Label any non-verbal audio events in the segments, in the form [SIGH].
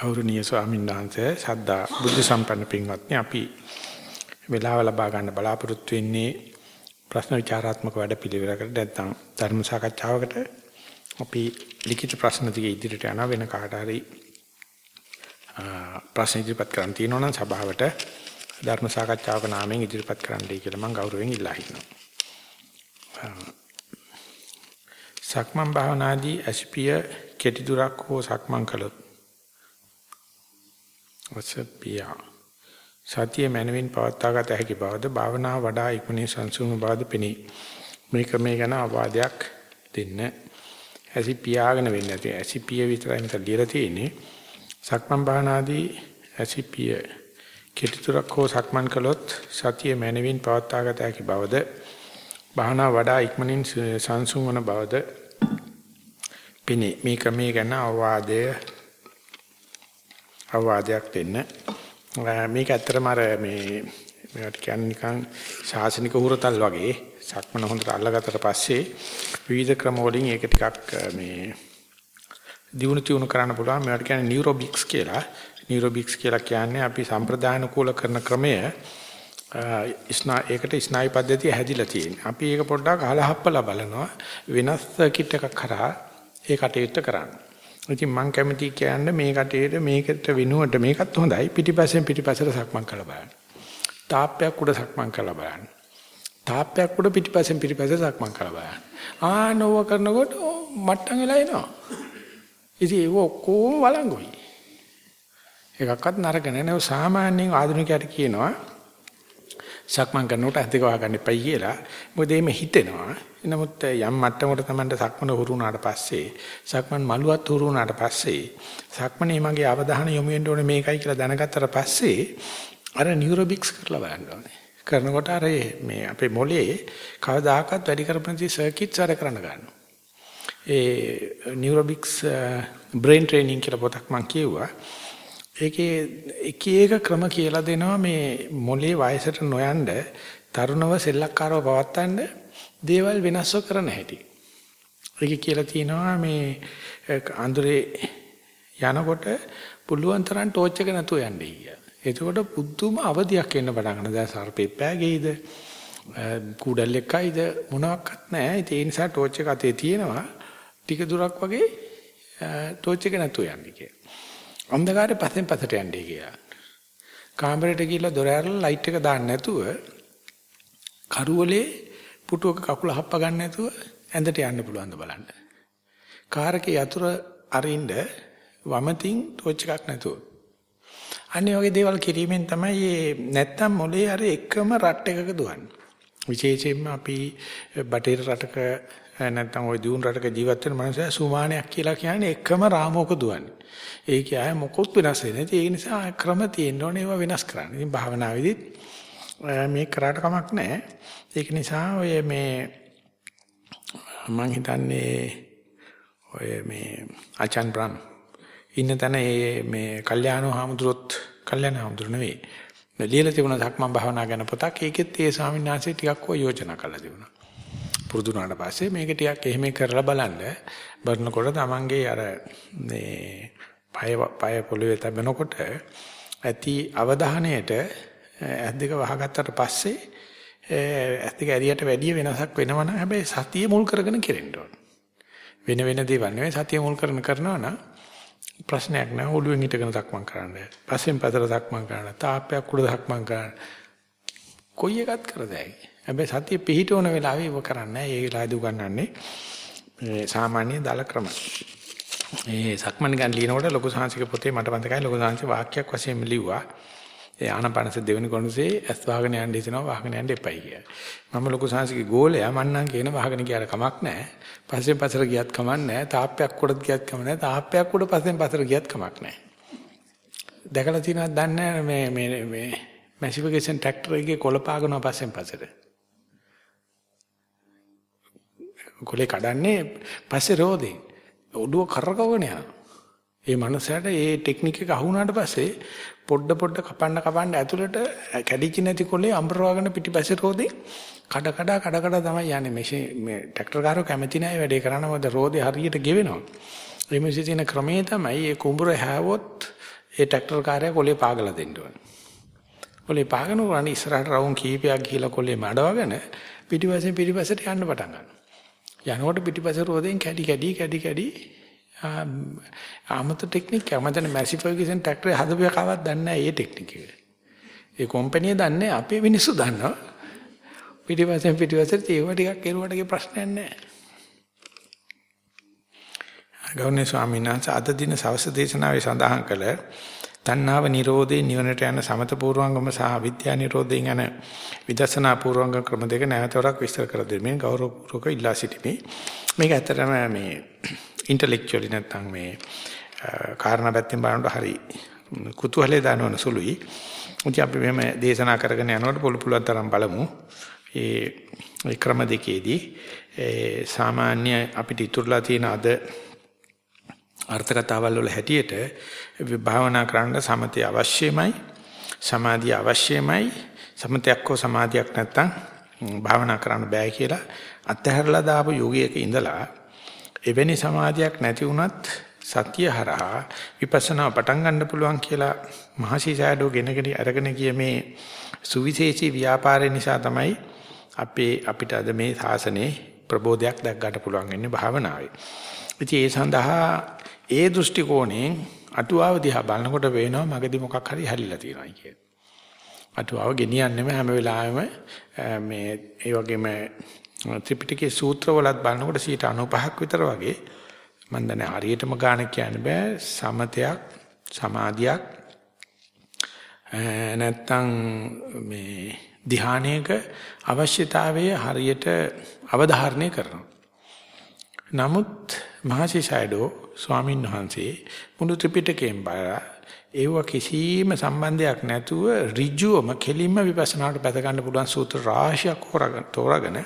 ගෞරවනීය ස්වාමීන් වහන්සේ සද්දා බුද්ධ සම්පන්න පින්වත්නි අපි වේලාව ලබා ගන්න බලාපොරොත්තු වෙන්නේ ප්‍රශ්න විචාරාත්මක වැඩපිළිවෙලකට නැත්නම් ධර්ම සාකච්ඡාවකට අපි ලිඛිත ප්‍රශ්න දිගේ ඉදිරියට යන වෙන කාට හරි ප්‍රශ්න ඉදිරිපත් කරන්න තියෙනවා නම් සභාවට ධර්ම සාකච්ඡාවක නාමයෙන් ඉදිරිපත් කරන්නයි කියලා මම ගෞරවයෙන් ඉල්ලා හිටිනවා. සක්මන් භාවනාදී අසිපිය කෙටි දුරක් හෝ සක්මන් කළොත් වසපිය සතිය මනවින් පවත්වාගත හැකි බවද භාවනාව වඩා ඉක්මනින් සංසුන් බවද පෙනේ. මේක මේ ගැන අවවාදයක් දෙන්න. ඇසිපියාගෙන වෙන්නේ නැති ඇසිපිය විතරයි මෙතන ලියලා තියෙන්නේ. සක්මන් භාවනාදී ඇසිපිය කෙටි දුරක් හෝ සක්මන් කළොත් සතිය මනවින් පවත්වාගත හැකි බවද භාවනාව වඩා ඉක්මනින් සංසුන් වන බවද පෙනේ. මේක මේ ගැන අවවාදය අවවාදයක් දෙන්න. මේක ඇත්තටම අර මේ මේකට කියන්නේ නිකන් ශාසනික හුරතල් වගේ සක්මන හොඳට අල්ලගත්තට පස්සේ විවිධ ක්‍රම වලින් ඒක ටිකක් මේ දියුණු තියුණු කරන්න පුළුවන්. මේකට කියන්නේ නියුරොබික්ස් කියලා. නියුරොබික්ස් කියලා කියන්නේ අපි සම්ප්‍රදාන කූල කරන ක්‍රමය ස්නා ඒකට ස්නායු පද්ධතිය හැදිලා තියෙනවා. අපි ඒක පොඩ්ඩක් අහලහප්පලා බලනවා වෙනස් සර්කිට් එකක් කරා ඒ කටයුත්ත කරන්න. ඉතින් මම කැමති කියන්නේ මේ කටේට මේකට වෙනුවට මේකත් හොඳයි පිටිපස්සෙන් පිටිපස්සට සක්මන් කරලා බලන්න. තාප්පයක් උඩ සක්මන් කරලා බලන්න. තාප්පයක් උඩ පිටිපස්සෙන් පිටිපස්සට සක්මන් කරලා බලන්න. ආනෝව කරනකොට මට්ටම් වෙලා එනවා. ඉතින් ඒක ඔක්කොම වළංගුයි. එකක්වත් නරක නෑ නේද සාමාන්‍යයෙන් ආධුනිකයට කියනවා සක්මන් කරනකොට ඇද්දක වහගන්න එපයි කියලා. මොකද එimhe හිතෙනවා. නමුත් යම් මට්ටමකට තමයි සක්මන හුරු වුණාට පස්සේ සක්මන් මලුවත් හුරු වුණාට පස්සේ සක්මනේ මගේ අවධානය යොමු වෙන්න ඕනේ මේකයි කියලා දැනගත්තට පස්සේ අර නියුරොබික්ස් කරලා බලන්න ඕනේ. කරනකොට අර මේ අපේ මොලේ කවදාකවත් වැඩි කරපන්ති සර්කිට්ස් වැඩ කරන්න ගන්නවා. ඒ නියුරොබික්ස් බ්‍රේන් ට්‍රේනින් කියලා පොතක් මම කියුවා. ඒකේ එක එක ක්‍රම කියලා දෙනවා මේ මොලේ වයසට නොයන්ඩ තරුණව සෙල්ලක්කාරව පවත්තන්න දේවල් වෙනස්ව කරන හැටි. ඒක කියලා තියෙනවා මේ අඳුරේ යනකොට පුළුවන් තරම් ටෝච් එක නැතුව යන්න කියලා. එතකොට පුදුම අවදියක් එන්න පටන් ගන්නවා. දැන් සර්පෙ පෑගෙයිද කුඩල්ලෙක් අයිද මොනවත් නැහැ. ඒ නිසා ටෝච් එක අතේ තියෙනවා. ටික දුරක් වගේ ටෝච් එක නැතුව යන්න කියලා. අන්ධකාරේ පස්සෙන් පස්සට යන්නේ කියලා. කාමරයට ගිහිල්ලා දොර ඇරලා ලයිට් එක දාන්න නැතුව කරුවලේ පුටුවක කකුල හප්ප ගන්න නැතුව ඇඳට යන්න පුළුවන්ද බලන්න. කාර් එකේ යතුරු අරින්න වමතින් ටෝච් එකක් නැතුව. අනිත් වගේ දේවල් කිරීමෙන් තමයි නැත්තම් මොලේ අර එකම රට් එකක දුවන්නේ. විශේෂයෙන්ම අපි බටේර රටක නැත්නම් ওই දියුණු රටක ජීවත් වෙන මනුස්සයා සුමානයක් කියලා කියන්නේ එකම රාමෝක දුවන්නේ. ඒක ආය මොකොත් වෙනස් වෙන්නේ නැති. ඒ නිසා ක්‍රම තියෙන්න ඕනේ ඒවා වෙනස් කරන්න. ඉතින් භාවනාවේදීත් මේ කරාට කමක් නැහැ. ඒක නිසා ඔය මේ මම හිතන්නේ ඔය මේ ආචාන් බ්‍රම් ඉන්න තැන මේ කල්යාණෝ හාමුදුරුවොත් කල්යාණ හාමුදුරුවෝ නෙවෙයි. ලියලා තිබුණ ධක්මන් භාවනා ගැන පොතක්. ඒකෙත් ඒ ස්වාමීන් වහන්සේ ටිකක් ඔය යෝජනා කළා තිබුණා. පුරුදු වුණාට පස්සේ මේක ටිකක් එහෙම කරලා බලන්න. බලනකොට තමන්ගේ අර මේ පය පය පොළවේ තබනකොට ඇති අවධානයට ඇස් දෙක වහගත්තට පස්සේ ඇස් දෙක ඇරියට වැඩි වෙනසක් වෙනවනම් හැබැයි සතිය මුල් කරගෙන කෙරෙන්න ඕන. වෙන වෙන දේවල් නෙවෙයි සතිය මුල් කරගෙන කරනවා නම් ප්‍රශ්නයක් නෑ ඔළුවෙන් හිටගෙන සක්මන් කරන්න. පස්සෙන් පතර සක්මන් කරන්න. තාප්පයක් උඩ සක්මන් කරන්න. කොයි එකත් කරදැයි. හැබැයි සතිය පිහිටවන වෙලාවෙ ඉව කරන්නේ ඒ වෙලාවදී උගන්වන්නේ මේ සාමාන්‍ය දල ක්‍රම. ඒ සක්මන් ගන්න ලියනකොට ලොකු සාංශික පොතේ මට මතකයි ලොකු සාංශි වාක්‍යයක් වශයෙන් ලිව්වා. ඒ ආනපනස දෙවෙනි කොටසේ ඇස් වහගෙන යන්න හිතනවා වහගෙන යන්න එපයි කියලා. මම ලොකු සාංශිකේ ගෝලයා මන්නම් කියන වහගෙන ගියාට කමක් නැහැ. පස්සෙන් පස්සට ගියත් කමක් නැහැ. තාප්පයක් උඩට ගියත් කමක් නැහැ. තාප්පයක් උඩ පස්සෙන් පස්සට ගියත් කමක් නැහැ. දැකලා තියෙනවද දන්නේ මේ මේ මේ මැසිෆිකේෂන් ට්‍රැක්ටර් එකේ කොළ පාගනවා පස්සෙන් පස්සට. කොලේ කඩන්නේ පස්සේ රෝදේ. ඔඩුව කරකවගෙන යනවා. ඒ මනසට ඒ ටෙක්නික් එක අහු වුණාට පස්සේ පොඩ පොඩ කපන්න කපන්න ඇතුළට කැඩිච්ච නැති කොලේ අම්බරවගෙන පිටිපස්සේ රෝදේ කඩ කඩ කඩ කඩ තමයි යන්නේ මේ මේ ට්‍රැක්ටර් කාරෝ කැමති නැහැ වැඩේ කරන්න මොකද රෝදේ හරියට ගෙවෙනවා. මේ මිසි තියෙන ක්‍රමයේ තමයි ඒ කුඹුර හැවොත් ඒ ට්‍රැක්ටර් කාර්යය කොලේ පාගලා දෙන්න ඕනේ. කොලේ පාගන උරණ ඉස්සරහට රවුම් කීපයක් ගිහලා කොලේ මඩවගෙන පිටිපස්සෙන් පිටිපස්සට යන්න පටන් ගන්නවා. යනකොට පිටිපස්ස රෝදෙන් කැඩි කැඩි කැඩි කැඩි ආමත ටෙක්නික් එක මම දැන් මැසි ෆර්ගිසන් ට්‍රැක්ටරේ හදපිය කවවත් දන්නේ නැහැ ඒ ටෙක්නික් එක. ඒ කම්පැනි දන්නේ අපේ මිනිස්සු දන්නවා. පිටිපස්සෙන් පිටිපස්සට ඒව ටිකක් කෙරුවටගේ ප්‍රශ්නයක් නැහැ. ගෞරවනීය ස්වාමීන් වහන්සේ අද දින සවස් දේශනාවේ සඳහන් කළ තණ්හාව නිරෝධේ නිවනට යන සමත පූර්වංගම සහ විද්‍යා නිරෝධයෙන් යන විදර්ශනා පූර්වංග ක්‍රම දෙක නැවතවරක් විස්තර කර දෙමින් ගෞරවපූර්වක ඉල්ලා සිටිමි. මේක ඇත්තටම මේ ඉන්ටෙලෙක්චුවලි නැත්නම් මේ කාරණා පැත්තෙන් බලනකොට හරි කුතුහලයේ දනවන සුළුයි. ඉතින් අපි මෙහෙම දේශනා කරගෙන යනකොට පුළු පුළුවන් තරම් බලමු. ඒ ක්‍රම දෙකේදී සාමාන්‍ය අපිට ඉතුරුලා තියෙන අද අර්ථකතාවල් වල හැටියට භාවනා කරන්න සමතය අවශ්‍යමයි සමාධිය අවශ්‍යමයි සමතයක් හෝ සමාධියක් නැත්තම් භාවනා කරන්න බෑ කියලා අත්හැරලා දාපු යෝගයක ඉඳලා එවැනි සමාධියක් නැති වුණත් සතිය හරහා විපස්සනා පටන් ගන්න පුළුවන් කියලා මහසි සෑඩෝ ගෙනගෙන අරගෙන ගිය මේ සුවිශේෂී ව්‍යාපාරය නිසා තමයි අපේ අපිට අද මේ ශාසනයේ ප්‍රබෝධයක් දැක් ගන්න පුළුවන් වෙන්නේ භාවනාවේ. ඉතින් ඒ සඳහා ඒ දෘෂ්ටි කෝණයෙන් අටුවාව දිහා බලනකොට පේනවා මගදී මොකක් හරි හැලිලා තියෙනවා කියන. අටුවාව ගෙනියන්නෙම හැම වෙලාවෙම මේ ඒ වගේම ත්‍රිපිටකයේ සූත්‍රවලත් බලනකොට 95ක් විතර වගේ මම දන්නේ හරියටම ගාන කියන්න බෑ සමතයක් සමාධියක් නැත්තම් මේ ධානයක අවශ්‍යතාවය හරියට අවධාරණය කරනවා. නමුත් මහසිසයිඩෝ ස්වාමීන් වහන්සේ මුළු ත්‍රිපිටකයෙන් බලලා ඒව කිසිම සම්බන්ධයක් නැතුව ඍජුවම කෙලින්ම විපස්සනාට පැත ගන්න පුළුවන් සූත්‍ර රාශියක් තෝරාගෙන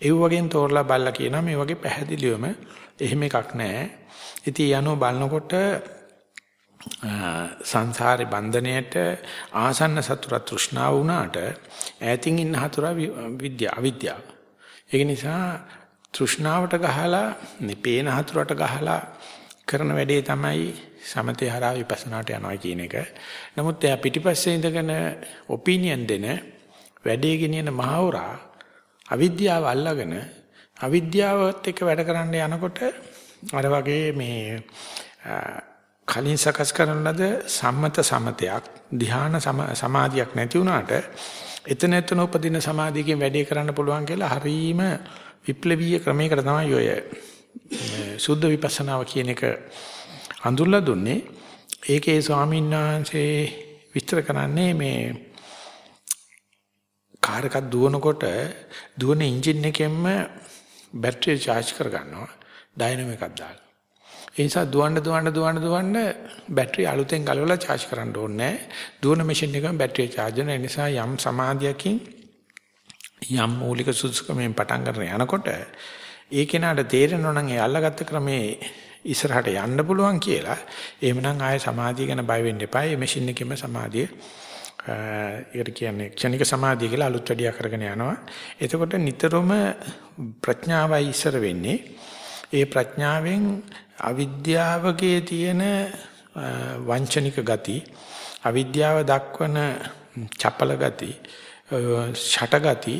ඒ වගේම තෝරලා බලලා කියනවා මේ වගේ පැහැදිලිවම එහෙම එකක් නැහැ. ඉතින් යනෝ බලනකොට සංසාරේ බන්ධණයට ආසන්න සතුර තෘෂ්ණාව වුණාට ඈතින් ඉන්න හතුර විද්‍යාව අවිද්‍යාව. ඒක නිසා තෘෂ්ණාවට ගහලා නිපේන හතුරට ගහලා කරන වැඩේ තමයි සමතේ හරහා විපස්සනාට යනවා කියන එක. නමුත් එයා පිටිපස්සේ ඉඳගෙන ඔපිනියන් දෙන වැඩේ ගෙනියන මහවරා අවිද්‍යාව අල්ලගෙන අවිද්‍යාවත් එක්ක වැඩ කරන්න යනකොට අර වගේ මේ කලින් සකස් කරන ලද සම්මත සමතයක් ධ්‍යාන සමාධියක් නැති වුණාට එතන එතන උපදින සමාධියකින් වැඩේ කරන්න පුළුවන් කියලා හරීම විප්ලවීය ක්‍රමයකට තමයි ඔය සුද්ධ විපස්සනාව කියන එක අඳුරලා දුන්නේ. ඒකේ ස්වාමීන් වහන්සේ විස්තර කරන්නේ මේ කාර් එකක් දුවනකොට දුවන එන්ජින් එකෙන්ම බැටරිය charge කර ගන්නවා ඩයිනමෝ එකක් දාලා. ඒ නිසා දුවන්න දුවන්න දුවන්න දුවන්න බැටරිය අලුතෙන් ගලවලා charge කරන්න ඕනේ දුවන මැෂින් එකම බැටරිය charge වෙන නිසා යම් සමාධියකින් යම් මූලික සුදුසුකමෙන් පටන් ගන්න යනකොට ඒ කෙනාට තේරෙනවා නම් ඒ අල්ලගත්ත ක්‍රමේ ඉස්සරහට යන්න පුළුවන් කියලා එහෙමනම් ආයේ සමාධිය ගැන බය වෙන්න එපා. මේ මැෂින් එකෙම සමාධිය ඒකට කියන්නේ ක්ෂණික සමාධිය කියලා අලුත් වැඩියා කරගෙන යනවා. එතකොට නිතරම ප්‍රඥාවයි ඉස්සර වෙන්නේ. ඒ ප්‍රඥාවෙන් අවිද්‍යාවකේ තියෙන වංචනික ගති අවිද්‍යාව දක්වන චපල ගති ෂට ගති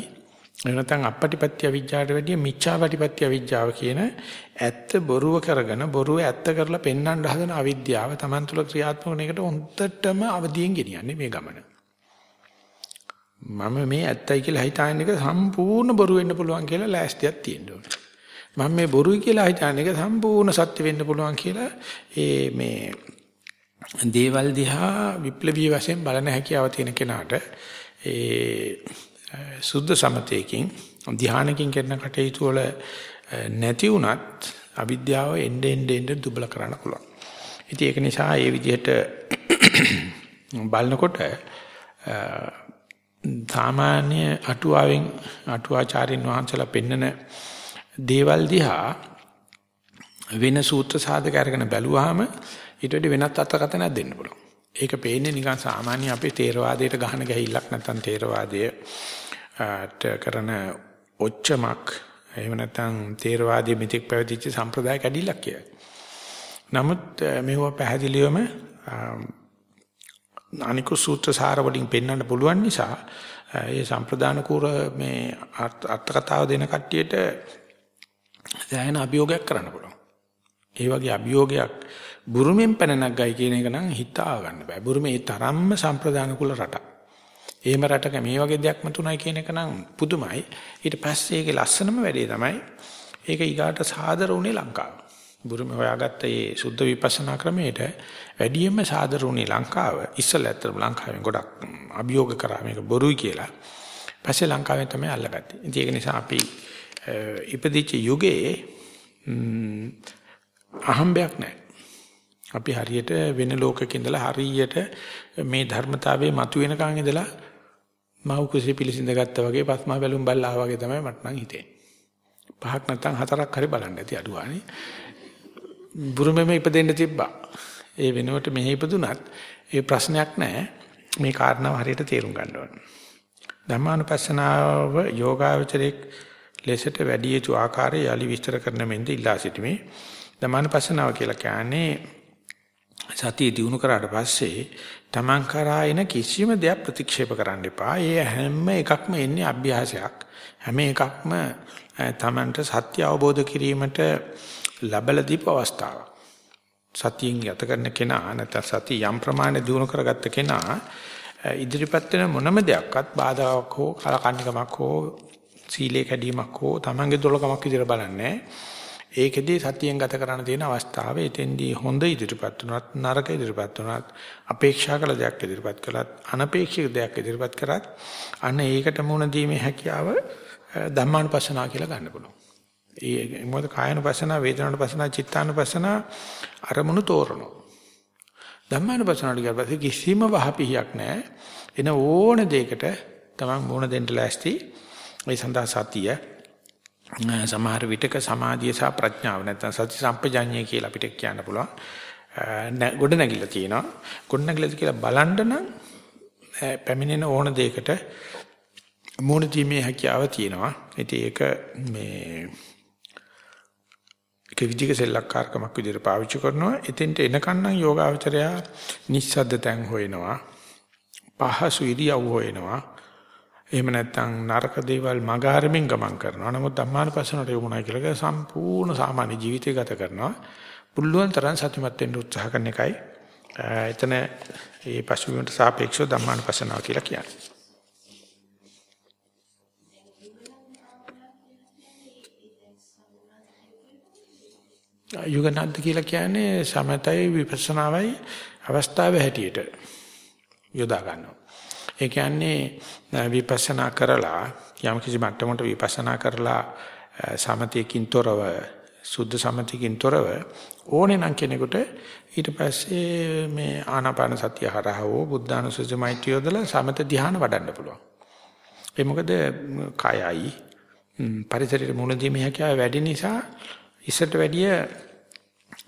එනතන් අපපටිපත්‍ය අවිජ්ජාට වැඩිය මිච්ඡාපටිපත්‍ය අවිජ්ජාව කියන ඇත්ත බොරුව කරගෙන බොරුව ඇත්ත කරලා පෙන්වන්න හදන අවිද්‍යාව Taman තුල ක්‍රියාත්මක වෙන එකට හොන්දටම අවදියෙන් ගෙනියන්නේ මේ ගමන. මම මේ ඇත්තයි කියලා හිතාගෙන එක සම්පූර්ණ බොරු වෙන්න පුළුවන් කියලා ලෑස්තියක් තියෙන්න ඕනේ. මම මේ බොරුයි කියලා හිතාන එක සම්පූර්ණ සත්‍ය වෙන්න පුළුවන් කියලා ඒ මේ දේවල් දිහා විප්ලවීය වශයෙන් බලන හැකියාව තියෙන කෙනාට ඒ සුද්ධ සමතේකින් ධානයකින් කරන කටයුතු වල නැති වුණත් අවිද්‍යාව එnde ende ende දුබල කරන්න පුළුවන්. ඉතින් ඒක නිසා මේ විදිහට [CLEARS THROAT] බලනකොට සාමාන්‍ය අටුවාවෙන් අටුවාචාරින් වහන්සේලා පෙන්නන දේවල් දිහා වෙන සූත්‍ර සාධක අරගෙන බැලුවාම ඊට වඩා වෙනත් අර්ථකථනයක් දෙන්න පුළුවන්. ඒක පේන්නේ නිකන් සාමාන්‍ය අපේ තේරවාදයට ගහන ගැහිල්ලක් නැත්නම් තේරවාදයට කරන ඔච්චමක් එහෙම නැත්නම් තේරවාදී මිත්‍යක් පැවතිච්ච සම්ප්‍රදාය කැඩිලක් කියලා. නමුත් මේව පැහැදිලිවම අනිකු සූත්‍ර සාර වලින් පෙන්වන්න පුළුවන් නිසා ඒ සම්ප්‍රදාන කූර මේ අර්ථ කතාව දෙන කට්ටියට දැනෙන අභියෝගයක් කරන්න පුළුවන්. ඒ වගේ අභියෝගයක් බුරුමෙන් පැන නැග්ගයි කියන එක නම් හිතා ගන්න බෑ. බුරුමේ තරම්ම සම්ප්‍රදාන කුල රටක්. එහෙම රටක මේ වගේ දෙයක් මතුණයි කියන එක නම් පුදුමයි. ඊට පස්සේ ඒකේ ලස්සනම වැඩේ තමයි ඒක ඊගාට සාදර වුණේ ලංකාව. බුරුමේ හොයාගත්ත මේ සුද්ධ විපස්සනා ක්‍රමයට වැඩියෙන්ම සාදර වුණේ ලංකාව. ඉස්සෙල්ලා ඇත්තටම ලංකාවෙන් ගොඩක් අභියෝග කරා මේක බොරුයි කියලා. පස්සේ ලංකාවෙන් තමයි අල්ලගත්තේ. ඉතින් ඒක නිසා අපි ඉපදිච්ච යුගයේ අහම්බයක් නැහැ. අපි හරියට වෙන ලෝකයක ඉඳලා හරියට මේ ධර්මතාවයේ මතුවෙනකන් ඉඳලා මහු කුසී පිළිසිඳ ගත්තා වගේ පස්මා බැලුම් බල්ලා වගේ තමයි මට නම් හිතෙන්නේ. පහක් නැත්නම් හතරක් හරි බලන්න ඇති අඩුවානේ. බුරුමෙම ඉපදෙන්න තිබ්බා. ඒ වෙනුවට මෙහි ඉපදුනත් ඒ ප්‍රශ්නයක් නැහැ. මේ කාරණාව හරියට තේරුම් ගන්න ඕනේ. ධර්මානුපස්සනාව යෝගාවචරයේ ලෙසට වැඩි යුතු ආකාරය යලි විස්තර කරන මෙන්ද ඉල්ලා සිටිමේ. ධර්මානුපස්සනාව කියලා කියන්නේ සතිය දිනු කරාට පස්සේ Taman කරා එන කිසිම දෙයක් ප්‍රතික්ෂේප කරන්න එපා. ඒ හැම එකක්ම එන්නේ අභ්‍යාසයක්. හැම එකක්ම Tamanට සත්‍ය අවබෝධ කිරීමට ලැබලා දීප අවස්ථාවක්. සතියෙන් ගත කරන කෙනා නැත්නම් සතිය යම් ප්‍රමාණයක් දිනු කරගත්ත කෙනා ඉදිරිපත් වෙන මොනම දෙයක්වත් බාධාවක් හෝ කලකණ්ඩිකමක් හෝ සීලේ කැඩීමක් හෝ Tamanගේ දොළකමක් විදිහට බලන්නේ ඒකෙදී සතියෙන් ගත කරන්න තියෙන අවස්ථාව එතෙන්දී හොඳ ඉදිරිපත් වුණත් නරක ඉදිරිපත් වුණත් අපේක්ෂා කළ දෙයක් ඉදිරිපත් කළත් අනපේක්ෂිත දෙයක් ඉදිරිපත් කරත් අන්න ඒකට මුණ දීමේ හැකියාව ධම්මානුපස්සනා කියලා ගන්න පුළුවන්. ඒ මොකද කායනුපස්සනා වේදනානුපස්සනා චිත්තානුපස්සනා අරමුණු තෝරනවා. ධම්මානුපස්සනාට ගියාට පස්සේ කිසිම වහපිහියක් නැහැ. එන ඕන දෙයකට තමන් මුණ දෙන්න ලෑස්ති. ඒ සඳහා සතිය සමහර විටක සමාධිය සහ ප්‍රඥාව නැත්නම් සති සම්පජඤ්ඤය කියලා අපිට කියන්න පුළුවන්. ගොඩ නැගිලා තියෙනවා. ගොඩ නැගිලාද කියලා බලන්න නම් පැමිණෙන ඕන දෙයකට මූණ දීමේ හැකියාව තියෙනවා. ඉතින් ඒක මේ ඒක විදිහක සෙල්ලක්කාරකමක් විදිහට පාවිච්චි කරනවා. එතෙන්ට එනකන් නම් යෝගාවචරයා නිස්සද්ද තැන් හොයනවා. පහසු ඉරියව් හොයනවා. එහෙම නැත්නම් නරක දේවල් මගහරමින් ගමන් කරනවා. නමුත් ධම්මානුපස්සනට යොමුනා කියලා සම්පූර්ණ සාමාන්‍ය ජීවිතය ගත කරනවා. පුළුවන් තරම් සතුටුමත් වෙන්න උත්සාහ කරන එකයි එතන මේ පසුබිමට සාපේක්ෂව ධම්මානුපස්සනාව කියලා කියන්නේ. යුගනද්ද කියලා කියන්නේ සමතයි විපස්සනාවයි අවස්ථාවේ හැටියට යොදා ගන්නවා. ඒ කියන්නේ විපස්සනා කරලා යම් කිසි මට්ටමකට විපස්සනා කරලා සමතයකින් තොරව සුද්ධ සමතයකින් තොරව ඕනේ නම් කෙනෙකුට ඊට පස්සේ මේ ආනාපාන සතිය හරහා හෝ බුද්ධානුස්සති මෛත්‍රිය යොදලා සමත ධ්‍යාන වඩන්න පුළුවන්. ඒ මොකද කයයි පරිසරයේ මුණ දීමේ හැකියාව වැඩි නිසා ඉස්සරට වැඩිය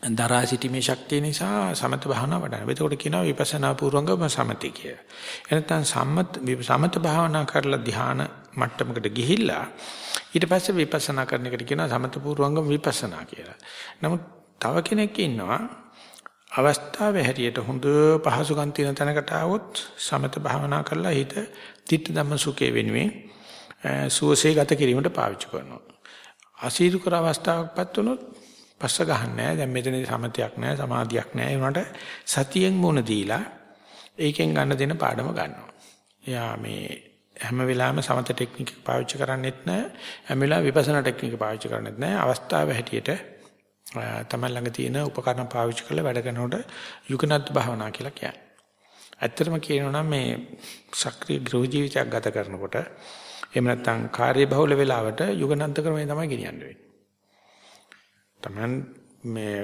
දරා සිටීමේ ශක්තිය නිසා සමත භාවනාව වඩනවා. එතකොට කියනවා විපස්සනා පූර්වංගම සමති කිය. එනතන් සම්මත සමත භාවනා කරලා ධ්‍යාන මට්ටමකට ගිහිල්ලා ඊට පස්සේ විපස්සනා කරන එකට කියනවා සමත පූර්වංගම විපස්සනා කියලා. නමුත් තව කෙනෙක් ඉන්නවා අවස්ථාවේ හැටියට හොඳ පහසුකම් තියෙන තැනකට આવොත් සමත භාවනා කරලා හිත තිත්ත ධම්ම සුඛේ වෙනුවෙන් සුවසේ ගත කිරීමට පාවිච්චි කරනවා. අසීරු කර අවස්ථාවක්පත් වුණොත් පස්ස ගහන්නේ දැන් මෙතන සමතයක් නැහැ සමාධියක් නැහැ ඒ උනට සතියෙන් මුණ දීලා ඒකෙන් ගන්න දෙන පාඩම ගන්නවා. එයා මේ හැම වෙලාවෙම සමත ටෙක්නික් පාවිච්චි කරන්නේත් නැහැ හැම වෙලාවෙම විපස්සනා ටෙක්නික් පාවිච්චි කරන්නේත් නැහැ අවස්ථාව හැටියට තමයි ළඟ තියෙන උපකරණ පාවිච්චි කරලා වැඩ කරනකොට යුගනත් භාවනා කියලා කියන්නේ. ඇත්තටම කියනවා නම් මේ සක්‍රීය ගෘහ ජීවිතයක් ගත කරනකොට එහෙම නැත්නම් කාර්ය බහුල වෙලාවට යුගනන්ත ක්‍රමය තමයි ගෙනියන්නේ. Taman මේ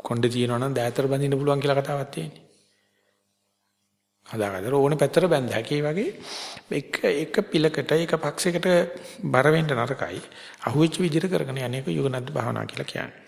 කොණ්ඩේ තියනවා නම් දෑතර බඳින්න පුළුවන් කියලා කතාවක් තියෙන්නේ. හදාගන්න ඕන පැත්තට බැඳ හැකි වගේ එක එක පිලකට එක පක්ෂයකට බර වෙන්න නරකයි. අහුවෙච්ච විදිහට කරගෙන යන්නේක යුගනද්ද භාවනා කියලා කියන්නේ.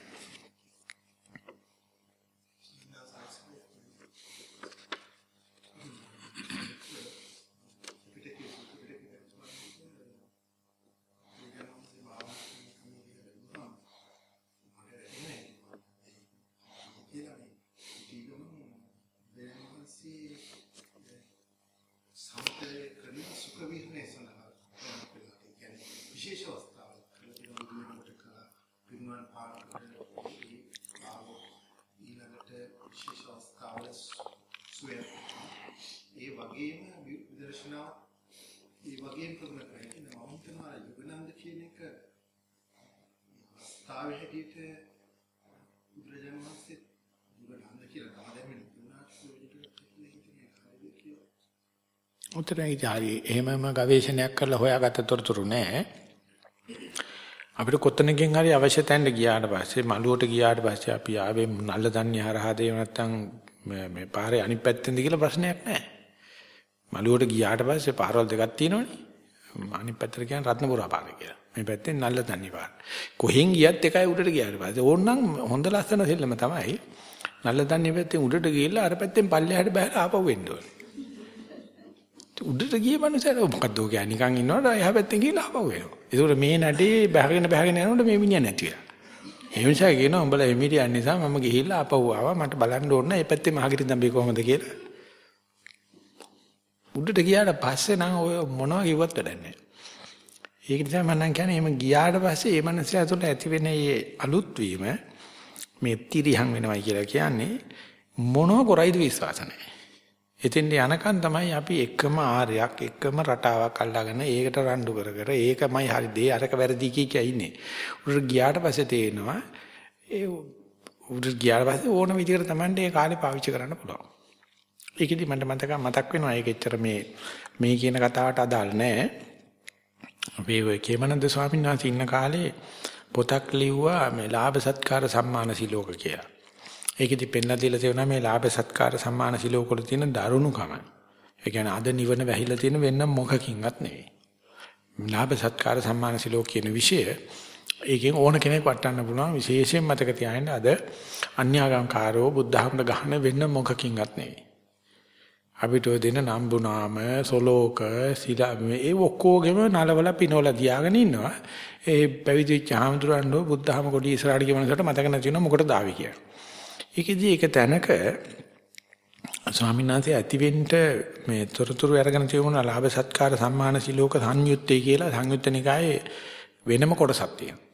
උතරයි හරි එහෙමම ගවේෂණයක් කරලා හොයාගත්ත තොරතුරු නැහැ. අපිට කොතනකින් හරි අවශ්‍ය තැනට ගියාට පස්සේ මළුවට ගියාට පස්සේ අපි ආවේ නල්ල දන්නේ හරහාද එහෙම නැත්නම් මේ පාරේ අනිත් පැත්තෙන්ද කියලා ප්‍රශ්නයක් නැහැ. මළුවට ගියාට පස්සේ පාරවල් දෙකක් තියෙනවනේ. අනිත් පැත්තට කියන්නේ රත්නපුරා පාර කියලා. මේ පැත්තෙන් නල්ල දන්නේ පාර. කොහෙන් ගියත් එකයි උඩට ගියාට පස්සේ ඕනනම් හොඳ ලස්සන සෙල්ලම තමයි. නල්ල දන්නේ පැත්තෙන් උඩට ගිහලා අර පැත්තෙන් පල්ලෙහාට බහලා ආපහු වෙන්න ඕනේ. උඩට ගිය මනුස්සයර මොකද්ද ඔය කියන්නේ නිකන් ඉන්නවට එහා පැත්තෙන් ගිහලා ආපහු වෙනවා. ඒකෝර මේ නඩේ බහගෙන බහගෙන යනකොට මේ මිනිහා නැති වෙනවා. ඒ නිසා කියනවා උඹලා එමිරියන් නිසා මම ගිහිල්ලා ආපහු ආවා මට බලන්න ඕන මේ පැත්තේ මහගිරි දම්බේ කොහමද කියලා. උඩට ගියාට පස්සේ නම් ඔය මොනවා කිව්වත් වැඩක් නැහැ. ඒක නිසා මම නම් කියන්නේ එහෙම ගියාට පස්සේ මේ මනුස්සයා තුළ ඇති වෙන මේ අලුත් වීම මේ තිරිහන් වෙනවයි කියලා කියන්නේ මොනව කරයිද විශ්වාස නැහැ. එතෙන්ට යනකන් තමයි අපි එකම ආරයක් එකම රටාවක් අල්ලාගෙන ඒකට රණ්ඩු කර කර ඒකමයි හරි දේ අරක වැරදි කිය කිය ඉන්නේ. උඩට ගියාට පස්සේ තේරෙනවා ඒ උඩට ගියාට පස්සේ ඕන විදිහට Tamande ඒ කාලේ පාවිච්චි කරන්න පුළුවන්. ඒකෙදි මට මතක මතක් වෙනවා ඒක එච්චර මේ මේ කියන කතාවට අදාළ නැහැ. අපි ඔය කේමනන්ද ස්වාමීන් වහන්සේ ඉන්න කාලේ පොතක් ලිව්වා මේ ලාභ සත්කාර සම්මාන සිලෝක කියලා. ඒකෙදි පෙන්ලා දීලා තියෙනවා මේ ලාභ සත්කාර සම්මාන සිලෝකවල තියෙන දරුණුකම. ඒ කියන්නේ අද නිවන වැහිලා තියෙන වෙන මොකකින්වත් නෙවෙයි. ලාභ සත්කාර සම්මාන සිලෝක කියන විෂය ඒකෙන් ඕන කෙනෙක් වටන්න පුළුවන් විශේෂයෙන් මතක තියාගන්න අද අන්‍යාගම්කාරෝ බුද්ධහමන ගහන වෙන මොකකින්වත් නෙවෙයි. අපිට ඔය දෙන නම්බුනාම සොලෝක සිලා මේ ඔක්කොගෙම නලවල පිනවල දියාගෙන ඉන්නවා. ඒ පැවිදි වෙච්ච ආමඳුරන්ව බුද්ධහම කොඩි ඉස්සරහට ගිය මනසට මතක නැති වෙනවා මොකටද ආවි කියලා. ඒකෙදී ඒක තැනක ස්වාමීන් වහන්සේ ඇතිවෙන්න මේ තොරතුරු අරගෙන තියුණා ලාභ සත්කාර සම්මාන සිලෝක සංයුත්තේ කියලා සංයුත්ත නිකායේ වෙනම කොටසක් තියෙනවා.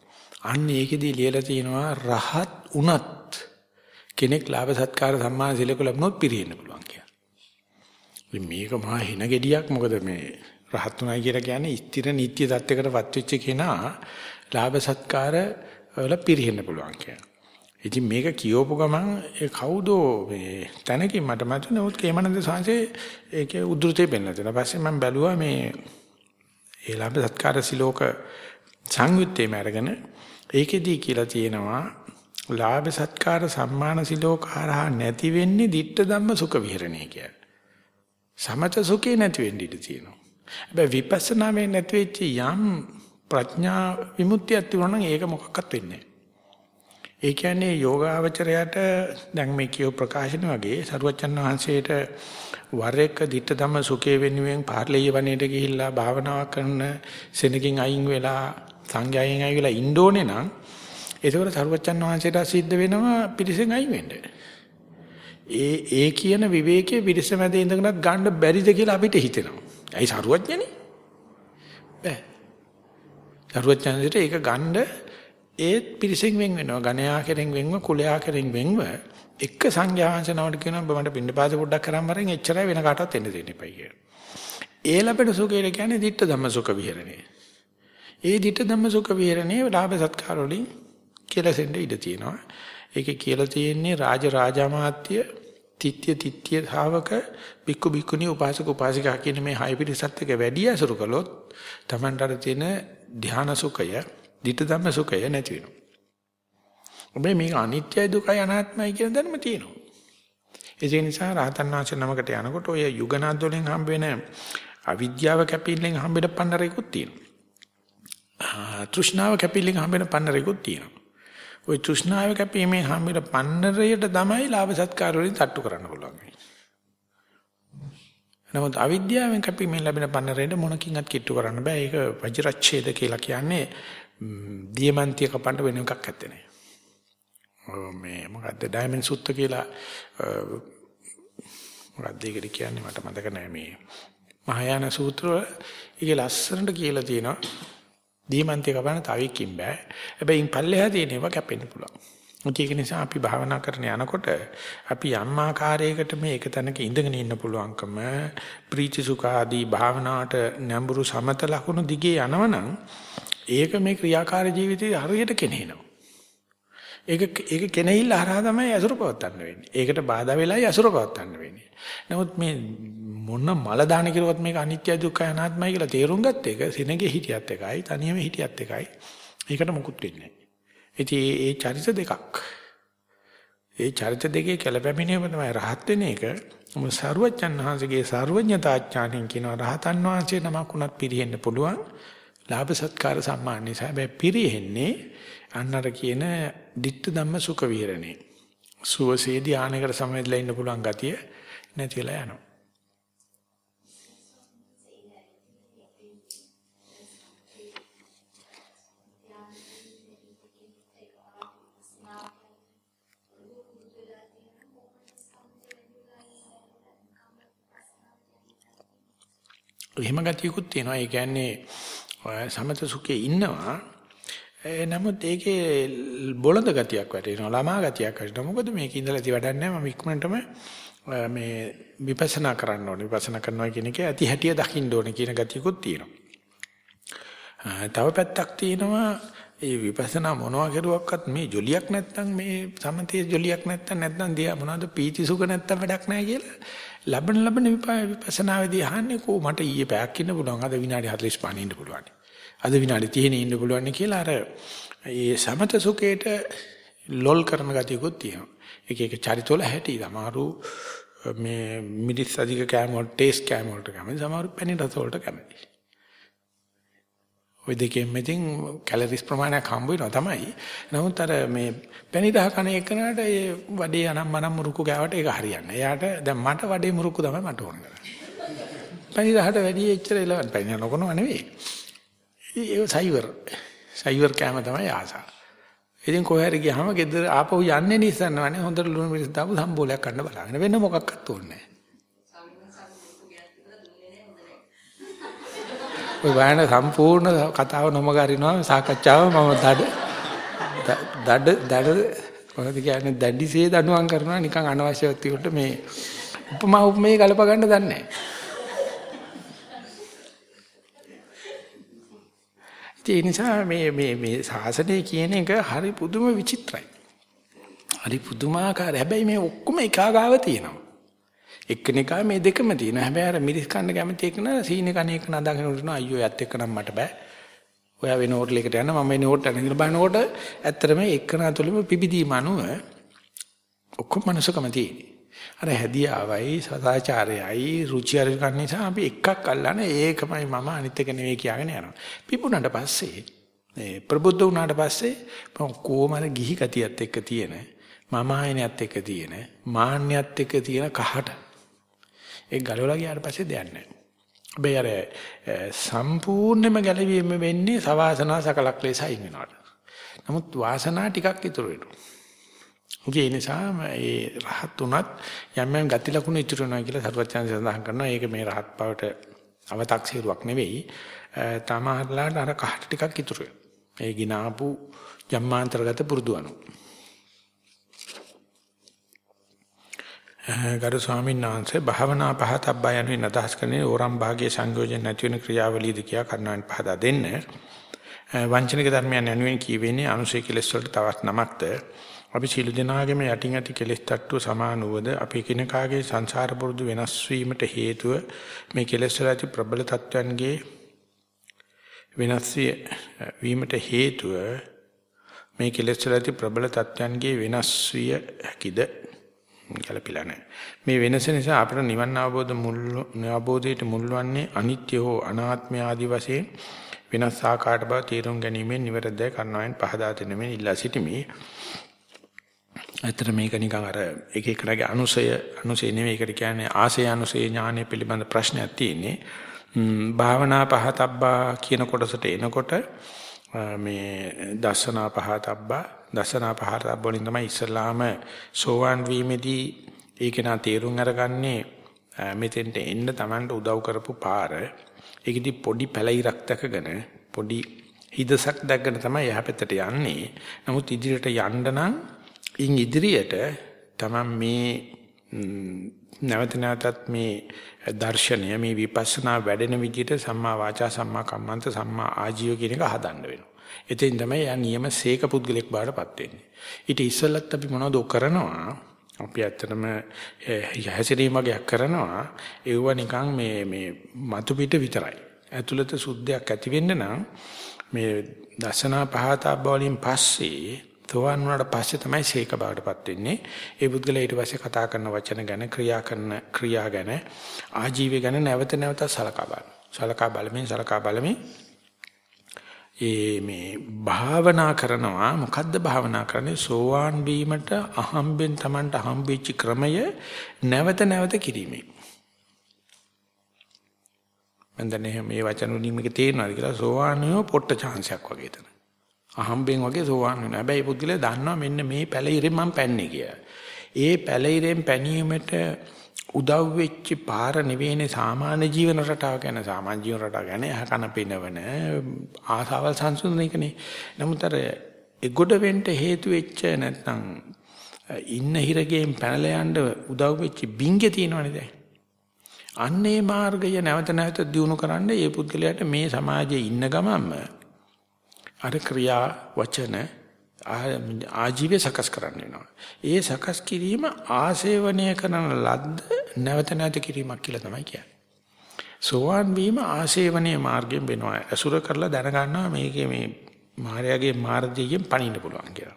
අන්න ඒකෙදී ලියලා තියෙනවා රහත් උනත් කෙනෙක් ලාභ සත්කාර සම්මාන සිලෝක ලැබුණොත් පිරෙන්න පුළුවන් කියලා. මේක මහා හින ගෙඩියක් මොකද මේ රහත් උනායි කියලා කියන්නේ ස්ථිර නිත්‍ය தත්වයකටපත් වෙච්ච කෙනා ලාභ සත්කාර වල පිරෙන්න පුළුවන් කියලා. ඉතින් මේක කියවපු ගමන් ඒ කවුද මේ තැනකින් මට මතුනේ උත් කේමනන්ද සාංශේ ඒකේ උද්ෘතේ පෙන්නලා තියෙනවා. පස්සේ මම බැලුවා මේ ඒලාභ සත්කාර සිලෝක සංයුත්තේම අරගෙන ඒකෙදී කියලා තියෙනවා ලාභ සත්කාර සම්මාන සිලෝකාරහා නැති වෙන්නේ ditta ධම්ම සුඛ විහරණය කියලා. සමත සුඛේ නැති වෙන්න ඉඩ තියෙනවා. හැබැයි විපස්සනා මේ නැති වෙච්ච යම් ප්‍රඥා විමුක්තියක් තිබුණා නම් ඒක මොකක්වත් වෙන්නේ නැහැ. ඒ කියන්නේ යෝගාවචරයට දැන් මේ කියෝ ප්‍රකාශන වගේ සරුවචන් වහන්සේට වර එක ditta ධම්ම සුඛේ වෙනුවෙන් පාර්ලිය වනයේට ගිහිල්ලා භාවනාවක් කරන සෙනකින් අයින් වෙලා සංඥායෙන් අයින් වෙලා ඉන්න ඕනේ නම් ඒකවල සරුවචන් වහන්සේට සිද්ධ වෙනවා පිරිසෙන් අයින් වෙන්න. ඒ ඒ කියන විවේකයේ පිරිස මැද ඉඳගෙනත් ගන්න බැරිද කියලා අපිට හිතෙනවා. ඇයි සරුවඥනේ? බෑ. සරුවඥන්ට ඒක ගන්න ඒත් පිරිසෙන් වෙන් වෙනවා. ගණයා කෙරෙන් වෙන්ව, කුලයා කෙරෙන් වෙන්ව එක සංඥාංශනවට කියනවා මට පින්නපාත පොඩ්ඩක් කරන් මරෙන් එච්චරයි වෙන කාටවත් එන්න දෙන්න එපයි කියලා. ඒ ලැබෙන සුඛය කියන්නේ ditta ධම්ම සුඛ විහරණය. ඒ ditta ධම්ම සුඛ විහරණය ලාභ සත්කාර වලින් කෙලසෙන්න ඉඩ තියෙනවා. ඒකේ කියලා තියෙන්නේ රාජ රාජාමාත්‍ය තිත්‍ය තිත්‍ය ශාවක බික්කු බික්කුණී උපාසක උපාසිකා කියන මේ හය පිරිසත් එක වැඩි අසුරු කළොත් Tamanට තියෙන ධානා සුඛය ditta ධම්ම සුඛය නැති වෙනවා. ඔබේ මේක අනිත්‍යයි දුකයි අනාත්මයි කියන දැනුම තියෙනවා. ඒ නිසා රහතන් වහන්සේ නමකට යනකොට ඔය යුගනාත් වලින් හම්බ වෙන අවිද්‍යාව කැපිල්ලෙන් හම්බෙන පන්නරේකුත් තියෙනවා. තෘෂ්ණාව කැපිල්ලෙන් හම්බෙන පන්නරේකුත් තියෙනවා. ওই තෘෂ්ණාව කැපීමෙන් හම්බෙන පන්නරයට තමයි ලාභ සත්කාර වලින් තට්ටු කරන්න පුළුවන්. නමුත් අවිද්‍යාවෙන් කැපීමෙන් ලැබෙන පන්නරයට මොනකින්වත් කිට්ටු කරන්න බෑ. ඒක වජිරච්ඡේද කියලා කියන්නේ දියමන්තිය කපන්න වෙන එකක් නැත්තේ නේ. මේ මොකද්ද ඩයමන්ඩ් සුත්ත කියලා මොකක්ද ඒකට කියන්නේ මට මතක නැහැ මේ මහායාන සූත්‍ර ඒකේ ලස්සනට කියලා තියෙනවා දියමන්තිය කපන්න තව එකකින් බෑ. හැබැයි ඉන් පල්ලෙහා තියෙන ඒවා කැපෙන්න පුළුවන්. ඒක නිසා අපි භාවනා කරන යනකොට අපි යම් ආකාරයකට මේ එක තැනක ඉඳගෙන ඉන්න පුළුවන්කම ප්‍රීති සුඛ ආදී භාවනාවට නැඹුරු සමත ලකුණු දිගේ යනවනම් ඒක මේ ක්‍රියාකාරී ජීවිතේ හරියට කෙනෙහිනවා. ඒක ඒක කෙනෙහිල්ල හරහා තමයි අසුර පවත්තන්න වෙන්නේ. ඒකට බාධා වෙලායි අසුර පවත්තන්න වෙන්නේ. නමුත් මේ මොන මල දාන කිරුවත් මේක අනිත්‍ය දුක්ඛ අනාත්මයි කියලා තේරුම් ගත්ත එක සිනගේ හිටියත් එකයි තනියම හිටියත් එකයි. ඒකට මුකුත් වෙන්නේ නැහැ. ඉතින් ඒ චරිත දෙකක්. ඒ චරිත දෙකේ කැළපැමිණීම තමයි රහත් වෙන එක. මොකද සරුවච්චන් වහන්සේගේ සර්වඥතාඥාණයෙන් කියනවා රහතන් වහන්සේ නමක් උනත් පිරෙහෙන්න පුළුවන්. ලාභ සත්කාර සම්මාන නිසා හැබැයි පිරෙහෙන්නේ අන්නර කියන ditta ධම්ම සුඛ විහරණේ. සුවසේ ධානයකට සමවැදලා ඉන්න පුළුවන් ගතිය නැතිලා යනවා. එහෙම ගතියකුත් තියෙනවා. ඒ කියන්නේ සමත සුඛේ ඉන්නවා. නමුත් ඒකේ බොළඳ ගතියක් වැටෙනවා. ළමා ගතියක් වැටෙනවා. මොකද මේක ඉඳලා ඉති වැඩක් නැහැ. මම ඉක්මනටම මේ විපස්සනා කරන්න ඕනේ. විපස්සනා කරනවා කියන එක ඇති හැටිය දකින්න ඕනේ කියන ගතියකුත් තියෙනවා. තව පැත්තක් තියෙනවා ඒ විපස්සනා මොනවා කරුවක්වත් මේ ජොලියක් නැත්තම් මේ සමතේ ජොලියක් නැත්තම් නැත්තම් දියා මොනවද පීති සුඛ නැත්තම් වැඩක් නැහැ කියලා ලබන ලබන විපස්සනාවේදී අහන්නේ කො මට ඊයේ පැයක් ඉන්න පුළුවන් අද විනාඩි 45 ඉන්න පුළුවන්. අද විනාඩි 30 ඉන්න පුළුවන් කියලා අර ඒ සමත සුඛේට ලොල් කරන ගතියකුත් තියෙනවා. එක එක චරිතවල හැටි සමහරු මේ මිදිස් අධික කැම වල ටේස්ට් කැම වලට කැමති සමහරු පැණි රස වලට කැමති. ওই දෙකෙන් මෙතින් කැලරිස් ප්‍රමාණයක් හම්බ වෙනවා තමයි. නමුත් අර මේ පැණි රහ කන එකනට ඒ වඩේ අනම් මනම් මුරුකු ගාවට ඒක හරියන්නේ. එයාට දැන් මට වඩේ මුරුකු තමයි මට ඕන කරන්නේ. පැණි රහට වැඩි එච්චර එලවන්න පැණි නොකනව නෙවෙයි. ඒ සයිවර් සයිවර් කෑම තමයි ආසාව. ඉතින් කොහේ හරි ගියාම ගෙදර ආපහු යන්නේ නිසන්නවනේ හොඳට ලුණු මිරිස් දාපු සම්බෝලයක් ගන්න බලාගෙන වෙන මොකක්වත් ඕනේ නැහැ. ඔය වයන සම්පූර්ණ කතාව නොමග අරිනවා සාකච්ඡාව මම දඩ දඩ දඩ මොකද කියන්නේ දැඩිසේ දඬුවම් කරනවා නිකන් අනවශ්‍ය වත්තිකට මේ උපමා උපමේ ගලප ගන්න දන්නේ නැහැ. ඒ නිසා මේ මේ මේ සාසනය කියන එක හරි පුදුම විචිත්‍රයි. හරි පුදුමාකාර. හැබැයි මේ ඔක්කොම එකාගාව තියෙනවා. එක්කෙනෙක්ා මේ දෙකම තියෙනවා. හැබැයි අර මිරිස් කන්න කැමති එක නා සීනි කණ එක නදාගෙන උනවා අයියෝ යත් එක්ක නම් මට බෑ. ඔයා වෙන හෝටල් එකට යන්න මම වෙන හෝටල් එකට කියලා බලනකොට ඇත්තටම එක්කනා තුළම පිබිදීම අනුව ඔක්කොම මනසකම තියෙන්නේ. අර හැදියාවයි සදාචාරයයි රුචි අරුචිකන් නිසා අපි එකක් අල්ලන ඒකමයි මම අනිත් එක නෙවෙයි කියලාගෙන යනවා. පිපුණාට පස්සේ මේ ප්‍රබුද්ධ වුණාට පස්සේ කොහොමද ගිහි ගතියත් එක්ක තියෙන මම ආයනයත් එක්ක තියෙන මාන්නයත් එක්ක තියෙන කහට ඒ ගලවලා ගියාට පස්සේ දෙයක් නැහැ. හැබැයි අර සම්පූර්ණයෙන්ම ගැලවීම වෙන්නේ සවාසනා සකලක් ලෙස අයින් වෙනවට. නමුත් වාසනා ටිකක් ඉතුරු වෙනවා. ඒ නිසා මේ රහත් උනත් යම් යම් ගති ලකුණු ඉතුරු වෙනවා කියලා සරුවචන සඳහන් කරනවා. ඒක මේ රහත් බවට අව탁සීරුවක් නෙවෙයි. තමහරලාට අර කහට ටිකක් ඉතුරු වෙනවා. ඒ ගිනාපු ජම්මාන්තරගත පුරුදු අනුව. ගරු ස්වාමීන් වහන්සේ භාවනා පහතබ්බා යනුවෙන් අදහස් කරන්නේ ඕරම් භාගයේ සංයෝජන නැති වෙන ක්‍රියාවලියද කියා කරුණාවෙන් පහදා දෙන්න. වංචනික ධර්මයන් යනුවෙන් කියවෙන්නේ අනුසය කෙලස් වලට තවත් නමක්ද අපි සීල දෙනාගේම යටින් යටි කෙලස් තට්ටුව සමානුවද අපි කිනකාගේ සංසාර පුරුදු වෙනස් වීමට හේතුව මේ කෙලස් වල ඇති ප්‍රබල තත්වයන්ගේ වෙනස් වීමට හේතුව මේ කෙලස් වල ඇති ප්‍රබල තත්වයන්ගේ වෙනස් විය හැකිද ගැළපිලා නැහැ. මේ වෙනස නිසා අපට නිවන් අවබෝධ මුල් අවබෝධයට මුල්වන්නේ අනිත්‍ය හෝ අනාත්මය ආදී වශයෙන් වෙනස් ආකාරයට බව තේරුම් ගැනීමෙන් නිවැරදිව කරනවෙන් පහදා දෙනෙමින් ඉල්ලා සිටිමි. ඇත්තට මේක නිකන් අර එක එකනගේ අනුසය අනුසය නෙවෙයි ඒකට කියන්නේ ආසය අනුසය ඥානය පිළිබඳ ප්‍රශ්නයක් තියෙන්නේ. භාවනා පහතබ්බා කියන කොටසට එනකොට මේ දර්ශනා පහතබ්බා දසනා පහර වලින් තමයි ඉස්ලාම සෝවාන් වීමේදී ඒක නා තේරුම් අරගන්නේ මෙතෙන්ට එන්න Tamanට උදව් කරපු පාර. ඒකෙදි පොඩි පැලිරක් දැකගෙන පොඩි හිදසක් දැක්ගෙන තමයි එහා පැත්තට යන්නේ. නමුත් ඉදිරියට යන්න නම් ඉන් ඉදිරියට තමන් මේ නැවත නැවතත් මේ දර්ශනය මේ විපස්සනා වැඩෙන විදිහට සම්මා වාචා සම්මා කම්මන්ත සම්මා ආජීව කියන එක හදන්න වෙනවා. එතෙන් තමයි යා නියම සීක පුද්ගලෙක් බාටපත් වෙන්නේ. ඊට ඉස්සෙල්ලත් අපි මොනවද කරනවා? අපි ඇත්තටම හැසිරීම වගේක් කරනවා. ඒව නිකන් මේ මේ මතු පිට විතරයි. ඇතුළත සුද්ධයක් ඇති වෙන්න නම් මේ දසනා පහතා බවලින් පස්සේ තෝවන් වුණාට පස්සේ තමයි සීක බවටපත් වෙන්නේ. ඒ පුද්ගලයා ඊට පස්සේ කතා කරන වචන ගැන ක්‍රියා කරන ක්‍රියා ගැන ආජීවය ගැන නැවත නැවත සලකා බලන. සලකා බලමින් සලකා බලමින් ඒ මේ භාවනා කරනවා මොකද්ද භාවනා කරන්නේ සෝවාන් වීමට අහම්බෙන් Tamanට හම්බෙච්ච ක්‍රමය නැවත නැවත කිරීමයි. මම දන්නේ මේ වචන වලින් මේක තේරෙනවද කියලා සෝවාන්යෝ පොට්ට chance එකක් වගේ තමයි. අහම්බෙන් වගේ සෝවාන් වෙනවා. හැබැයි පුද්ගලයා දන්නවා මෙන්න මේ පැලිරෙන් මම පැන්නේ කියලා. ඒ පැලිරෙන් පැනීමට උදව් වෙච්ච පාර නෙවෙයිනේ සාමාන්‍ය ජීවන රටාව ගැන සාමාන්‍ය ජීවන රටාව ගැන අහකන පිනවන ආසාවල් සංසුන්දනයකනේ. නමුත් අර එගොඩ වෙන්න හේතු වෙච්ච නැත්නම් ඉන්න හිරගෙන් පැනලා යන්න උදව් වෙච්ච බින්ගේ තියෙනවනේ දැන්. අන්නේ මාර්ගය නැවත නැවත දියුණු කරන්න මේ පුද්ගලයාට මේ සමාජයේ ඉන්න ගමන්ම අර ක්‍රියා වචන ආජීවය සකස් කරන්න වෙනවා. ඒ සකස් කිරීම ආසේවනය කරන ලද්ද නැවත නැවත කිරීමක් කියලා තමයි කියන්නේ. සෝවාන් වීම ආසේවනයේ මාර්ගයෙන් වෙනවා. අසුර කරලා දැනගන්නවා මේකේ මේ මායාවේ මාර්ගයෙන් පණින්න පුළුවන් කියලා.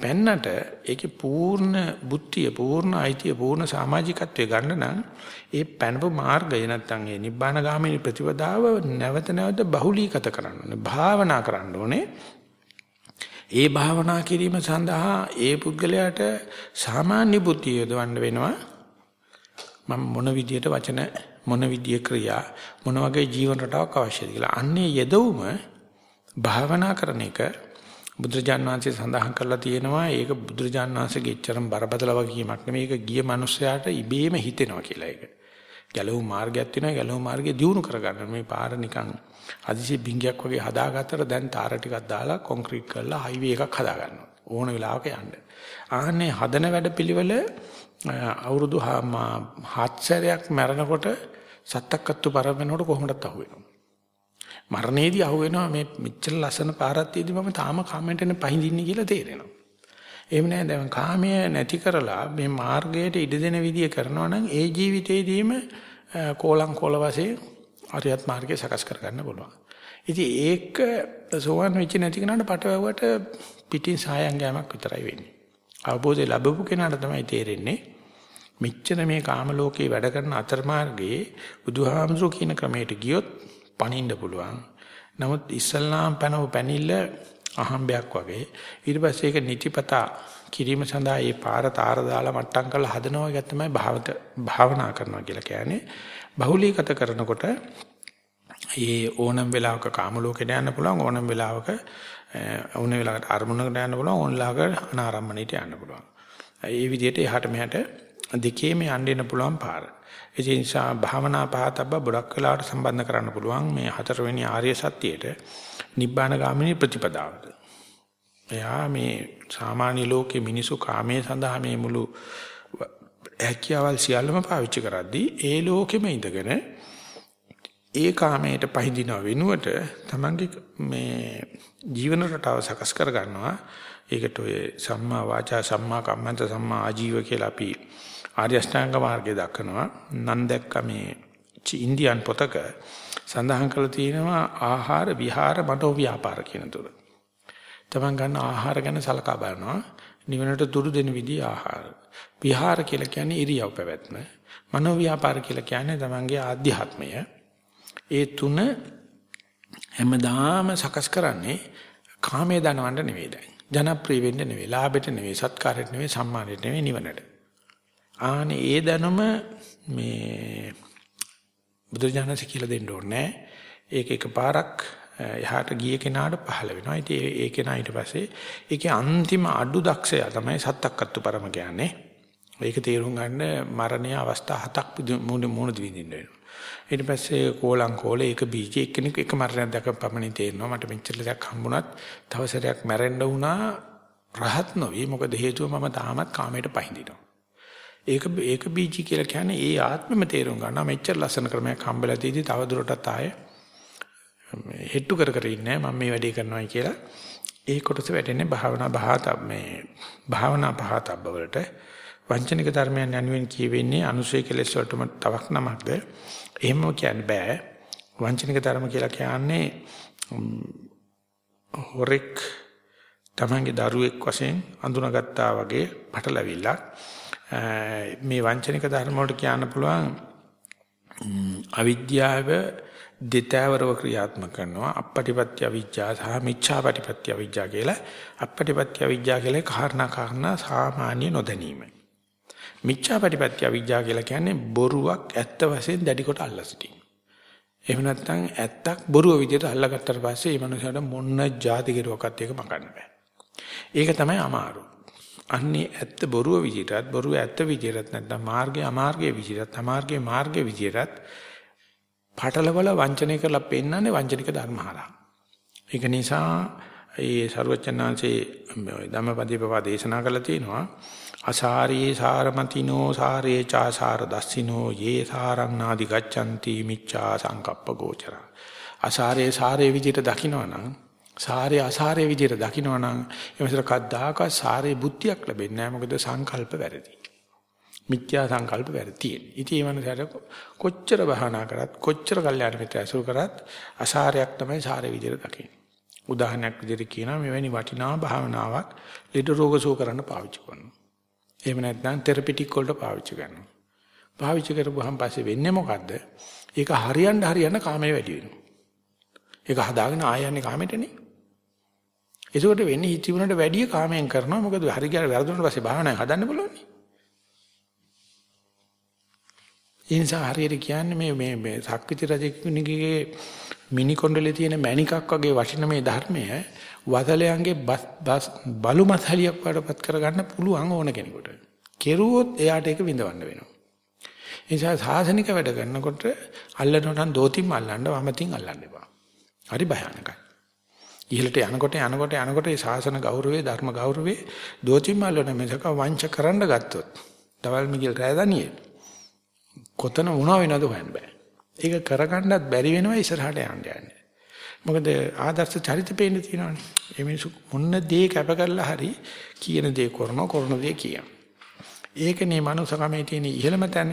පෙන්නට ඒකේ පූර්ණ බුද්ධිය පූර්ණ අයිතිය පූර්ණ සමාජිකත්වයේ ගන්න නම් ඒ පැනපු මාර්ගය නැත්තම් ඒ නිබ්බාන ගාමිනී ප්‍රතිපදාව නැවත නැවත බහුලීගත කරන්න ඕනේ භාවනා කරන්න ඕනේ. ඒ භාවනා කිරීම සඳහා ඒ පුද්ගලයාට සාමාන්‍ය බුද්ධිය යොදවන්න වෙනවා. මම මොන විදියට වචන මොන විදිය ක්‍රියා මොන වගේ ජීවන රටාවක් අවශ්‍යද කියලා. අන්නේ යෙදවුම භාවනා කරන එක බුදුරජාන් වහන්සේ සඳහන් කරලා තියෙනවා ඒක බුදුරජාන් වහන්සේගේ එච්චරම බරපතල වගකීමක් නෙමෙයි ඒක ගිය මිනිස්සයාට ඉබේම හිතෙනවා කියලා ඒක. ගැලවු මාර්ගයක් තියෙනවා ගැලවු මාර්ගය දියුණු කරගන්න මේ පාර නිකන් අදිසි බින්ගයක් වගේ හදාගත්තට දැන් තාර ටිකක් දාලා කොන්ක්‍රීට් කරලා හයිවේ එකක් හදා ගන්නවා. ඕන වෙලාවක යන්න. ආන්නේ හදන වැඩපිළිවෙල අවුරුදු හත් සැරයක් මැරෙනකොට සත්තක්කත්තු පරවෙනකොට කොහොමදත් අහුවෙනවා. මරණයේදී අහුවෙනවා මේ මෙච්චර ලස්සන පාරක් තියෙදි මම තාම කාමයට එන පහඳින්නේ කියලා තේරෙනවා. එහෙම නෑ දැන් කාමය නැති කරලා මේ මාර්ගයට ඉඩ දෙන විදිය කරනවා නම් ඒ ජීවිතේදීම කෝලං කෝල වශයෙන් අරියත් මාර්ගය සකස් කරගන්න පුළුවන්. ඉතින් ඒක සෝවන් වෙච්ච නැති කෙනාට පටවවට පිටින් සායම් ගෑමක් විතරයි වෙන්නේ. අවබෝධය ලැබපු කෙනාට තමයි තේරෙන්නේ මෙච්චර මේ කාම ලෝකේ වැඩ කරන අතරමාර්ගයේ බුදුහාමුදුරු කියන ක්‍රමයට ගියොත් පණින්න පුළුවන්. නමුත් ඉස්සල්ලාම් පැනව පැනිල්ල අහම්බයක් වගේ ඊට පස්සේ ඒක නිතිපතා කිරීම සඳහා ඒ පාර තාර දාලා මට්ටම් කරලා හදනවා එක තමයි භාවත භාවනා කරනවා කියලා කියන්නේ බහුලීගත කරනකොට ඒ ඕනම වෙලාවක කාම ලෝකෙට යන්න පුළුවන් ඕනම වෙලාවක ඕන වෙලාවකට අරමුණකට යන්න පුළුවන් ඕන වෙලාවක අනාරම්මණයට යන්න පුළුවන්. ඒ විදිහට එහාට මෙහාට දෙකේම යන්න පුළුවන් පාර. ඒ නිසා භාවනා පහතබ්බ ගොඩක් වෙලාවට සම්බන්ධ කරන්න පුළුවන් මේ හතරවෙනි ආර්ය සත්‍යයට නිබ්බාන ගාමිනී ප්‍රතිපදාවට. එයා මේ සාමාන්‍ය ලෝකේ මිනිසු කාමයේ සඳහා මේ මුළු හැකියාවල් සියල්ලම පාවිච්චි කරද්දී ඒ ලෝකෙම ඉඳගෙන ඒ කාමයට පහඳිනව වෙනුවට තමන්ගේ මේ ජීවන රටාව සකස් කර ගන්නවා. ඒකට ඔය සම්මා වාචා සම්මා කම්මන්ත සම්මා ආජීව කියලා අපි ආර්ය අෂ්ටාංග මාර්ගය දක්වනවා. නම් දැක්ක මේ ඉන්දියන් පොතක සඳහන් කරලා තියෙනවා ආහාර විහාර මනෝ ව්‍යාපාර කියන තුන. තමන් ගන්න ආහාර ගැන සලකා බලනවා. නිවනට දුරු දෙන විදිහ ආහාර. විහාර කියලා කියන්නේ ඉරියව් පැවැත්ම. මනෝ ව්‍යාපාර කියලා කියන්නේ තමන්ගේ ආධ්‍යාත්මය. ඒ තුන හැමදාම සකස් කරන්නේ කාමයේ දනවන්න නෙවෙයි දැන්. ජනප්‍රිය වෙන්න නෙවෙයි, ලාභෙට නෙවෙයි, සත්කාරයට නෙවෙයි, සම්මානයට නෙවෙයි නිවනට. ආනේ ඒ දැනුම මේ බුදුරජාණන්සේ කියලා දෙන්න ඕනේ. ඒක එකපාරක් එහාට ගිය කෙනාට පහළ වෙනවා. ඉතින් ඒ කෙනා ඊට පස්සේ ඒකේ අන්තිම අඩු දක්ෂයා තමයි සත්තක්කත්තු පරම කියන්නේ. ඒක තේරුම් ගන්න මරණයේ අවස්ථා හතක් මුණ මුණ දිවිඳින්න වෙනවා. ඊට පස්සේ කෝලං කෝල ඒක බීජ එක්කෙනෙක් එක මරණයක් දැක පමණින් තේරෙනවා මට මෙච්චර දෙයක් හම්බුණත් තව සැරයක් මැරෙන්න වුණා රහත් නොවේ. මොකද හේතුව මම තාමත් කාමයට පහඳිනවා. ඒක ඒක බීජි කියලා කියන්නේ ඒ ආත්මෙම තේරුම් ගන්නවා. මෙච්චර ලස්සන ක්‍රමයක් හම්බෙලා තියෙදි තව දුරටත් ආයේ හෙට්ටු කර කර ඉන්නේ මම මේ වැඩේ කරනවායි කියලා. ඒ කොටස වැටෙන්නේ භාවනා භාතබ් මේ භාවනා භාතබ්බ වලට වංචනික ධර්මයන් යනුවෙන් කියවෙන්නේ අනුසය කෙලෙස් වලටම තවක් නමක්ද? එහෙම කියන්න බෑ. වංචනික ධර්ම කියලා කියන්නේ හොරෙක් තමන්ගේ දරුවෙක් වශයෙන් අඳුනගත්තා වගේ පටලවිල්ලක් මේ වංචනික ධර්ම වලට කියන්න පුළුවන් අවිද්‍යාව දෙතෑවරව ක්‍රියාත්මක කරනවා. අපපටිපත්‍ය අවිජ්ජා සහ මිච්ඡාපටිපත්‍ය අවිජ්ජා කියලා. අපපටිපත්‍ය අවිජ්ජා කියලා කාරණා කාරණා සාමාන්‍ය නොදැනීම. මිච්ඡාපටිපත්‍ය අවිජ්ජා කියලා කියන්නේ බොරුවක් ඇත්ත වශයෙන් දැඩි කොට අල්ලා සිටීම. එහෙම නැත්නම් ඇත්තක් බොරුව විදිහට අල්ලගත්තට පස්සේ මේ මනුස්සයාට මොන જાති කෙරුවක්වත් ඒක මකන්න බෑ. ඒක තමයි අමාරු. අන්නේ ඇත්ත බොරුව විදිහටත් බොරුව ඇත්ත විදිහටත් නැත්නම් මාර්ගය අමාර්ගයේ විදිහටත් අමාර්ගයේ මාර්ගයේ විදිහටත් පටලවල වංචනය කරලා පෙන්නන්නේ වංචනික ධර්මහරා. ඒක නිසා ඒ ਸਰවචනාංශේ ධම්මපදයේ පවා දේශනා කළා තියෙනවා අසාරී සාරමතිනෝ සාරේ චාසාර දස්සිනෝ යේ සාරං නාදි ගච්ඡanti මිච්ඡා සංකප්ප ගෝචර අසාරේ සාරේ විදිහට දකින්නවනම් සාරේ අසාරේ විදිහට දකින්නවනම් එමෙතන කද්දාක සාරේ බුද්ධියක් ලැබෙන්නේ නැහැ මොකද සංකල්ප වැරදි. මිත්‍යා සංකල්ප වැරදි තියෙන. ඉතින් මේ මනසට කොච්චර බහනා කරත් කොච්චර කල්යාණ මිත්‍ර ඇසුරු කරත් අසාරයක් තමයි සාරේ විදිහට දකින්නේ. උදාහරණයක් විදිහට කියනවා මෙවැනි වටිනා භාවනාවක් ලෙඩ රෝග සුව කරන්න පාවිච්චි කරනවා. එහෙම නැත්නම් තෙරපිටික් වලට පාවිච්චි කරනවා. පාවිච්චි කරපුවාන් පස්සේ වෙන්නේ මොකද්ද? ඒක හරියන්න හරියන්න කාමයේ වැඩි වෙනවා. ඒක හදාගෙන ආයන්නේ කාමයටනේ. ඒකට වෙන්නේ හිතවිනට වැඩිය කාමයෙන් කරනවා. මොකද හරි ගියාට වැරදුනට පස්සේ භාවනාවෙන් හදන්න පුළුවන්. ඒ නිසා හරියට කියන්නේ මේ මේ මේ සක්විති රජෙකුගේ මිනි කොණ්ඩලේ තියෙන මණිකක් වගේ වටින මේ ධර්මය වදලයන්ගේ බලු මසලියක් වඩපත් කරගන්න පුළුවන් ඕන කෙනෙකුට. කෙරුවොත් එයාට ඒක විඳවන්න වෙනවා. ඒ නිසා සාසනික වැඩ කරනකොට අල්ලනොට නම් දෝතිම් අල්ලන්න වමතින් අල්ලන්න එපා. හරි භයානකයි. ඉහළට යනකොට යනකොට යනකොට මේ ශාසන ගෞරවයේ ධර්ම ගෞරවයේ දෝතිමල් වෙන මේක වංච කරන්න ගත්තොත් දවල් මිගිල් රෑදනියේ කොතන වුණා වෙනවද හොයන්න බෑ. ඒක කරගන්නත් බැරි වෙනවා ඉස්සරහට යන්න යන්නේ. මොකද ආදර්ශ චරිත පේන්න තියෙනවානේ. ඒ මිනිස්සු මොන දේ කැප කරලා හරි කියන දේ කරනවා කරන දේ කියන. ඒකනේ මනුස්සකමේ තියෙන ඉහළම තැන.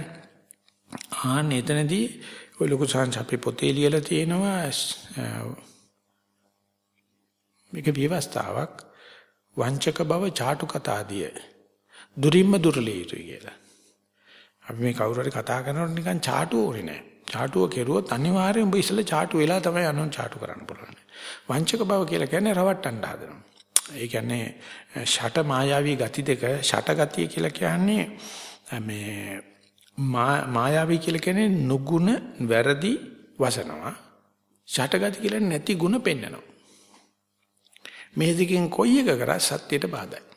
ආන්න එතනදී ඔය ලොකු සංස අපේ පොතේ ලියලා තියෙනවා මේක විවස්ථාවක් වංචක බව ചാටු කතාදිය දුරින්ම දුරලිය යුතුයි කියලා. අපි මේ කවුරු හරි කතා කරනකොට නිකන් ചാටු ඕනේ නැහැ. ചാටුව කෙරුවොත් අනිවාර්යයෙන් ඔබ ඉස්සෙල්ලා ചാටු වෙලා තමයි අනුන් ചാටු කරන්න පුළුවන්. වංචක බව කියලා කියන්නේ රවට්ටන්න හදනවා. ඒ කියන්නේ ෂට මායාවී ගති දෙක ෂට ගතිය කියලා කියන්නේ මේ මායාවී කියලා කියන්නේ නුගුණ වැරදි වසනවා. ෂට ගති කියලා නැති ಗುಣ පෙන්නනවා. මේ දෙකෙන් කොයි එක කරා සත්‍යයට බාධායි.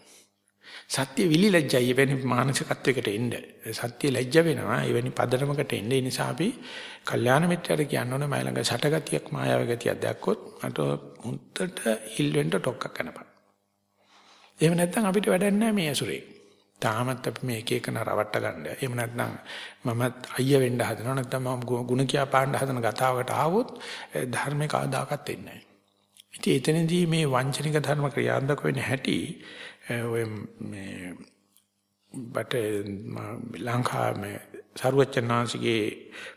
සත්‍ය විලි ලැජ්ජයි එවැනි මානසිකත්වයකට එන්න. සත්‍ය ලැජ්ජ වෙනවා එවැනි පදනමකට එන්න. ඒ නිසා අපි කල්යාණ මිත්‍රයට කියන්න ඕනේ මයි ළඟ ෂටගතියක් මායාව ගතියක් දැක්කොත් මට මුත්තට හිල් වෙන්න ටොක්ක් කරනපන්. එහෙම නැත්නම් අපිට වැඩක් නැහැ මේ ඇසුරේ. තාමත් අපි මේ එක එකන රවට්ට ගන්න. එහෙම නැත්නම් මම අයිය වෙන්න හදනවා නැත්නම් මම ಗುಣ කියා පාන්න හදන ගතාවකට ආවොත් ධර්මේ කවදාකවත් එන්නේ නැහැ. ඉතින් එතනදී මේ වංචනික ධර්ම ක්‍රියාත්මක වෙන්නේ හැටි ඔය මේ බට ලංකාවේ සරුවචනාංශගේ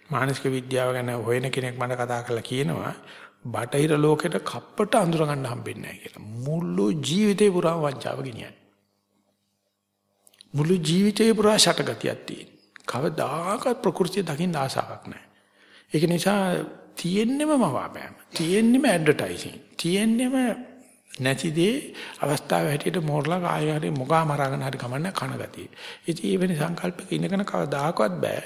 මානසික විද්‍යාව ගැන හොයන කෙනෙක් මට කතා කරලා කියනවා බටහිර ලෝකෙට කප්පට අඳුර ගන්න හම්බෙන්නේ නැහැ කියලා. මුළු ජීවිතේ පුරා වංචාව ගෙනියන්නේ. මුළු ජීවිතේ පුරා ෂටගතියක් තියෙන. කවදාකවත් ප්‍රകൃතිය දකින්න ආසාවක් නැහැ. ඒක නිසා තියෙන්නෙම මවාපෑම. තියෙන්නෙම ඇඩ්වර්ටයිසින්. තියෙන්නෙම නැති දේ අවස්ථාව හැටියට මෝරලා කාය හරි මොකා මරාගෙන හරි කමන්න කන ගතිය. ඉතින් මේ වෙනි සංකල්පක ඉඳගෙන කවදාකවත් බෑ.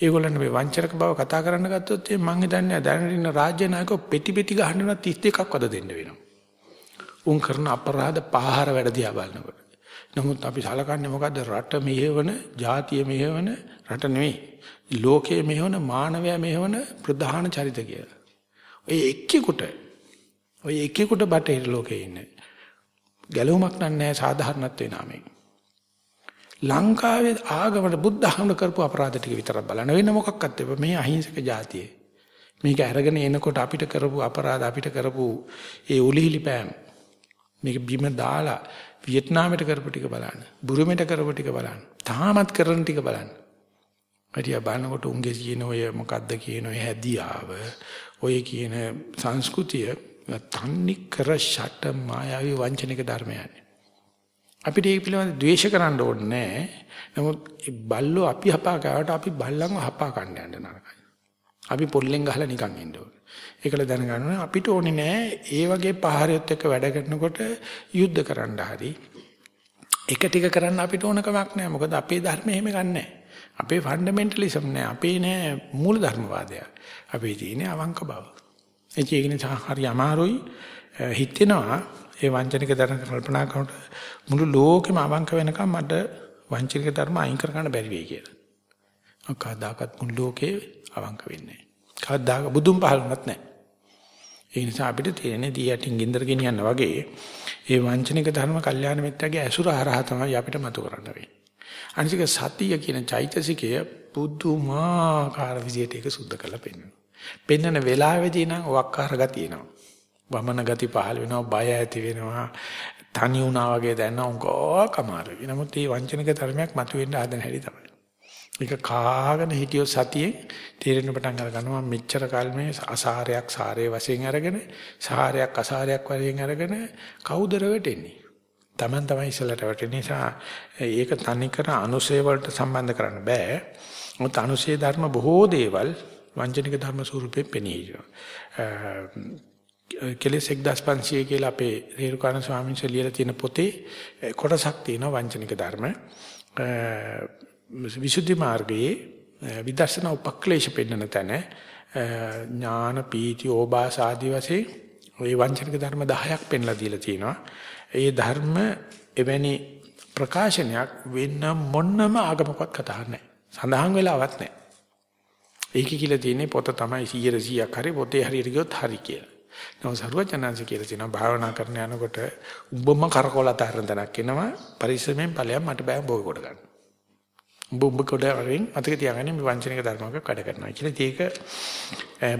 ඒගොල්ලන් මේ වංචරක බව කතා කරන්න ගත්තොත් මම හිතන්නේ දැනට ඉන්න රාජ්‍ය නායකව පෙටි පෙටි ගහනවා 31ක් වද දෙන්න වෙනවා. උන් කරන අපරාධ පහර වැඩ දිහා බලනකොට. නමුත් අපි සලකන්නේ මොකද්ද රට මෙහෙවන, ජාතිය මෙහෙවන, රට නෙවෙයි. ලෝකයේ මෙහෙවන, මානවයා මෙහෙවන ප්‍රධාන චරිත කියලා. ඔය එක්කෙකුට ඔය එක්කෙකුට බටහිර ලෝකේ ඉන්නේ. ගැලවුමක් නැහැ සාධාරණත්වේ නාමයෙන්. ලංකාවේ ආගමට බුද්ධ ධර්ම කරපු අපරාධ ටික විතරක් බලන්න වෙන මොකක්වත් එපා මේ අහිංසක જાතියේ. මේක අරගෙන එනකොට අපිට කරපු අපරාධ අපිට කරපු ඒ උලිහිලි පෑම් මේක බිම දාලා වියට්නාමයට කරපු ටික බලන්න. බුරුමෙට කරපු ටික බලන්න. තාමත් කරන ටික බලන්න. හරිය බලනකොට උන්ගේ කියන ඔය මොකද්ද කියන ඔය හැදියාව ඔය කියන සංස්කෘතිය තන්නි කර ෂට මායාවී වංචනික ධර්මයන්. අපිට ඒක පිළිබඳව ද්වේෂ කරන්න ඕනේ නැහැ. නමුත් බල්ලෝ අපි හපා ගාවට අපි බල්ලන්ව හපා කන්න යන්න නරකයි. අපි පොල්ලෙන් ගහලා නිකන් ඉන්න ඕනේ. ඒකල දැනගන්න අපිට ඕනේ නෑ ඒ වගේ පහරයොත් එක්ක වැඩ කරනකොට යුද්ධ කරන්න හරි එක ටික කරන්න අපිට ඕන කමක් නෑ. මොකද අපේ ධර්ම එහෙම ගන්නෑ. අපේ ෆන්ඩමෙන්ටලිසම් නෑ. අපේ නෑ මූල ධර්මවාදය. අපේ තියෙන්නේ අවංක බව. ඒක නිසා හරි අමාරුයි හිතෙනවා ඒ වංචනික ධර්ම කල්පනා කරනකොට මුළු ලෝකෙම අවංක වෙනකම් මට වංචනික ධර්ම අයින් කර ගන්න බැරි වෙයි කියලා. කවදාකවත් මුළු ලෝකේ අවංක වෙන්නේ නැහැ. කවදාක බුදුන් පහළුණත් නැහැ. ඒ නිසා අපිට තේරෙන්නේ දී යටින් ගින්දර ගෙනියන්න වගේ ඒ වංචනික ධර්ම කල්යාණ මිත්‍යාගේ ඇසුර හරහා තමයි අපිට මතු කරන්න වෙන්නේ. අනිසික සතිය කියන චෛතසිකය පුදුමාකාර විදියට ඒක සුද්ධ කරලා පෙන්වනවා. පෙන්වන වෙලාවෙදී නම් වක්කාර ගතියනවා. වමන ගති පහළ වෙනවා, බය ඇති වෙනවා, තනි වුණා වගේ දැනෙනවා. උගෝ කමාරුයි. නමුත් මේ වංචනික ධර්මයක් මතුවෙන්න හදන හැටි තමයි. ඒක කාගෙන හිටියොත් සතියේ තීරණ පටන් අර ගන්නවා මෙච්චර කල් මේ අසාරයක් සාරයේ වශයෙන් අරගෙන සාරයක් අසාරයක් වශයෙන් අරගෙන කවුදර වැටෙන්නේ Taman තමයි ඉස්සලට වැටෙන නිසා ඒක තනිකර අනුසය වලට සම්බන්ධ කරන්න බෑ. මොකද අනුසය ධර්ම බොහෝ දේවල් වංචනික ධර්ම ස්වරූපයෙන් පෙනී කෙලෙස් 1500 කියලා අපේ රේරුකාණ ස්වාමීන් වහන්සේ ලියලා තියෙන පොතේ කොටසක් තියෙනවා වංචනික ධර්ම. විසුද්ධි මාර්ගයේ විදර්ශනා උපක්ලේශ පෙන්වන තැන ඥාන පීති ඕබාස ආදී වශයෙන් ওই වංචනික ධර්ම 10ක් පෙන්ලා දීලා තියෙනවා. ඒ ධර්ම එවැනි ප්‍රකාශනයක් වෙන මොන්නම ආගමකවත් කතා නැහැ. සඳහන් වෙලාවක් නැහැ. ඒක කියලා තියෙන්නේ පොත තමයි 100 100ක් හරි පොතේ හරියට ගියොත් හරි කියලා. නෝ සරුවචනංශ කියලා තියෙනවා භාවනා කරන යනකොට උඹම කරකවල තරන තැනක් එනවා පරිස්සමෙන් ඵලයක් මට බෑ බෝයි කොට ගන්න. උඹ උඹ කොට වලින් මතක තියාගන්න මේ වංචනික ධර්මයක වැඩ කරනවා කියලා. ඒක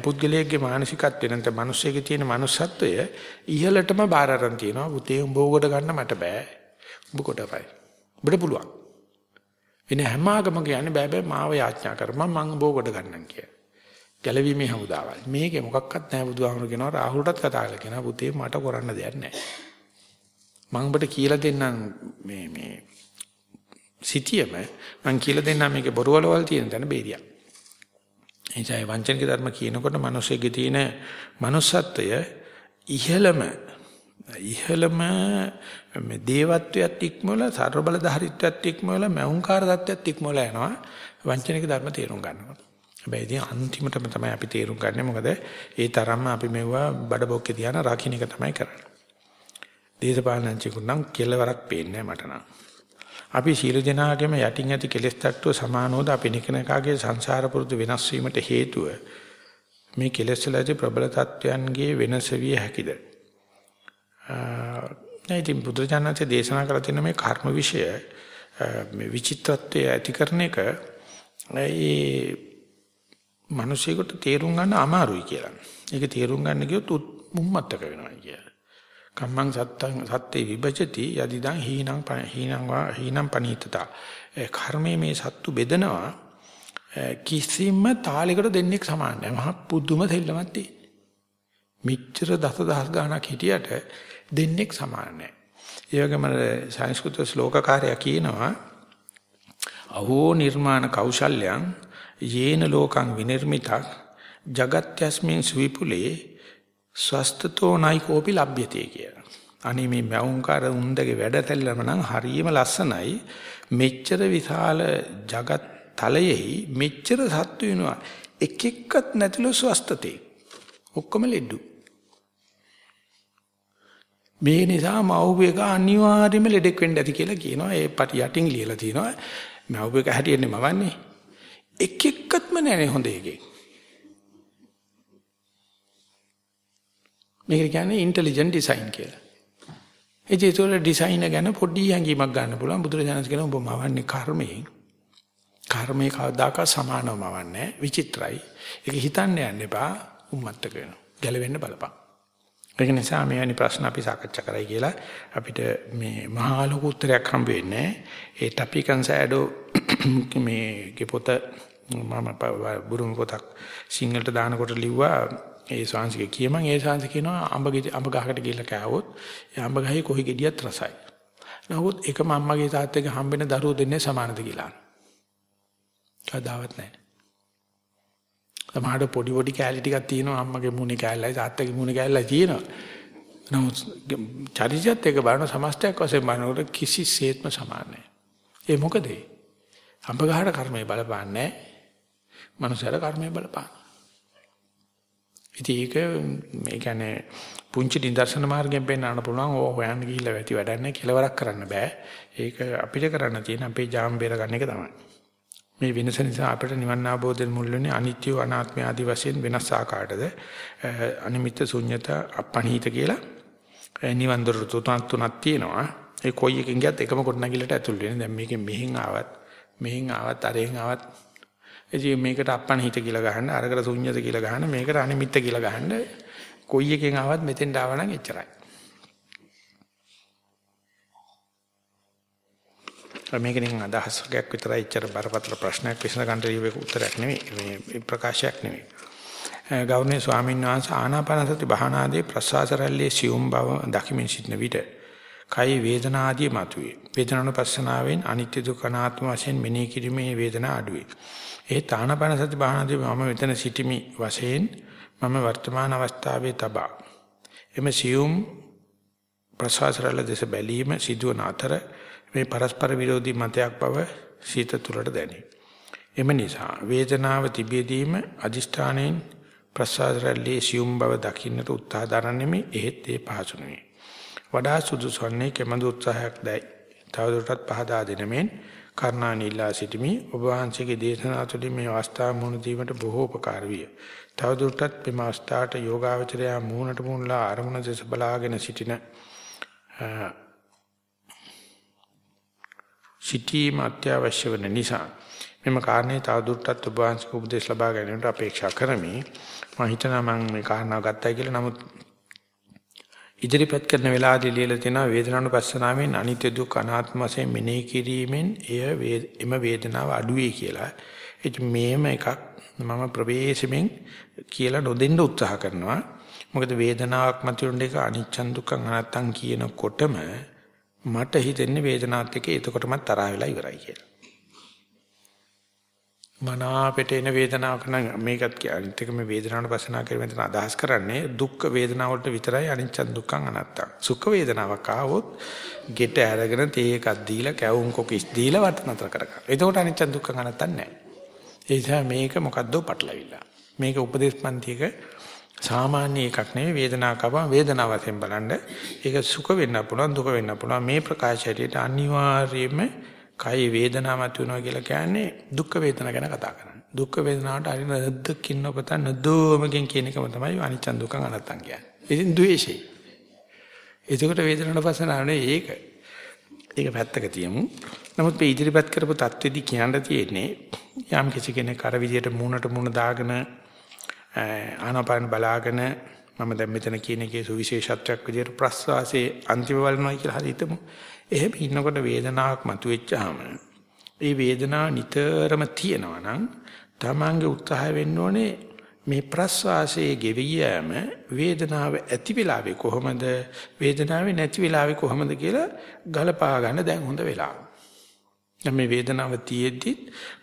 පුද්ගලයෙක්ගේ මානසිකත්වය නැත්නම් මිනිස්සෙගේ තියෙන manussත්වය ඉහළටම බාර අරන් තියෙනවා. පුතේ උඹ කොට ගන්න මට බෑ. උඹ කොටපයි. උඹට පුළුවන්. එනේ හැම ආගමක යන්නේ බෑ බෑ මාව යාඥා කර මම මං උඹ කොට ගන්නම් කියලා. ගැලවීමේ හමුදාවල්. මේකේ මොකක්වත් නැහැ බුදුහාමුදුරු කියනවා රාහුලටත් කතා කරලා කියනවා පුතේ මට කරන්න දෙයක් නැහැ. මම උඹට කියලා දෙන්නම් මේ මේ සිටියම මං කියලා දෙන්නම් මේකේ බොරු වලවල් තියෙන තැන බේරියක්. එනිසා වංචනික ධර්ම කියනකොට මිනිස්සෙගේ තියෙන manussත්වය ඉහළම ඉහළම මේ දේවත්වයට ඉක්මවල සර්ව බලධාරීත්වයට ඉක්මවල මෞංකාර தත්වයට ඉක්මවල යනවා වංචනික ධර්ම තේරුම් ගන්නකොට. හැබැයි ඉතින් අන්තිමටම තමයි අපි තේරුම් ගන්නේ මොකද ඒ තරම්ම අපි මෙවුවා බඩ බොක්කේ තියාන රකින්න එක තමයි කරන්නේ. දේශපාලනඥයෙකුට නම් කෙලවරක් පේන්නේ මට නම්. අපි සීල දෙනාගේම යටින් ඇති කෙලෙස් තට්ටුව සමානෝද අපි නිකනකාගේ සංසාර පුරුදු වෙනස් වීමට හේතුව මේ කෙලෙස් වලදී ප්‍රබල තත්වයන්ගේ වෙනස විය හැකිද? නැතිනම් බුදුජානකසේ දේශනා කළ තියෙන මේ කර්ම વિષය මේ විචිත්‍රත්වය ඇති කරන එක ඒ මිනිසෙකුට තේරුම් ගන්න අමාරුයි කියලා. ඒක තේරුම් ගන්න ගියොත් මුම්මත්තක වෙනවා කියලා. කම්මං සත්තං සත්තේ විභජති යදිදං හීනං හීනං වා හීනං පනීතතා කර්මයේ මේ සත්තු බෙදනවා කිසිම තාලයකට දෙන්නෙක් සමාන නැහැ මහ පුදුම දෙල්ලමක් තියෙන. මිච්ඡර දසදහස් ගණක් හිටියට දෙන්නෙක් සමාන නැහැ. ඒ වගේම සංස්කෘත ශ්ලෝකකාරයා කියනවා අහෝ නිර්මාණ කෞශල්‍යං යේන ලෝකං විනිර්මිතක් జగත්‍යස්මින් සුවිපුලේ ස්වස්තතෝ නයිකෝපි ලබ්යතේ කියලා. අනේ මේ මෞංකාර උන්දගේ වැඩ තැල්ලම නම් හරියම ලස්සනයි. මෙච්චර විශාල జగත් තලයේහි මෙච්චර සත්තු වෙනවා. එක එක්කත් නැතිලු ස්වස්තතේ. ඔක්කොම ලෙඩු. මේ නිසා මව්වෙක අනිවාර්යයෙන්ම ලෙඩෙක් වෙන්න ඇති කියලා කියනවා. ඒ පටි යටින් ලියලා තිනවා. මව්වෙක හැටියෙන්නේ මවන්නේ. එක එක්කත්ම නැහැ හොඳ එකේ. මේක කියන්නේ ඉන්ටෙලිජන්ට් ඩිසයින් කියලා. ඒ ඒතොර ඩිසයින් ගැන පොඩි හැඟීමක් ගන්න පුළුවන් බුදුරජාණන් කියන ඔබ මවන්නේ කර්මයෙන්. කර්මයේ කවදාකවත් සමානව මවන්නේ විචිත්‍රයි. ඒක හිතන්න යන්න එපා උම්මත්තක වෙනවා. ගැලවෙන්න බලපන්. ඒක නිසා මෙවැනි ප්‍රශ්න අපි සාකච්ඡා කරයි කියලා අපිට මේ මහා ලොකු උත්තරයක් හම්බ වෙන්නේ. ඒ ටපි කන්සෑඩෝ මේ පොත මම බුරුම පොතක් සිංහලට දානකොට ලිව්වා ඒ ශාංශික කියමන් ඒ ශාංශ කියනවා අඹ අඹ ගහකට ගිහලා කෑවොත් ඒ අඹ ගහේ කොහි ගෙඩියත් රසයි. නමුත් එකම අම්මගේ තාත්තගේ හම්බෙන දරුවෝ දෙන්නේ සමානද කියලා. කවදාවත් නැහැ. සමහරට පොඩි පොඩි කෑලි ටිකක් තියෙනවා අම්මගේ මූණේ කෑල්ලයි තාත්තගේ මූණේ කෑල්ලයි තියෙනවා. නමුත් චරිතයත් එක බලන සමස්තයක් වශයෙන් බලනකොට කිසිසේත්ම සමාන නැහැ. ඒ මොකද? අඹ ගහට කර්මය බලපාන්නේ මනුස්සයර කර්මය බලපාන. ඉතින් ඒක මේ කියන්නේ පුංචි නිදර්ශන මාර්ගයෙන් පෙන්වන්න පුළුවන් ඕ හොයන්න ගිහිල්ලා වැටි වැඩක් නැහැ කෙලවරක් කරන්න බෑ. ඒක අපිට කරන්න තියෙන අපේ ජාම් බේර ගන්න එක තමයි. මේ වෙනස නිසා අපිට නිවන් අවබෝධයෙන් මුල් වෙන්නේ අනිත්‍ය අනාත්මය ආදී වශයෙන් වෙනස් ආකාරයටද අනිමිත්ත ශුන්්‍යත අපණීත කියලා නිවන් දොර තුනක් තුනක් තියෙනවා. ඒ කොයි එකකින් ගියත් එකම කොට නැගිලට ඇතුල් වෙන්නේ. දැන් මේකෙන් මෙහෙන් ආවත් මෙහෙන් ආවත් අරෙන් ආවත් ඉතින් මේකට අපණීත කියලා ගහන්න අරකට ශුන්්‍යත කියලා ගහන්න මේකට අනිමිත්ත කියලා ගහන්න කොයි එකෙන් ආවත් මෙතෙන්ට ආව නම් එච්චරයි. මේක නිකන් අදහසක් විතරයි ඉච්චර බරපතල ප්‍රශ්නයක් විසඳ ගන්න ලියුවේ උත්තරයක් නෙවෙයි මේ ප්‍රකාශයක් නෙවෙයි. ගෞරවනීය ස්වාමීන් වහන්සේ ආනාපානසති භානාදී ප්‍රසආස රැල්ලේ සියුම් බව දකිමින් සිටින විට කයි වේදනා ආදී මතුවේ. වේදනානුපස්සනාවෙන් අනිත්‍ය දුක්ඛ අනාත්ම වශයෙන් මෙනෙහි කිරීමේ වේදනා අඩුවේ. ඒ තානාපානසති භානාදී මම මෙතන සිටිමි වශයෙන් මම වර්තමාන අවස්ථාවේ තබා එම සියුම් ප්‍රසආස රැල්ල දෙස බැලීම සිදුවන අතර මේ පරස්පර විරෝධී මතයක් බව සීත තුලට දැනේ. එම නිසා වේදනාව තිබෙදීම අදිෂ්ඨාණයෙන් ප්‍රසාරල්ලේ සියුම් බව දකින්නට උත්සාහ දරන්නෙමි එහෙත් ඒ පහසු නෙවේ. වඩා සුදුසුන්නේ කෙමඳු උත්සාහයක් දැයි. තවදුරටත් පහදා දෙනමෙන් කර්ණානිල්ලා සිටිමි ඔබ වහන්සේගේ දේශනා තුළින් මේ අවස්ථාව මුහුණ දීමට බොහෝ උපකාර විය. තවදුරටත් මේ අවස්ථාවට යෝගාවචරය මුහුණට මුහුණලා අරමුණ දෙස බලාගෙන සිටින සිටීම අත්‍යවශ්‍ය වෙන නිසා මෙම කාරණේ තවදුරටත් ඔබ වහන්සේක උපදෙස් ලබා ගැනීමට අපේක්ෂා කරමි. මම හිතනවා මම මේ කාරණාව ගත්තයි කියලා. නමුත් ඉදිරිපත් කරන වෙලාවදී ලියලා තියෙනවා වේදනානුපස්සනාවෙන් අනිත්‍ය දුක් අනාත්ම වශයෙන් මෙනෙහි කිරීමෙන් එය එම වේදනාව අඩුවේ කියලා. ඒ මේම එකක් මම ප්‍රවේශමෙන් කියලා නොදෙන්න උත්සාහ කරනවා. මොකද වේදනාවක් මතුවෙන එක අනිච්චන් දුක්ඛ අනාත්තම් කියනකොටම මට හිතෙන්නේ වේදනාවත් එක්ක එතකොටම තරහ වෙලා ඉවරයි කියලා. මනාපෙට එන වේදනාවක් නම් මේකත් අනිත් එක මේ වේදනාවට පස්සනා කරගෙන මෙතන අදහස් කරන්නේ දුක් වේදනාව වලට විතරයි අනිච්ච දුක්ඛං අනාත්තං. සුඛ වේදනාවක් ආවොත් ගෙට අරගෙන තේ එකක් දීලා කැවුම් කොකිස් දීලා වට නතර කරගන්න. එතකොට අනිච්ච දුක්ඛං අනාත්තං නැහැ. ඒ නිසා මේක මොකද්ද පටලවිලා. මේක උපදේශපන්තියක සාමාන්‍ය එකක් නෙවෙයි වේදනාවක් ආවම වේදනාව වශයෙන් බලන්න. ඒක සුඛ වෙන්න පුළුවන් දුක වෙන්න පුළුවන්. මේ ප්‍රකාශයට අනිවාර්යයෙන්ම කයි වේදනාවක් වෙනවා කියලා කියන්නේ දුක් වේදනා ගැන කතා කරන්නේ. දුක් වේදනාවට හරි නැද්දකින් ඔබත නදෝමකින් කියන එකම තමයි අනිච්ච දුක්ඛ අනත්තන් කියන්නේ. ඉතින් ද්වේෂය. එතකොට වේදනාවට පස්සනාවනේ ඒක. ඒක පැත්තක තියමු. නමුත් මේ ඉදිරිපත් කරපු தත්වෙදි කියන්න තියෙන්නේ යම් කිසි කෙනෙක් අර විදියට මූණට මූණ දාගෙන ආනාපාන බලාගෙන මම දැන් මෙතන කියන එකේ සුවිශේෂත්වයක් විදිහට ප්‍රස්වාසයේ අන්තිම බලනවා කියලා හරි හිතමු. එහෙම ඉන්නකොට වේදනාවක් මතුවෙච්චාම ඒ වේදනාව නිතරම තියෙනවා නම් තමන්ගේ උත්සාහය වෙන්න ඕනේ මේ ප්‍රස්වාසයේ ගෙවියෑම වේදනාව ඇති වෙලාවේ කොහොමද වේදනාවේ නැති වෙලාවේ කොහොමද කියලා ගලපා ගන්න දැන් හොඳ වෙලාව. මේ වේදනාව තියෙද්දි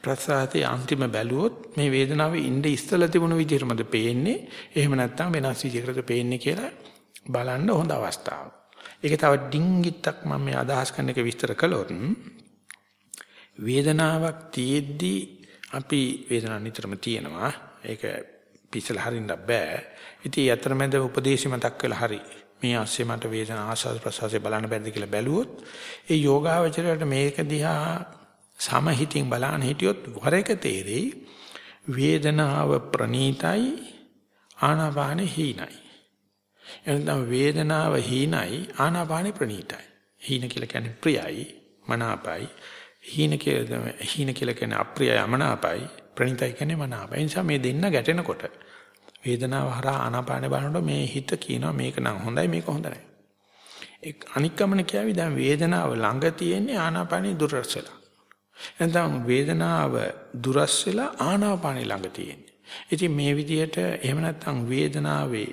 ප්‍රසආතේ අන්තිම බැලුවොත් මේ වේදනාවේ ඉnde ඉස්සලා තිබුණු විදිහටමද පේන්නේ එහෙම නැත්නම් වෙනස් විදිහකටද පේන්නේ කියලා බලන්න හොඳ අවස්ථාවක්. ඒක තව ඩිංගිත්තක් මම මේ අදහස් කරන එක විස්තර කළොත් වේදනාවක් තියෙද්දි අපි වේදනාව නිතරම තියෙනවා. ඒක පිස්සල හරින්න බෑ. ඉතින් අතරමැද උපදේශي මතක් වෙලා හරි මේ ASCII මට වේදනා ආස්වාද ප්‍රසවාසය බලන්න බැරිද කියලා බැලුවොත් ඒ යෝගාවචරයට මේක දිහා සමහිතින් බලන්න හිටියොත් වර එක තේරෙයි වේදනාව ප්‍රනීතයි ආනාපානෙ හීනයි එනනම් වේදනාව හීනයි ආනාපානෙ ප්‍රණීතයි. හීන කියලා කියන්නේ ප්‍රියයි, මනාපයි. හීන කියලා හීන කියලා කියන්නේ අප්‍රියයි, අමනාපයි. ප්‍රණීතයි කියන්නේ මනාපයි. ඒ නිසා මේ දෙන්න ගැටෙනකොට වේදනාව හරහා ආනාපානෙ බලනකොට මේ හිත කියනවා මේක නම් හොඳයි මේක හොඳ නැහැ. එක් අනික් ගමන කියાવી දැන් වේදනාව ළඟ තියෙන්නේ ආනාපානෙ දුරස් වෙලා. නැත්නම් වේදනාව දුරස් වෙලා ආනාපානෙ ළඟ තියෙන්නේ. ඉතින් මේ විදිහට එහෙම නැත්නම් වේදනාවේ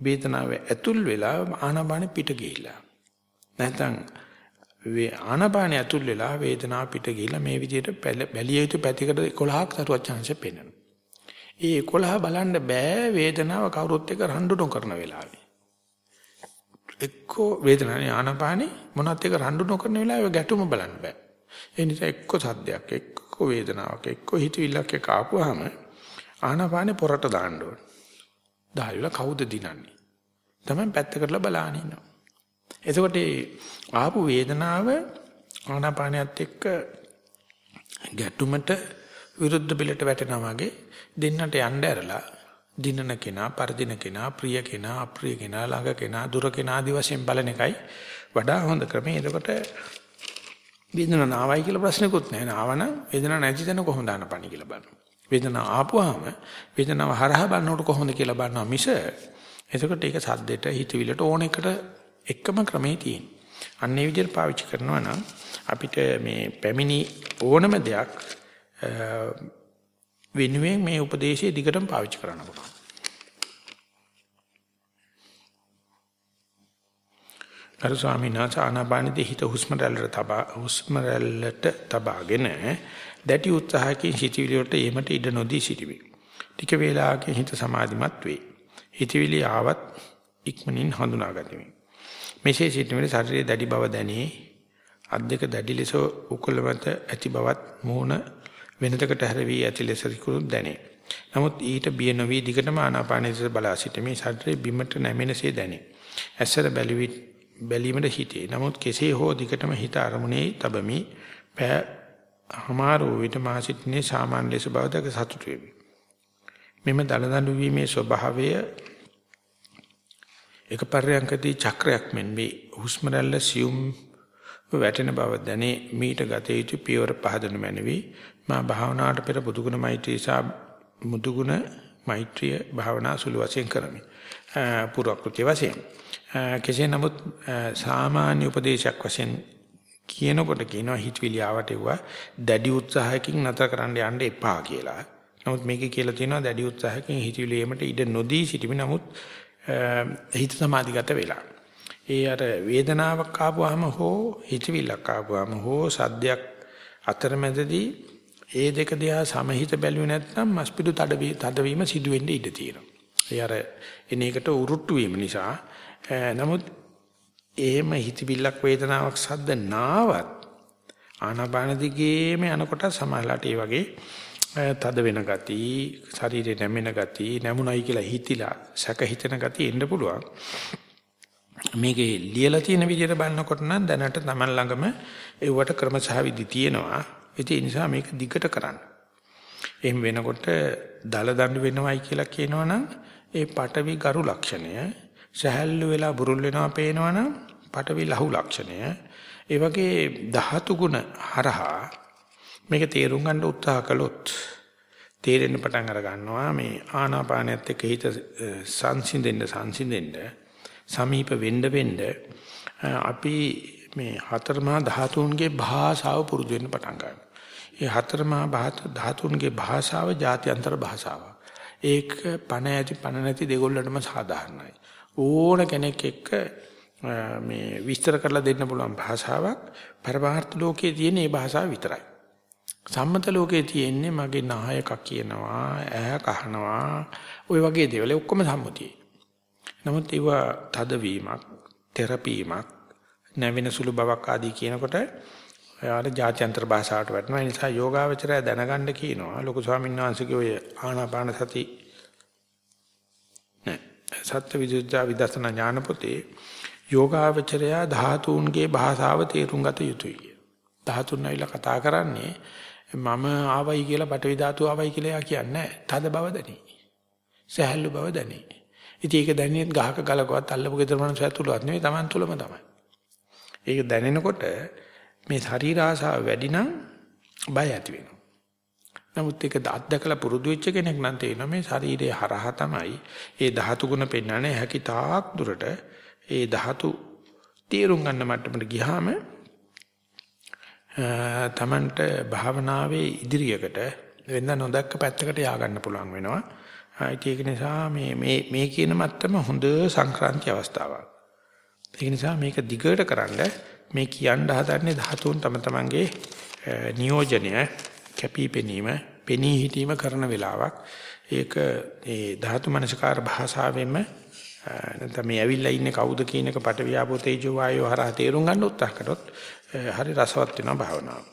වේදනාව ඇතුල් වෙලා ආනාපානෙ පිට ගිහිලා. නැත්නම් වේ ආනාපානෙ ඇතුල් වෙලා වේදනාව පිට ගිහිලා මේ විදිහට බැලිය යුතු පැතිකඩ 11ක් සරුවත් chance පෙන්වනවා. ඒ 11 බලන්න බෑ වේදනාව කවුරුත් එක්ක රණ්ඩු නොකරන වෙලාවේ. එක්කෝ වේදනාවේ ආනාපානෙ මොනවත් එක්ක රණ්ඩු නොකරන වෙලාවේ ගැටුම බලන්න බෑ. ඒ නිසා එක්ක සද්දයක් එක්ක වේදනාවක් එක්ක හිතවිල්ලක් එක්ක ආපුවාම ආනාපානෙ පොරට දාන්න ඕන. දායුල කවුද දිනන්නේ? තමයි පැත්තකටලා බලාගෙන ඉන්නවා. එතකොට ආපු වේදනාව ආනාපානයත් එක්ක ගැටුමට විරුද්ධ පිළට වැටෙනා වගේ දෙන්නට යන්න ඇරලා දිනන කෙනා, පරදින කෙනා, ප්‍රිය කෙනා, අප්‍රිය කෙනා, ළඟ කෙනා, දුර කෙනා ආදි වශයෙන් බලන එකයි වඩා හොඳ ක්‍රමය. එතකොට වේදනාව නාවයි කියලා ප්‍රශ්නකුත් නැහැ. නාවන වේදනාවක් නැති තැන කොහොමද ආනපනි කියලා බලනවා. වේදනාව ආපුවාම වේදනාව හරහා බලනකොට කොහොමද කියලා බලනවා මිස එතකොට ඒක සද්දෙට හිතවිලට ඕන එකට එකම ක්‍රමේ තියෙන. අන්න ඒ විදිහට පාවිච්චි කරනවා නම් අපිට මේ පැමිණි ඕනම දෙයක් වෙනුවෙන් මේ උපදේශය දිගටම පාවිච්චි කරන්න පුළුවන්. අර ස්වාමීන් වහන්සේ ආනාපානෙදී හිත හුස්ම රැල්ලට තබා හුස්ම රැල්ලට තබාගෙන දැටි උත්සාහකින් හිතවිලි වලට එමට ඉඩ නොදී සිටිමි. ටික වේලාවකින් හිත සමාධිමත් වේ. හිතවිලි ආවත් ඉක්මනින් හඳුනාගතිමි. මෙසේ සිටින ශරීරයේ දැඩි බව දැනේ. අත් දෙක දැඩි ලෙස උකුල මත ඇති බවත් මූණ වෙනතකට හැරවි ඇති ලෙස රිකුත් දැනේ. නමුත් ඊට බිය නොවි දිගටම ආනාපානයේ බලා සිටීමේ ශරීරයේ බිමට නැමෙනසේ දැනේ. ඇසර බැලුවි බැලීමට හිතේ. නමුත් කෙසේ හෝ දිගටම හිත අරමුණේ තබමි. පෑ හමාරෝ විට මා සිටිනේ සාමාන්‍ය ලෙස බවදක සතුටු වෙමි. මෙම දලදඬු වීමේ ස්වභාවය එක පර්යංකදී චක්‍රයක් මෙන් වේ. හුස්ම රැල්ල සියුම් වැටෙන බව දැනේ මීට ගත යුතු පියවර පහදනු මැනවි. මා භාවනාවට පෙර බුදුගුණ මෛත්‍රී සා මුදුගුණ මෛත්‍රිය භාවනා සුළු වශයෙන් කරමි. පුරක්‍ෘති වශයෙන්. කෙසේ නමුත් සාමාන්‍ය උපදේශයක් වශයෙන් කියනකොට කියනවා හිතවිලි ආවට එවුවා දැඩි උත්සාහයකින් නැතර කරන්න යන්න එපා කියලා. නමුත් මේකේ කියලා තියෙනවා දැඩි උත්සාහයකින් හිතවිලි එීමට ඉඩ නොදී සිටීම නමුත් හිත සමාධිගත වෙලා. ඒ අර වේදනාවක් ආපුවාම හෝ හිතවිල්ලක් ආපුවාම හෝ සද්දයක් අතරමැදදී ඒ දෙක දිහා සමහිත බැලුවේ නැත්නම් මස්පිඩු තදවීම සිදු වෙන්න ඉඩ තියෙනවා. ඒ අර එන එකට උරුට්ටු වීම නිසා නමුත් එහෙම හිතවිල්ලක් වේදනාවක් සද්ද නාවත් ආනාපාන දිගේම යනකොට සමහරලාට ඒ වගේ තද වෙන ගති, ශරීරේ නැමෙන ගති, නැමුණයි කියලා හිතිලා සැක හිතෙන ගති එන්න පුළුවන්. මේකේ ලියලා තියෙන විදිහට බලනකොට නම් දැනට Taman ළඟම ඒවට ක්‍රමසහ විදි තියෙනවා. ඒ නිසා මේක දිගට කරන්න. එහෙම වෙනකොට දල දඬු වෙනවයි කියලා කියනවනම් ඒ පටවි ගරු ලක්ෂණය සහැල්ලු වෙලා බුරුල් වෙනවා පේනවනම් පටවි ලහු ලක්ෂණය ඒ වගේ ධාතු ගුණ හරහා මේක තේරුම් ගන්න උත්සාහ කළොත් තේරෙන්න පටන් අර ගන්නවා මේ ආනාපානයත් එක්ක හිත සංසිඳෙන්න සංසිඳෙන්න සමීප වෙන්න වෙන්න අපි මේ හතරමහා ධාතුන්ගේ භාෂාව පුරුදු වෙන්න පටන් ගන්නවා. ඒ හතරමහා ධාතුන්ගේ භාෂාව ජාත්‍යන්තර භාෂාව. ඒක පණ ඇති පණ නැති දෙගොල්ලටම සාධාරණයි. ඕන කෙනෙක් එක්ක මේ විස්තර කරලා දෙන්න පුළුවන් භාෂාවක් පරමාර්ථ ලෝකයේ තියෙන මේ භාෂාව විතරයි. සම්මත ලෝකයේ තියෙන්නේ මගේ නායකක් කියනවා, ඈ කහනවා, ওই වගේ දේවල් ඔක්කොම සම්මුතියේ. නමුත් ඒව තදවීමක්, තෙරපීමක්, නැවෙන සුළු බවක් ආදී කියනකොට එයාට ජාත්‍යන්තර භාෂාවට වැටෙනවා. ඒ නිසා යෝගාවචරය දැනගන්න කියනවා. ලොකු ස්වාමීන් වහන්සේගේ ඔය ආනාපාන සති නෑ සත්‍ය විදුද්ධ විදර්ශනා ඥාන පොතේ යෝගාවචරය ධාතුන්ගේ භාෂාව තේරුම් ගත යුතුයි. ධාතුන් නැවිලා කතා කරන්නේ මම ආවයි කියලා පටවි ධාතු ආවයි කියලා යා කියන්නේ තද බව දැනේ. සහැල්ලු බව දැනේ. ඉතින් ඒක දැනෙන්නේ ගහක ගලකවත් අල්ලපු ගෙදර මනුස්සය තුලවත් නෙවෙයි Taman තුලම තමයි. ඒක දැනෙනකොට මේ ශරීර ආසාව වැඩි නම් බය ඇති වෙනවා. නමුත් ඒක අත්දකලා පුරුදු වෙච්ච කෙනෙක් නම් තේරෙනවා මේ ශරීරයේ හරහා තමයි ඒ ධාතු ගුණ පෙන්වන්නේ හැකි තාක් දුරට ඒ ධාතු තේරුම් ගන්න මට්ටමට ගියාම තමන්ට භාවනාවේ ඉදිරියකට වෙන නොදක්ක පැත්තකට යා ගන්න පුළුවන් වෙනවා. ඒක නිසා මේ මේ මේ කියන මත්තම හොඳ සංක්‍රාන්ති අවස්ථාවක්. ඒක නිසා මේක දිගට කරන්න මේ කියන්න හදන්නේ ධාතුන් තම තමන්ගේ නියෝජනය කැපිපෙනීම පෙනී හිටීම කරන වෙලාවක්. ඒක ඒ ධාතු මනසකාර භාෂාවෙම නැත්නම් මේ ඇවිල්ලා ඉන්නේ කවුද කියන එක පට වියාපෝ තේජෝ වායෝ හරහා තේරුම් ගන්න උත්සාහ කරොත් හරි රසවත් වෙනවා භාවනාව.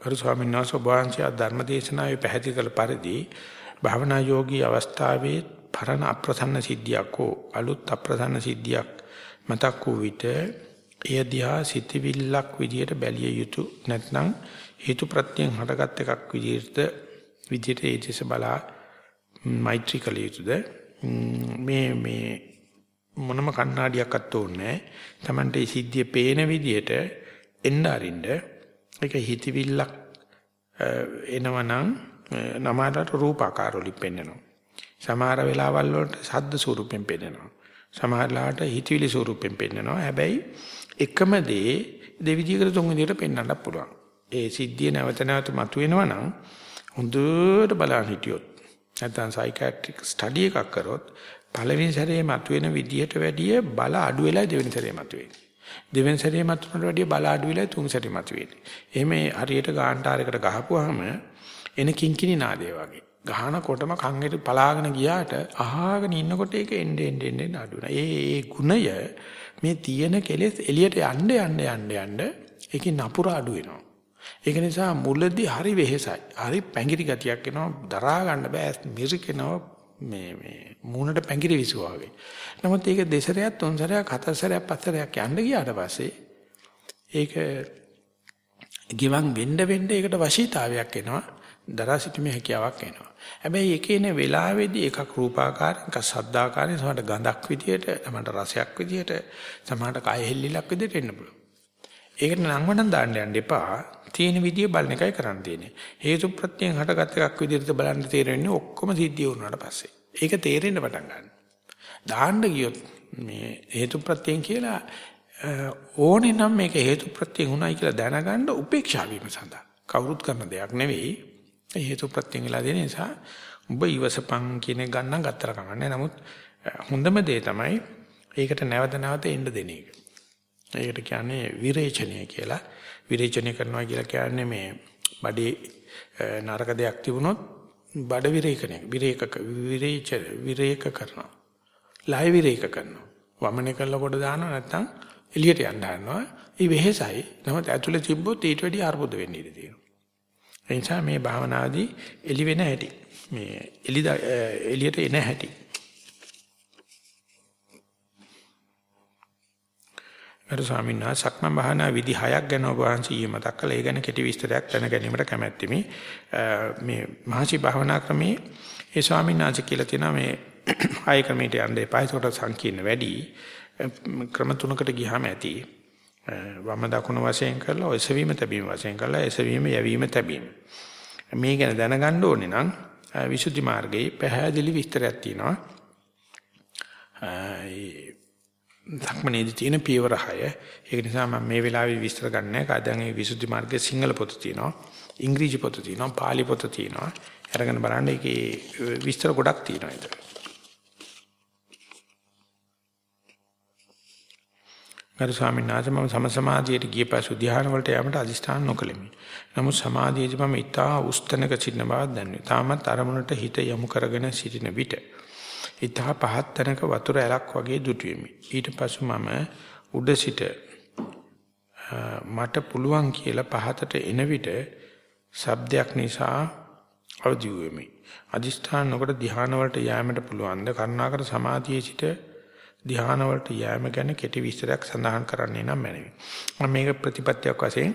ගරු ස්වාමීන් වහන්සේ වහන්සේ ධර්මදේශනාවේ පැහැදිලි කළ පරිදි භාවනා යෝගී අවස්ථාවේ පරණ අප්‍රසන්න සිද්ධියක් හෝ අලුත් අප්‍රසන්න සිද්ධියක් මතක් වූ විට එය දිහා සිතවිල්ලක් විදියට බැලිය යුතු නැත්නම් හේතු ප්‍රත්‍යයෙන් හටගත් එකක් විදිහට විදිහට ඒ දෙස බලා මෛත්‍රී කළ යුතුද? මේ මේ මොනම කණ්ණාඩියක්වත් ඕනේ තමන්ට මේ සිද්ධිය පේන විදිහට එන්න අරින්න. ඒක හිතවිල්ලක් එනවනම් නමාරට රූපාකාර වලින් පෙන්වනවා සමහර වෙලාවල් වලට සද්ද ස්වරූපෙන් පෙන්වනවා සමහරලාට හිතවිලි ස්වරූපෙන් පෙන්වනවා හැබැයි එකම දේ දෙවිදිහකට තුන් විදිහට පෙන්වන්නත් පුළුවන් ඒ සිද්ධිය නැවත නැවත මතුවෙනවා නම් හොඳට බලන්න හිටියොත් නැත්නම් සයිකියාට්‍රික් ස්ටඩි එකක් කරොත් පළවෙනි සැරේ මතුවෙන විදියට වැඩිය බල අඩු වෙලා දෙවෙනි සැරේ මතුවෙන්නේ. දෙවෙනි සැරේ මතුනට වැඩිය බල අඩු වෙලා තුන් සැරේ මතුවෙන්නේ. එහෙම හරියට ගාන්ටාරයකට ගහපුවාම එන කිංකිණි නාදය වගේ. ගහනකොටම කංගෙට පලාගෙන ගියාට අහාගෙන ඉන්නකොට ඒක එන්නේ එන්නේ එන්නේ අඩු වෙනවා. ඒ ඒ ගුණය මේ තියෙන කෙලෙස් එළියට යන්න යන්න යන්න යන්න ඒකේ නපුර අඩු වෙනවා. ඒක නිසා මුලදී හරි වෙහෙසයි. හරි පැංගිරි ගතියක් එනවා. දරා ගන්න බෑ. මිරිකෙනවා මේ මේ මූණට පැංගිරි විසුවා වගේ. නමුත් ඒක දෙසරයක් තුන් සැරයක් හතර සැරයක් පස් සැරයක් යන්න ගියාට පස්සේ ඒක ගිවන් වෙන්න වෙන්න ඒකට වශීතාවයක් එනවා. දරා සිටීමේ හැකියාවක් එනවා. හැබැයි ඒකේ නේ වෙලාවේදී එකක් රූපාකාරයෙන් එකක් ශබ්දාකාරයෙන් සමහරට ගඳක් විදියට සමහරට රසයක් විදියට සමහරට කය හෙල්ලිලක් විදියට එන්න පුළුවන්. ඒකට නම් වණන් දාන්න යන්න එපා. තියෙන විදිය බලන එකයි කරන්න තියෙන්නේ. හේතු ප්‍රත්‍යයෙන් හටගත් එකක් විදිහට බලන්න තේරෙන්නේ ඔක්කොම සිද්ධිය වුණාට පස්සේ. ඒක තේරෙන්න පටන් ගන්නවා. දාන්න ගියොත් මේ හේතු ප්‍රත්‍යයෙන් කියලා ඕනේ නම් මේක හේතු ප්‍රත්‍යයෙන් උනායි කියලා දැනගන්න උපේක්ෂා වීම සඳහා. කවුරුත් කරන දෙයක් නෙවෙයි. හේතු ප්‍රත්‍යයෙන් වෙලා දෙන නිසා උඹ ඉවසපන් කියන ගන්න ගත්තර කමන්නේ. නමුත් හොඳම දේ තමයි ඒකට නැවත නැවත එන්න දෙන එක. ඒකට කියන්නේ විරේචනය කියලා. විරේචනය කරනවා කියලා කියන්නේ මේ බඩේ නරක දෙයක් තිබුණොත් බඩ විරේකණය විරේක විරේච විරේක කරනවා. ලය විරේක කරනවා. වමනේ කළ කොට දානවා නැත්නම් එළියට යන්න හදනවා. ඒ වෙහෙසයි. නමුත් ඇතුලේ තිබ්බොත් ඊට වැඩිය අර්බුද වෙන්න ඉඩ තියෙනවා. ඒ නිසා මේ භාවනාදී එළි වෙන හැටි මේ එළි එළියට එන හැටි ගරු ස්වාමීන් වහන්සේ සක්මන් භාවනා විදි හයක් ගැන ඔබ වහන්සේ මතක් කළා. ඒ ගැන කෙටි විස්තරයක් දැන ගැනීමට කැමැත්තෙමි. මේ මහසි භාවනා ක්‍රමේ ඒ ස්වාමීන් වහන්සේ කියලා තියෙනවා මේ [CLEARS THROAT] ආය ක්‍රමයට යන්න එපා. ඒකට සංකීර්ණ වැඩි. ක්‍රම තුනකට ගියාම ඇති. වම දකුණ වශයෙන් කරලා එසවීම තැබීම වශයෙන් කරලා එසවීම යැවීම තැබීම. මේ ගැන දැනගන්න ඕනේ නම් විසුද්ධි මාර්ගයේ පැහැදිලි විස්තරයක් තියෙනවා. ධක්මනේදී තියෙන පියවර 6. ඒක නිසා මම මේ වෙලාවේ විස්තර ගන්න නැහැ. කාදන් මේ විසුද්ධි මාර්ගයේ සිංහල පොත තියෙනවා. ඉංග්‍රීසි පොත තියෙනවා. පාලි පොත තියෙනවා. අරගෙන බලන්න ඒකේ විස්තර ගොඩක් තියෙනවා ඒක. ගරු ස්වාමීන් වහන්සේ මම සම සමාධියට ගිය පසු ධ්‍යාන වලට යෑමට අදිස්ථාන නොකළෙමි. නමුත් සමාධියේදී මම ඊටා උස්තනක සිටින බව දැනුනේ. තාමත් අරමුණට හිත යොමු කරගෙන සිටින විට ඊටා පහත් තැනක වතුර ඇලක් වගේ දුටුවෙමි. ඊට පසු මම උඩ සිට මට පුළුවන් කියලා පහතට එන විට ශබ්දයක් නිසා අවදි වෙමි. අදිෂ්ඨාන නොකර ධ්‍යාන වලට යෑමට පුළුවන්ද? කරුණාකර සමාධියේ සිට ධ්‍යාන වලට යෑම ගැන කෙටි විස්තරයක් සඳහන් කරන්නේ නම් මැනවි. මම මේක ප්‍රතිපත්තියක් වශයෙන්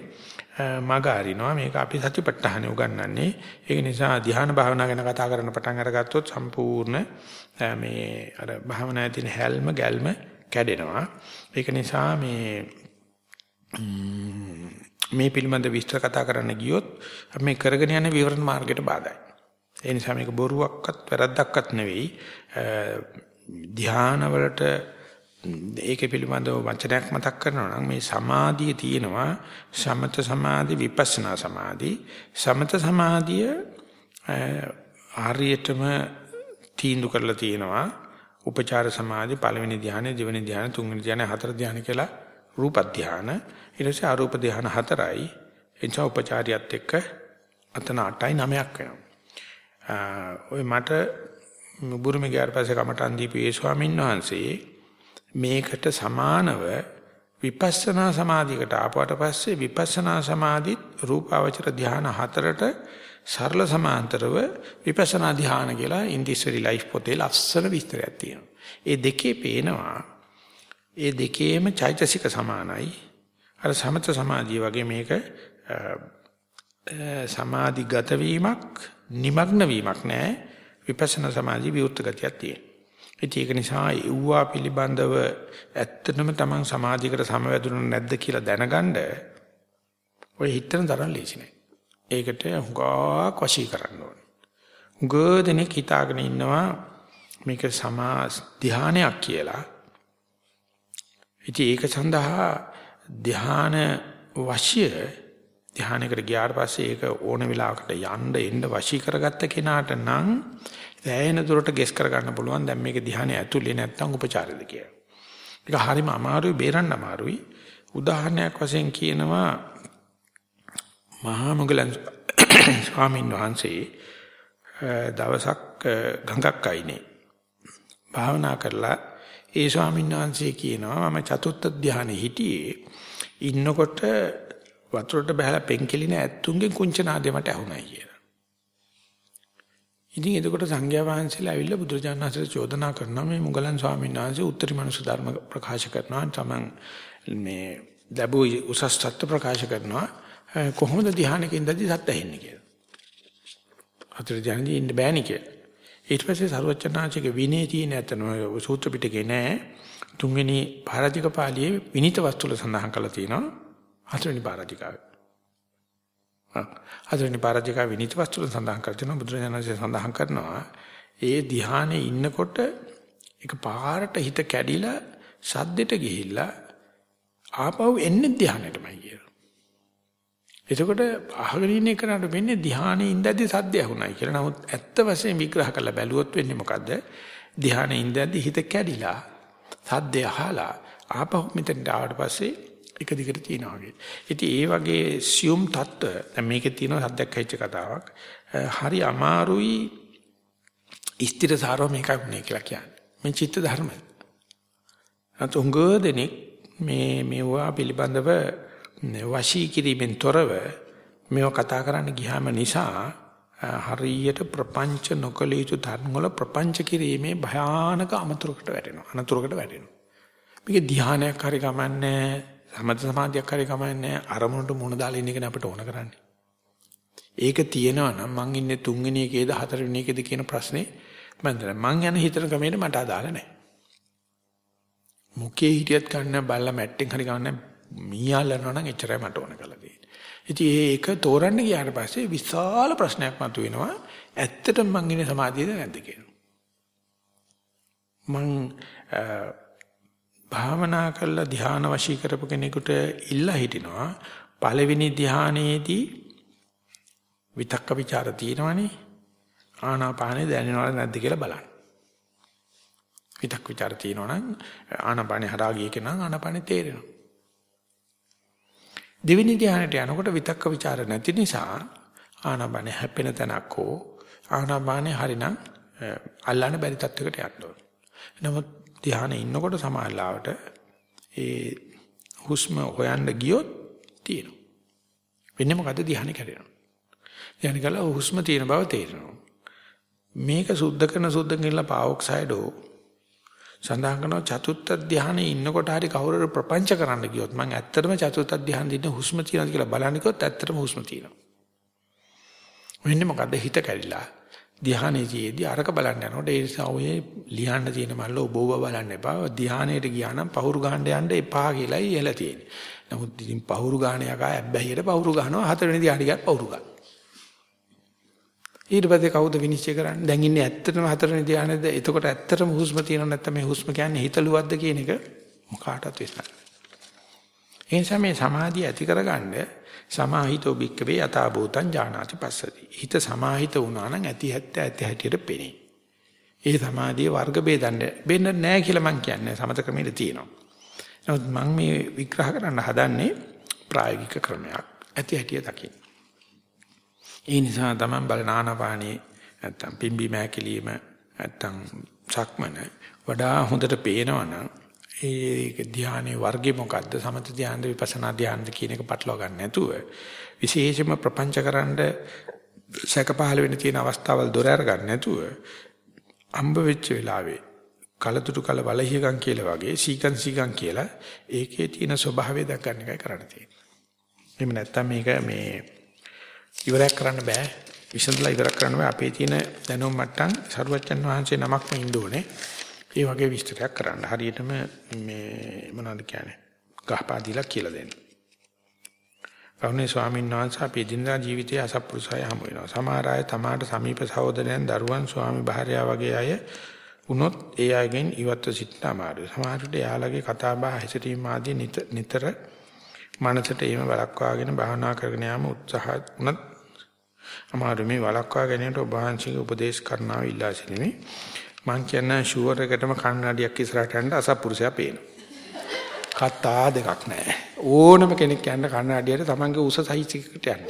මග අරිනවා මේක අපි සතිපට්ඨානෙ උගන්වන්නේ ඒක නිසා ධ්‍යාන භාවනා ගැන කතා කරන්න පටන් අරගත්තොත් සම්පූර්ණ මේ අර භාවනාවේ තියෙන හැල්ම ගැල්ම කැඩෙනවා ඒක නිසා මේ මේ පිළිබඳ විස්තර කතා කරන්න ගියොත් අපි මේ කරගෙන යන විවරණ මාර්ගයට බාධායි. ඒ නිසා මේක බොරුවක්වත් වැරද්දක්වත් නෙවෙයි. ධ්‍යාන වලට ඒකේ පිළිබඳව වචනයක් මතක් කරනවා නම් මේ සමාධිය තියෙනවා සමත සමාධි විපස්සනා සමාධි. සමත සමාධිය ආර්යයටම තීන්දුව කරලා තියෙනවා. උපචාර සමාධි පළවෙනි ධ්‍යානෙ දෙවෙනි ධ්‍යානෙ තුන්වෙනි ධ්‍යානෙ හතර ධ්‍යානෙ කියලා රූප ධ්‍යාන ඊට පස්සේ අරූප ධ්‍යාන හතරයි. එනිසා උපචාරියත් එක්ක අතන 8යි 9ක් වෙනවා. ඔය මට බුරුමේ ගියාට පස්සේ කමටන් දීපු ඒ ස්වාමීන් වහන්සේ මේකට සමානව විපස්සනා සමාධියකට ආපුවට පස්සේ විපස්සනා සමාධිත් රූපාවචර ධාන හතරට සරල සමාන්තරව විපස්සනා ධාන කියලා ඉන්දිස්වරි ලයිෆ් පොතේ ලස්සන විස්තරයක් තියෙනවා. ඒ දෙකේ පේනවා ඒ දෙකේම චෛතසික සමානයි. අර සමත සමාධිය වගේ මේක සමාධිගත වීමක් නිමග්න වීමක් නෑ විපස්සනා සමාධි විවෘත ගතියක් තියෙනවා. ඒක නිසා ඒවා පිළිබඳව ඇත්තටම Taman සමාධියකට සමවැදුණු නැද්ද කියලා දැනගන්න ඔය හිතන තරම් ලේසි නෑ. ඒකට හුඟක් වශී කරන්න ඕනේ. හුඟදෙනෙක් හිතාගෙන ඉන්නවා මේක සමා ධානයක් කියලා. ඉතින් ඒක සඳහා ධාන වශය ධානයකට ගියාට පස්සේ ඒක ඕන වෙලාවකට යන්න එන්න වශී කරගත්ත කෙනාට නම් දැයෙන දුරට ගෙස් කර ගන්න පුළුවන් දැන් මේක ධානය ඇතුලේ නැත්තම් උපචාරයද කියලා. ඒක හරිම අමාරුයි බේරන්න අමාරුයි. උදාහරණයක් වශයෙන් කියනවා මහා මොගලන් ස්වාමීන් වහන්සේ දවසක් ගඟක් අයිනේ භාවනා කරලා ඒ ස්වාමීන් වහන්සේ කියනවා මම චතුත්ථ ධානයේ හිටියේ ඉන්නකොට වතුරට බහලා පෙන්කෙලින ඇත්තුන්ගේ කුංචනාදේ මට ඇහුණා කියලා. ඉතින් එතකොට සංඝයා වහන්සේලා ඇවිල්ලා බුදුරජාණන් වහන්සේට චෝදනා කරනවා මේ මුගලන් ස්වාමීන් වහන්සේ උත්තරී මනුස්ස ධර්ම ප්‍රකාශ කරනවා තමන් මේ ලැබු උසස් තත්ත්ව ප්‍රකාශ කරනවා කොහොමද ධ්‍යානකින්දදී සත්‍ය ඇහෙන්නේ කියලා. අතර ධ්‍යානෙදී ඉන්න බෑනි කියලා. ඊට පස්සේ සරුවචනාංශික විනය තියෙන ඇතන සූත්‍ර පිටකේ නෑ තුන්වෙනි පාරාජික පාළියේ විනිත වස්තුල සඳහන් කරලා තියෙනවා හතරවෙනි පාරාජිකාවේ. හතරවෙනි පාරාජිකාවේ විනිත වස්තුල සඳහන් කර තියෙනවා බුදුරජාණන්සේ සඳහන් කරනවා ඒ ධ්‍යානයේ ඉන්නකොට එක පාරට හිත කැඩිලා සද්දෙට ගිහිල්ලා ආපහු එන්නේ ධ්‍යානෙටමයි කියලා. එතකොට අහගෙන ඉන්න එකනට වෙන්නේ ධ්‍යානයේ ඉඳද්දි සද්ද ඇහුණයි කියලා. නමුත් ඇත්ත වශයෙන් විග්‍රහ කරලා බැලුවොත් වෙන්නේ මොකද්ද? ධ්‍යානයේ ඉඳද්දි හිත කැඩිලා සද්ද අහලා ආපහු මෙතෙන්ට ආවට පස්සේ එක දිගට තියෙනවා වගේ. ඉතින් ඒ වගේ සියුම් தত্ত্ব දැන් මේකේ තියෙන සද්දයක් හයිච්ච කතාවක්. හරි අමාරුයි ස්ථිරසාරව මේකක් වුණේ කියලා කියන්නේ. මේ චිත්ත ධර්ම. අතුංග දෙනෙක් මේ මේවා පිළිබඳව වශී කිරීමෙන් තොරව මේව කතා කරන්න ගියාම නිසා හරියට ප්‍රපංච නොකළ යුතු ධර්ම වල ප්‍රපංච කිරීමේ භයානක අමතරකට වැටෙනවා. අනතුරකට වැටෙනවා. මේක ධානයක් හරි ගමන්නේ නැහැ. සමත සමාධියක් හරි කමන්නේ අරමුණට මුණ දාලා ඉන්න එක අපිට ඕන කරන්නේ ඒක තියෙනවා නම් මං ඉන්නේ තුන්වෙනි එකේද හතරවෙනි එකේද කියන ප්‍රශ්නේ මම මං යන හිතන ක්‍රමයට මට අදාළ නැහැ මුකේ හිටියත් ගන්න බල්ලා මැට්ටෙන් හරි ගන්න මීයාලනවා නම් එච්චරයි මට ඕන කරලා තියෙන්නේ. ඉතින් ඒක තෝරන්න ගියාට පස්සේ විශාල ප්‍රශ්නයක් මතුවෙනවා. ඇත්තටම මං ඉන්නේ සමාධියද නැද්ද කියලා. මං භාවනා කරලා ධාන වශී කරපු කෙනෙකුට ඉල්ලා හිටිනවා පළවෙනි ධානයේදී විතක්ක ਵਿਚාර තියෙනවනේ ආනාපානෙ දැනෙනවද නැද්ද කියලා බලන්න. විතක් ਵਿਚාර තියෙනවනම් ආනාපානෙ හරහා ගිය කෙනා ආනාපානෙ තේරෙනවා. දෙවෙනි ධානයට යනකොට විතක්ක ਵਿਚාර නැති නිසා ආනාපානෙ හැපෙන තැනක් හෝ ආනාපානෙ හරිනම් අල්ලන්න බැරි තත්යකට යන්න නමුත් ධ්‍යානෙ ඉන්නකොට සමාල්ලාවට ඒ හුස්ම හොයන්න ගියොත් තියෙනවා. වෙන්නේ මොකද ධ්‍යානෙ කැඩෙනවා. ධ්‍යානෙ කළා හුස්ම තියෙන බව තේරෙනවා. මේක සුද්ධ කරන සුද්ධ කරලා පාවොක්සයිඩෝ සඳහන් කරනවා චතුත්ථ ධානයේ ඉන්නකොට හරි කවුරුර ප්‍රපංච කරන්න ගියොත් මම ඇත්තටම චතුත්ථ ධානයේ ඉන්න හුස්ම තියෙනවද කියලා බලන්න කිව්වොත් ඇත්තටම හුස්ම තියෙනවා. වෙන්නේ මොකද්ද හිත කැඩිලා. ධානයේදී අරක බලන්න යනකොට ඒ නිසා ඔය ලියන්න තියෙන මල්ල ඔබ ඔබ බලන්න එපා. ධානයට ගියා නම් පහුරු ගහන්න යන්න එපා කියලායි ඉහළ තියෙන්නේ. නමුත් ඉතින් පහුරු ගාන යකා ඇබ්බැහියට පහුරු ගහනවා හතරවෙනි ධානය ගියත් පහුරු ගන්නවා. ඊට පස්සේ කවුද විනිශ්චය කරන්නේ? දැන් ඉන්නේ ඇත්තටම හතරවෙනි ධානයේද? එතකොට ඇත්තටම හුස්ම තියෙනව නැත්නම් මේ හුස්ම කියන්නේ හිතලුවද්ද කියන එක මොකාටවත් විශ්වාස ඒ නිසා මේ සමාධිය ඇති කරගන්න සමාහිතෝ බික්කවේ යථා භූතං ඥානාති පස්සති. හිත සමාහිත වුණා නම් ඇති හැත්ත ඇති හැටියට පෙනේ. ඒ සමාධිය වර්ග බෙදන්න බෙන්න නැහැ කියලා මම කියන්නේ සමත ක්‍රමෙට තියෙනවා. නමුත් මම මේ විග්‍රහ කරන්න හදන්නේ ප්‍රායෝගික ක්‍රමයක්. ඇති හැටිය දකින්න. ඒ නිසා තමයි බලන ආනාපානිය නැත්තම් පිම්බි මෑකිලිම නැත්තම් සක්මන වඩා හොඳට පේනවනම් ඒ ධානයේ වර්ගය මොකද්ද සමත ධානද විපස්සනා ධානද කියන එක පටලවා ගන්න නැතුව විශේෂයෙන්ම ප්‍රපංචකරනද සැක පහළ වෙන්න තියෙන අවස්ථාවල් දොර අර ගන්න නැතුව අම්බ වෙච්ච වෙලාවේ කලතුරු කල බලහියකම් කියලා වගේ සීකන් සීකන් කියලා ඒකේ තියෙන ස්වභාවය දක් ගන්න එකයි කරන්න තියෙන්නේ. එහෙම නැත්තම් මේක මේ ඉවරයක් කරන්න බෑ. විසඳලා ඉවරක් කරන්න බෑ. අපේ තියෙන දැනුම් මට්ටම් සරුවච්චන් වහන්සේ නමක්ම ඉන්න ඕනේ. ඒ වගේ විස්තරයක් කරන්න. හරියටම මේ මොනවද කියන්නේ? ගහපාදීලා කියලා දෙන්න. කවුනේ ස්වාමීන් වහන්සේ අපේ දිනදා ජීවිතයේ අසප්පුරුසය හමු වෙනවා. සමහර අය තමාට සමීප සහෝදරයන් දරුවන් ස්වාමි භාර්යාව වගේ අය වුණොත් ඒ අයගෙන් ඉවත්ව සිටින අමාරුයි. සමහරවිට එයාලගේ කතා බහ හැසිරීම ආදී නිතර මනසට එහෙම වළක්වාගෙන භාවනා කරගෙන යාම උත්සාහ වුණත් අමාරු මේ වළක්වා ගැනීමට ඔබ වහන්සේගේ උපදේශ කරනවා ඉල්ලා සිටිනේ. මං කියන්නේ ෂුවර් එකටම කන්නඩියක් ඉස්සරහට යන්න අසපුරුෂයා පේනවා. කතා දෙකක් නැහැ. ඕනම කෙනෙක් යන්න කන්නඩියට තමන්ගේ උස සයිස් එකකට යන්න.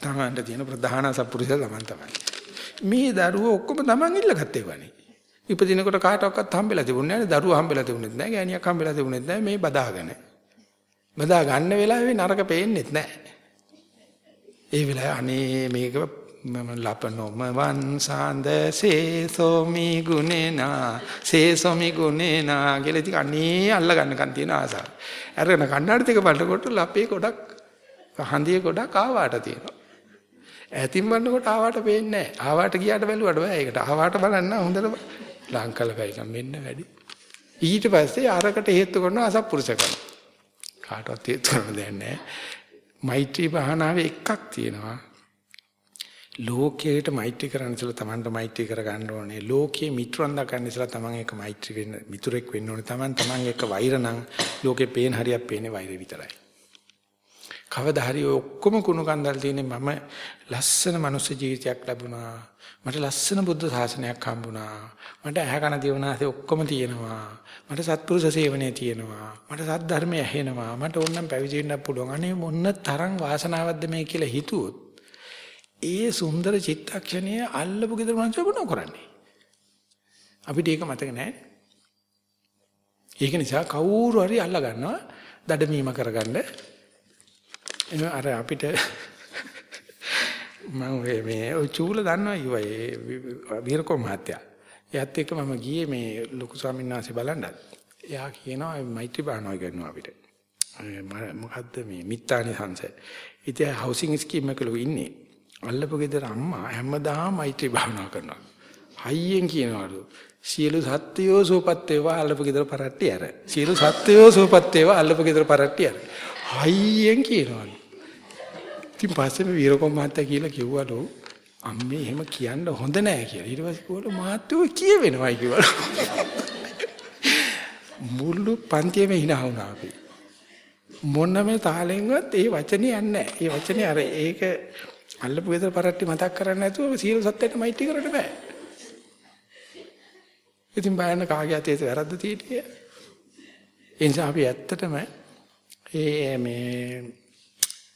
තමන්ට තියෙන ප්‍රධාන අසපුරුෂයා තමන් තමයි. මේ දරුවෝ ඔක්කොම තමන් ඉල්ලගත්තේ වනේ. ඉපදිනකොට කාටවත් හම්බෙලා තිබුණේ නැහැ. දරුවා හම්බෙලා තිබුණෙත් නැහැ. ගෑණියක් හම්බෙලා තිබුණෙත් නැහැ. මේ බදාගෙන. බදා ගන්න වෙලාවේ නරක පේන්නෙත් නැහැ. ඒ වෙලාවේ අනේ මේක මම ලපනොම වංසාන්ද සේසෝමි ගුනේනා සේසෝමි ගුනේනා කියලා ඉතින් අනේ අල්ල ගන්නකන් තියෙන ආසාව. අරගෙන කන්නඩි දෙක බලනකොට ලපේ ගොඩක් හඳිය ගොඩක් ආවාට තියෙනවා. ඈතින් බලනකොට ආවාට පේන්නේ නැහැ. ආවාට ගියාට බැලුවට බෑ ඒකට. ආවාට බලන්න හොඳට ලංකල වෙයිකම් මෙන්න වැඩි. ඊට පස්සේ අරකට හේතු කරන අසත්පුරුෂකම. කාටවත් හේතු කරන්න දෙයක් නැහැ. මෛත්‍රී භාවනාවේ එකක් තියෙනවා. ලෝකයට මෛත්‍රී කරන්න ඉස්සලා Tamanට මෛත්‍රී කරගන්න ඕනේ. ලෝකයේ මිත්‍රයන් දක්වන්න ඉස්සලා Taman එක මෛත්‍රී වෙන්න මිතුරෙක් වෙන්න ඕනේ. Taman Taman එක වෛර නම් ලෝකේ පේන හරියක් පේන්නේ වෛරය විතරයි. කවදා හරි ඔක්කොම කුණු කන්දල් තියෙන්නේ මම ලස්සන මනුස්ස ජීවිතයක් ලැබුණා. මට ලස්සන බුද්ධ ශාසනයක් හම්බුණා. මට ඇහැ කන දිවනාසේ ඔක්කොම තියෙනවා. මට සත්පුරුෂ සේවනයේ තියෙනවා. මට සත් ධර්මය ඇහෙනවා. මට ඕනනම් පැවිදි වෙන්න පුළුවන්. අනේ මොන්න තරම් වාසනාවක්ද මේ කියලා හිතුවොත් ඒ සුන්දර චිත්තක්ෂණය අල්ලපු ගෙදර මනුස්සය මොනව කරන්නේ? අපිට ඒක මතක නැහැ. ඒක නිසා කවුරු හරි අල්ල ගන්නවා දඩමීම කරගන්න. එන අර අපිට [LAUGHS] මම මේ ඔය චූල දන්නවා ඊවයි වීරකෝ මහත්තයා. එයාත් එක්ක මම ගියේ මේ ලොකු ස්වාමීන් වහන්සේ බලන්න. එයා කියනවා මෛත්‍රී භාවනාව කරනවා අපිට. මොකද්ද මේ මිත්තානි සංසය. ඉතින් හවුසින් ස්කීම් එකලු ඉන්නේ. අල්ලපු ගෙදර අම්මා හැමදාම මෛත්‍රී භාවනා කරනවා. හයියෙන් කියනවලු සියලු සත්වයෝ සූපත් වේවා අල්ලපු ගෙදර පරට්ටි ඇර. සියලු සත්වයෝ සූපත් වේවා අල්ලපු ගෙදර පරට්ටි ඇර. හයියෙන් කියනවලු. ඉතින් පස්සේ මේ වීරකෝ මහත්තයා කියලා කිව්වලු අම්මේ එහෙම කියන්න හොඳ නෑ කියලා. ඊට පස්සේ කිව්වලු මහත්තයෝ කියවෙනවයි කිව්වලු. මුළු පන්තියේම hina වුණා අපි. මොනම තාලෙන්වත් ඒ වචනේ යන්නේ නැහැ. ඒ වචනේ අර ඒක අල්ලපු ගෙදර පරට්ටි මතක් කරන්නේ නැතුව සියලු සත්‍යයට මෛත්‍රී කරන්න බෑ. ඉතින් බයන්න කාගේ අතේ වැරද්ද තියෙන්නේ? ඒ නිසා අපි ඇත්තටම ඒ මේ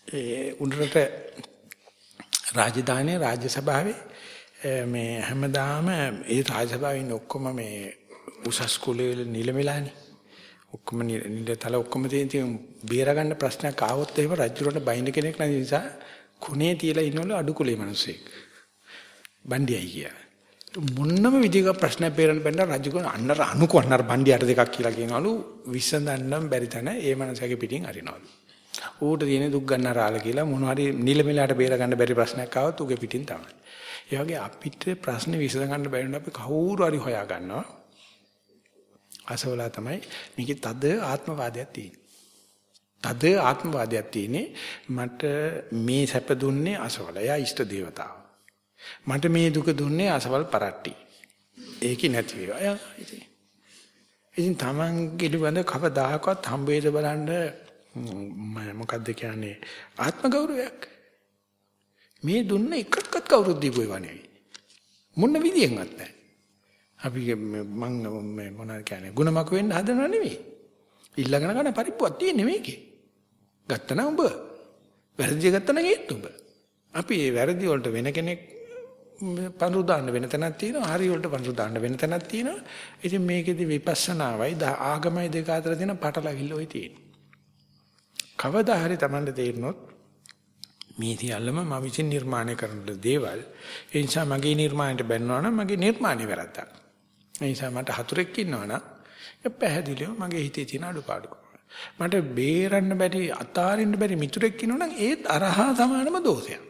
ඒ උඩරට රාජධානියේ රාජ්‍ය සභාවේ මේ හැමදාම ඒ රාජ්‍ය සභාවේ ඉන්න ඔක්කොම මේ උසස් කුලයේ නිලමෙලානේ. ඔක්කොම නිලතල ඔක්කොම තියෙන බේර ගන්න ප්‍රශ්නයක් ආවොත් එහෙම රජුරට බයින්න කෙනෙක් නැති නිසා කුණේ තියලා ඉන්නවලු අඩු කුලේ මිනිස්සෙක්. බණ්ඩියයි කිය. මොන්නම විදිහක ප්‍රශ්නයක් බේරන්න බැන්න රජුගණ අන්නර අනුක අන්නර බණ්ඩියට දෙකක් කියලා කියනවලු විසඳන්නම් බැරි තැන ඒ මනසගේ පිටින් අරිනවලු. ඌට තියෙන දුක් ගන්නරාල කියලා මොන හරි නිලමිලාට බේර ගන්න බැරි ප්‍රශ්නයක් ආවොත් ඌගේ පිටින් තමයි. ඒ වගේ අපිට ප්‍රශ්න විසඳ ගන්න බැරි නම් අපි කවුරු හරි හොයා ගන්නවා. අසවලා තමයි මේකේ තද ආත්මවාදයක් තියෙන්නේ. තද ආත්මවාදයක් තියෙන්නේ මට මේ සැප දුන්නේ අසවල. එයා ඉෂ්ට දේවතාව. මට මේ දුක දුන්නේ අසවල් පරට්ටි. ඒකේ නැති වේවා. එයා ඉතින් ඉතින් Taman පිළිබඳ කවදාකවත් හම්බ වේද බලන්න මොකද්ද කියන්නේ ආත්ම ගෞරවයක්. මේ දුන්න එකක්වත් කවුරුත් දීපු ඒවා නෙවෙයි. මොන විදියෙන්වත් නැහැ. අපි මං මොනවද කියන්නේ ಗುಣමක වෙන්න හදනව නෙවෙයි. ඊළඟන ගන්න පරිප්පුවක් තියෙන්නේ මේකේ. ගත්තනම් උඹ. වැරදි ගත්තනම් ඒත් උඹ. අපි මේ වැරදි වලට වෙන කෙනෙක් පඳුරු දාන්න වෙන තැනක් තියෙනවා. හරි වලට පඳුරු දාන්න වෙන තැනක් තියෙනවා. ඉතින් මේකෙදි විපස්සනාවයි ආගමයි දෙක අතර තියෙන පටලවිල්ල ඔය තියෙන්නේ. කවදා හරි Tamande තේරෙනොත් මේ සියල්ලම මම විසින් නිර්මාණය කරන දේවල්. ඒ නිසා මගේ නිර්මාණයට බැන්නවා නම් මගේ නිර්මාණය වැරද්දක්. ඒ නිසා මට හතුරෙක් ඉන්නවනම් ඒ පැහැදිලිව මගේ හිතේ තියෙන අඩුපාඩුකම්. මට බේරන්න බැරි අතාරින්න බැරි මිතුරෙක් ඉන්නවනම් ඒත් අරහා සමානම දෝෂයක්.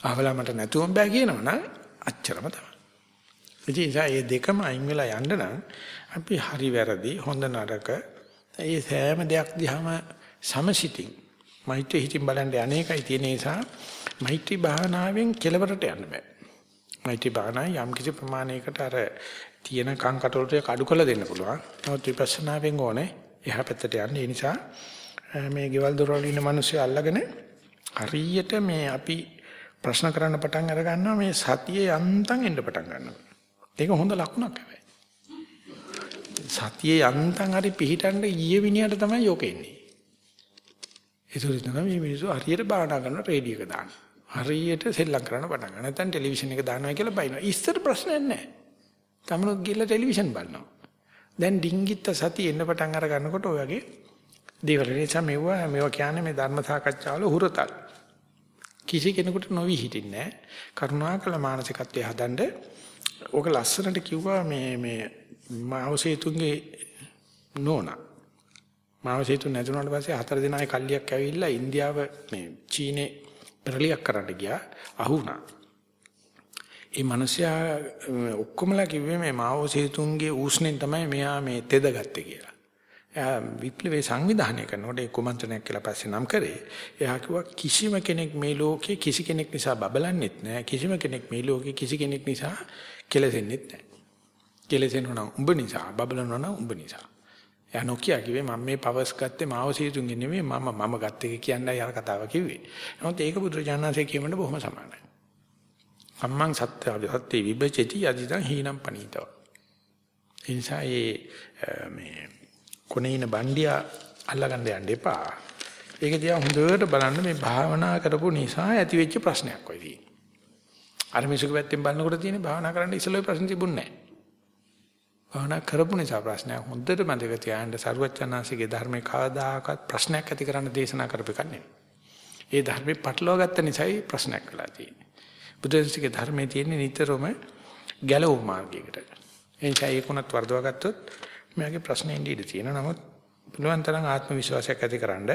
අහවලා මට නැතුවම බෑ කියනවනම් අච්චරම තමයි. ඉතින් ඒ දෙකම අයින් වෙලා යන්න නම් අපි හරි වැරදි හොඳ නරක ඒ සෑම දෙයක් දිහාම සමසිතින් මෛත්‍රී හිතින් බලන්න අනේකයි තියෙන නිසා මෛත්‍රී භාවනාවෙන් කෙලවරට යන්න බෑ. මෛත්‍රී භාවනාව යම් කිසි ප්‍රමාණයකට අර තියෙන කං කටොලට අඩු කළ දෙන්න පුළුවන්. නමුත් විපස්සනාවෙන් ඕනේ එහා පැත්තට යන්න. ඒ නිසා මේ ගෙවල් දොරවල් ඉන්න මිනිස්සු අල්ලගෙන හරියට මේ අපි ප්‍රශ්න කරන්න පටන් අර ගන්නවා මේ සතියේ යන්තම් එන්න පටන් ගන්නවා. ඒක හොඳ ලකුණක් හැබැයි. සතියේ යන්තම් හරි පිහිටන්න ඊයේ විනියට තමයි යෝක එන්නේ. ඒසොරි තමයි මේ මිනිස්සු හරියට භාවනා කරන රේඩියෝ එක දාන්න. හරියට සෙල්ලම් කරන්න පටන් ගන්න. නැත්නම් ටෙලිවිෂන් එක දානවා කියලා බයිනවා. ඉස්සර ප්‍රශ්නයක් නැහැ. තමනුත් ගිහලා ටෙලිවිෂන් බලනවා. දැන් ඩිංගිත්ත සතිය එන්න පටන් අර ගන්නකොට ඔය වගේ දේවල් නිසා මෙවුවා මේවා කියන්නේ මේ ධර්ම සාකච්ඡාවල හුරතල්. කිසි කෙනෙකුට නොවි හිටින්නේ නැහැ. කරුණාකර මානසිකත්වයේ හදන්න ඕක ලස්සනට කිව්වා මේ මේ මාවසේතුන්ගේ නෝනා මාවසේතුන් නැතුණාට පස්සේ හතර දිනයි කල්ලියක් ඇවිල්ලා ඉන්දියාව මේ චීනේ පෙරලියක් කරන්න ගියා අහුණා. ඒ මිනිසයා ඔක්කොමලා කිව්වේ මේ මාවසේතුන්ගේ ඌස්නෙන් තමයි මෙයා මේ තෙද ගත්තේ කියලා. එයා විප්ලවයේ සංවිධානය කරනකොට ඒ කුමන්ත්‍රණයක් කියලා පස්සේ නම් කරේ. එයා කිව්වා කිසිම කෙනෙක් මේ ලෝකේ කිසි කෙනෙක් නිසා බබලන්නෙත් නැහැ. කිසිම කෙනෙක් මේ ලෝකේ කිසි කෙනෙක් නිසා කෙලසෙන්නෙත් නැහැ. කෙලසෙන්න නම් උඹ නිසා, බබලනවා නම් උඹ නිසා. එයා නොකිය කිව්වේ මම මේ පවර්ස් ගත්තේ මාව සීතුන්ගෙන් නෙමෙයි මම මම ගත්ත එක කියන්නයි අර කතාව කිව්වේ. නමුත් ඒක බුදුරජාණන්සේ කියනකොට බොහොම සමානයි. අම්මං සත්‍ය සත්‍ය විභජති යදිදං හීනම් පනීතව. ඒ නිසා මේ කොනේන බණ්ඩියා අල්ලගන්න යන්න එපා. ඒක දිහා හොඳට බලන්න මේ භාවනා කරපු නිසා ඇතිවෙච්ච ප්‍රශ්නයක් ඔය තියෙන්නේ. අර මිසුක පැත්තෙන් බලනකොට තියෙන භාවනා කරන්න ඉස්සෙල්ලා ප්‍රශ්න තිබුණේ නැහැ. භාවනා කරපු නිසා ප්‍රශ්නයක් හොඳට මතක තියාගන්න සරුවච්චන්හන්සේගේ ධර්මේ කවදාකවත් ප්‍රශ්නයක් ඇති කරන්න දේශනා කරපෙක නෙවෙයි. ඒ ධර්මේ පටලවා ගත්ත නිසායි ප්‍රශ්නයක් වෙලා තියෙන්නේ. බුදුන්සේගේ ධර්මයේ තියෙන නිතරම ගැලවු මාර්ගයකට. එනිසා ඒකුණත් වර්ධවා ගත්තොත් මෙයාගේ ප්‍රශ්නේ ඉඳී ඉඳ තියෙනවා. නමුත් පුළුවන් තරම් ආත්ම විශ්වාසයක් ඇතිකරනද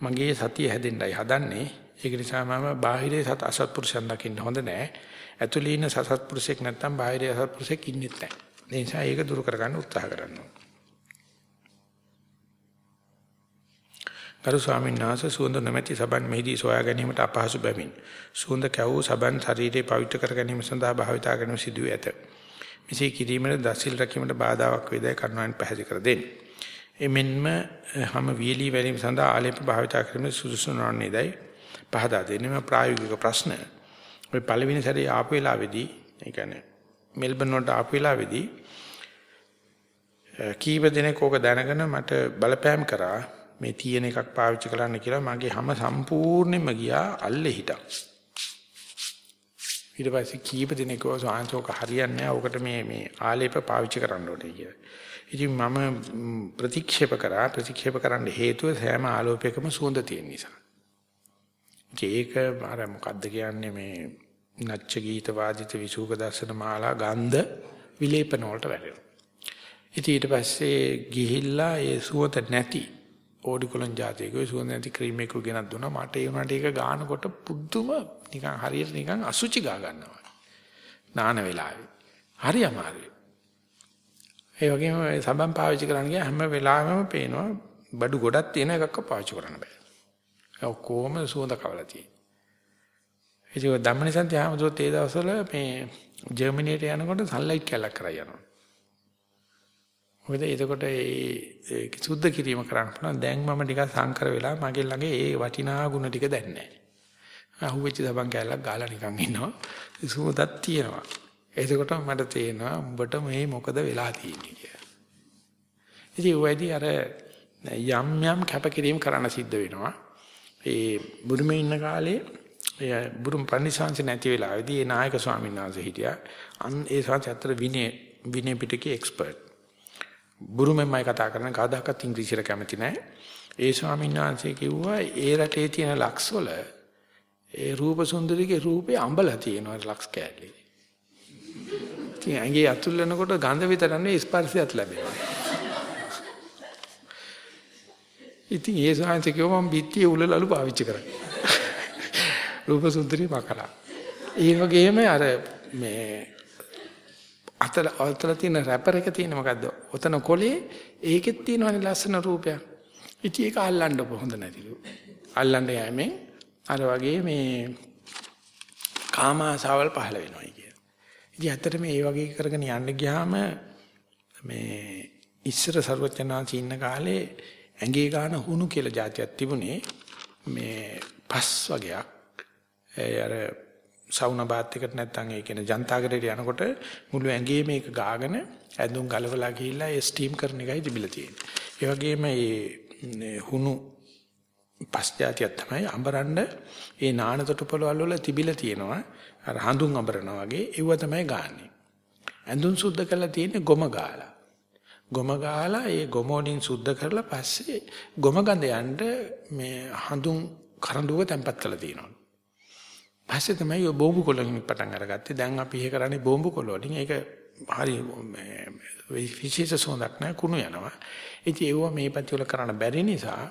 මගේ සතිය හැදෙන්නයි හදන්නේ. ඒක නිසා මම බාහිරේ සත් අසත්පුරුෂයන් දකින්න හොඳ නැහැ. ඇතුළේ ඉන්න සසත්පුරුෂෙක් නැත්තම් බාහිරේ අසත්පුරුෂෙක් ඉන්නෙත් නැහැ. ඒ නිසා ඒක දුරු කරගන්න උත්සාහ කරනවා. ගරු ස්වාමීන් වහන්සේ සුවඳ නැමැති සබන් මෙහිදී සොයා ගැනීමට අපහසු බැවින් සුවඳ කැවූ සබන් ශරීරේ පවිත්‍ර කර ගැනීම සඳහා භාවිතා කරනු සිදු ඇත. මෙසේ කිරීමට දසිල් රැකීමට බාධාවක් වේදයි කරුණාවෙන් පැහැදිලි කර දෙන්න. එමෙන්ම හැම වීලි වැලීම සඳහා ආලේප භාවිතා කිරීම සුදුසු නොවන්නේදයි පහදා දෙන්නම ප්‍රායෝගික ප්‍රශ්න. ඔය පළවෙනි සැරේ ආපු වෙලාවේදී ඒ කියන්නේ මෙල්බන් වලට ආපු වෙලාවේදී කීප දෙනෙක් ඕක දැනගෙන මට බලපෑම් කරා මේ තියෙන එකක් පාවිච්චි කරන්න කියලා මගේ හැම සම්පූර්ණයෙන්ම ගියා අල්ලේ හිටා. ඊට පස්සේ කීප දෙනෙක් සාංශෝක හරියන්නේ නැහැ. ඔකට මේ මේ ආලේප පාවිච්චි කරන්න ඕනේ කියලා. ඉතින් මම ප්‍රතික්ෂේප කරා ප්‍රතික්ෂේප කරන්න හේතුව සෑම ආලෝපයකම සුවඳ තියෙන නිසා. ඒක අර මොකද්ද කියන්නේ මේ නච්ච ගීත වාදිත විසුක දර්ශන මාලා ගන්ධ විලේපන වලට වැටෙනවා. ඉතින් ඊට පස්සේ ගිහිල්ලා ඒ සුවත නැති ඕඩිකොලන් જાතියකෝ සුවඳ නැති ක්‍රීම් එකක් ගෙනත් දුන්නා මට ඒ උනාට ඒක ගානකොට පුදුම නිකන් හරියට නිකන් අසුචි ගා ගන්නවා. නාන වෙලාවේ. හරි අමාරුයි. ඒ වගේම සබන් පාවිච්චි කරන්න ගියා හැම වෙලාවෙම පේනවා බඩු ගොඩක් තියෙන එකක් පාවිච්චි කරන්න බෑ. ඔක්කොම සුවඳ කවලා තියෙනවා. ඒක ධම්මනිසන්ති ආමතුත් ඒ දවස්වල මේ ජර්මනියට යනකොට සන්ලයිට් කැලක් කරා යනවා. මොකද එතකොට ඒ සුද්ධ කිරීම කරන්න පුළුවන්. දැන් මම ටිකක් සංකර වෙලා මගේ ළඟ ඒ වටිනා ගුණ ටික දැන් නැහැ. අහුවෙච්ච දබන් කැලක් ගාලා නිකන් ඉන්නවා. සුවඳක් තියෙනවා. එතකොට මට තේරෙනවා උඹට මේ මොකද වෙලා තියෙන්නේ කියලා. ඉතින් ඔයදී අර යම් යම් කැපකිරීම කරන්න සිද්ධ වෙනවා. ඒ බුරුමේ ඉන්න කාලේ ඒ බුරුම් පන්සිංශ නැති වෙලාවේදී ඒ නායක ස්වාමීන් වහන්සේ හිටියා. අන් ඒ සංසය අතර විනය විනය පිටකේ එක්ස්පර්ට්. බුරුමෙන්මයි කතා කරන්නේ කවදාකවත් ඉංග්‍රීසියට කැමති නැහැ. ඒ ස්වාමීන් වහන්සේ කිව්වා ඒ රටේ තියෙන ලක්ස් වල ඒ රූප සුන්දරිගේ රූපේ අඹලා තියෙනවා ලක්ස් කෑල්ලේ. ඉතින් ඇඟේ අතුල් වෙනකොට ගඳ විතර නෙවෙයි ස්පර්ශයත් ලැබෙනවා. ඉතින් ඒ සාංශ කිව්ව මම බිත්තියේ උලලලු පාවිච්චි කරන්නේ. රූප සුන්දරී මකලා. ඒ වගේම අර මේ අතල අතල තියෙන රැපර් එක තියෙන මොකද්ද? ඔතන කොලේ ඒකෙත් තියෙනවනේ ලස්සන රූපයක්. ඉතින් ඒක අල්ලන්න හොඳ නැතිලු. අල්ලන්න යෑමෙන් අර වගේ මේ කාමාසාවල් පහළ වෙනවා කියන. ඉතින් ඇත්තටම මේ වගේ කරගෙන යන්න ගියාම මේ ඉස්සර ਸਰවඥාන්සී ඉන්න කාලේ ඇඟේ ගන්න හුණු කියලා જાතියක් තිබුණේ මේ පස් වගේක් ඒ අර සවුනා බාත් එකට නැත්තම් ඒ කියන ජනතාගරේට යනකොට මුළු ඇඟේ මේක ගාගෙන ඇඳුම් ගලවලා ගිහිල්ලා ඒ ස්ටීම් කරන එකයි තිබිලා තියෙන්නේ. ඒ වගේම මේ හුණු පස් જાතියක් තමයි අඹරන්න ඒ නාන තොටුපළවල් වල තිබිලා තියෙනවා. අර හඳුන් අඹරනවා වගේ ඒව තමයි ගාන්නේ. ඇඳුම් සුද්ධ කරලා තියෙන්නේ ගොම ගාලා. ගොම ගාලා ඒ ගොම වලින් සුද්ධ කරලා පස්සේ ගොම ගඳ යන්න මේ හඳුන් කරඬුව තැම්පත් කරලා තියෙනවා. පස්සේ තමයි ඔය බෝම්බු කොළකින් පටන් අරගත්තේ. දැන් අපි එහෙ කරන්නේ බෝම්බු කොළ වලින්. ඒක හරි විශේෂ සෝඳක් නෑ කුණු යනවා. ඉතින් ඒව මේ පැති වල කරන්න බැරි නිසා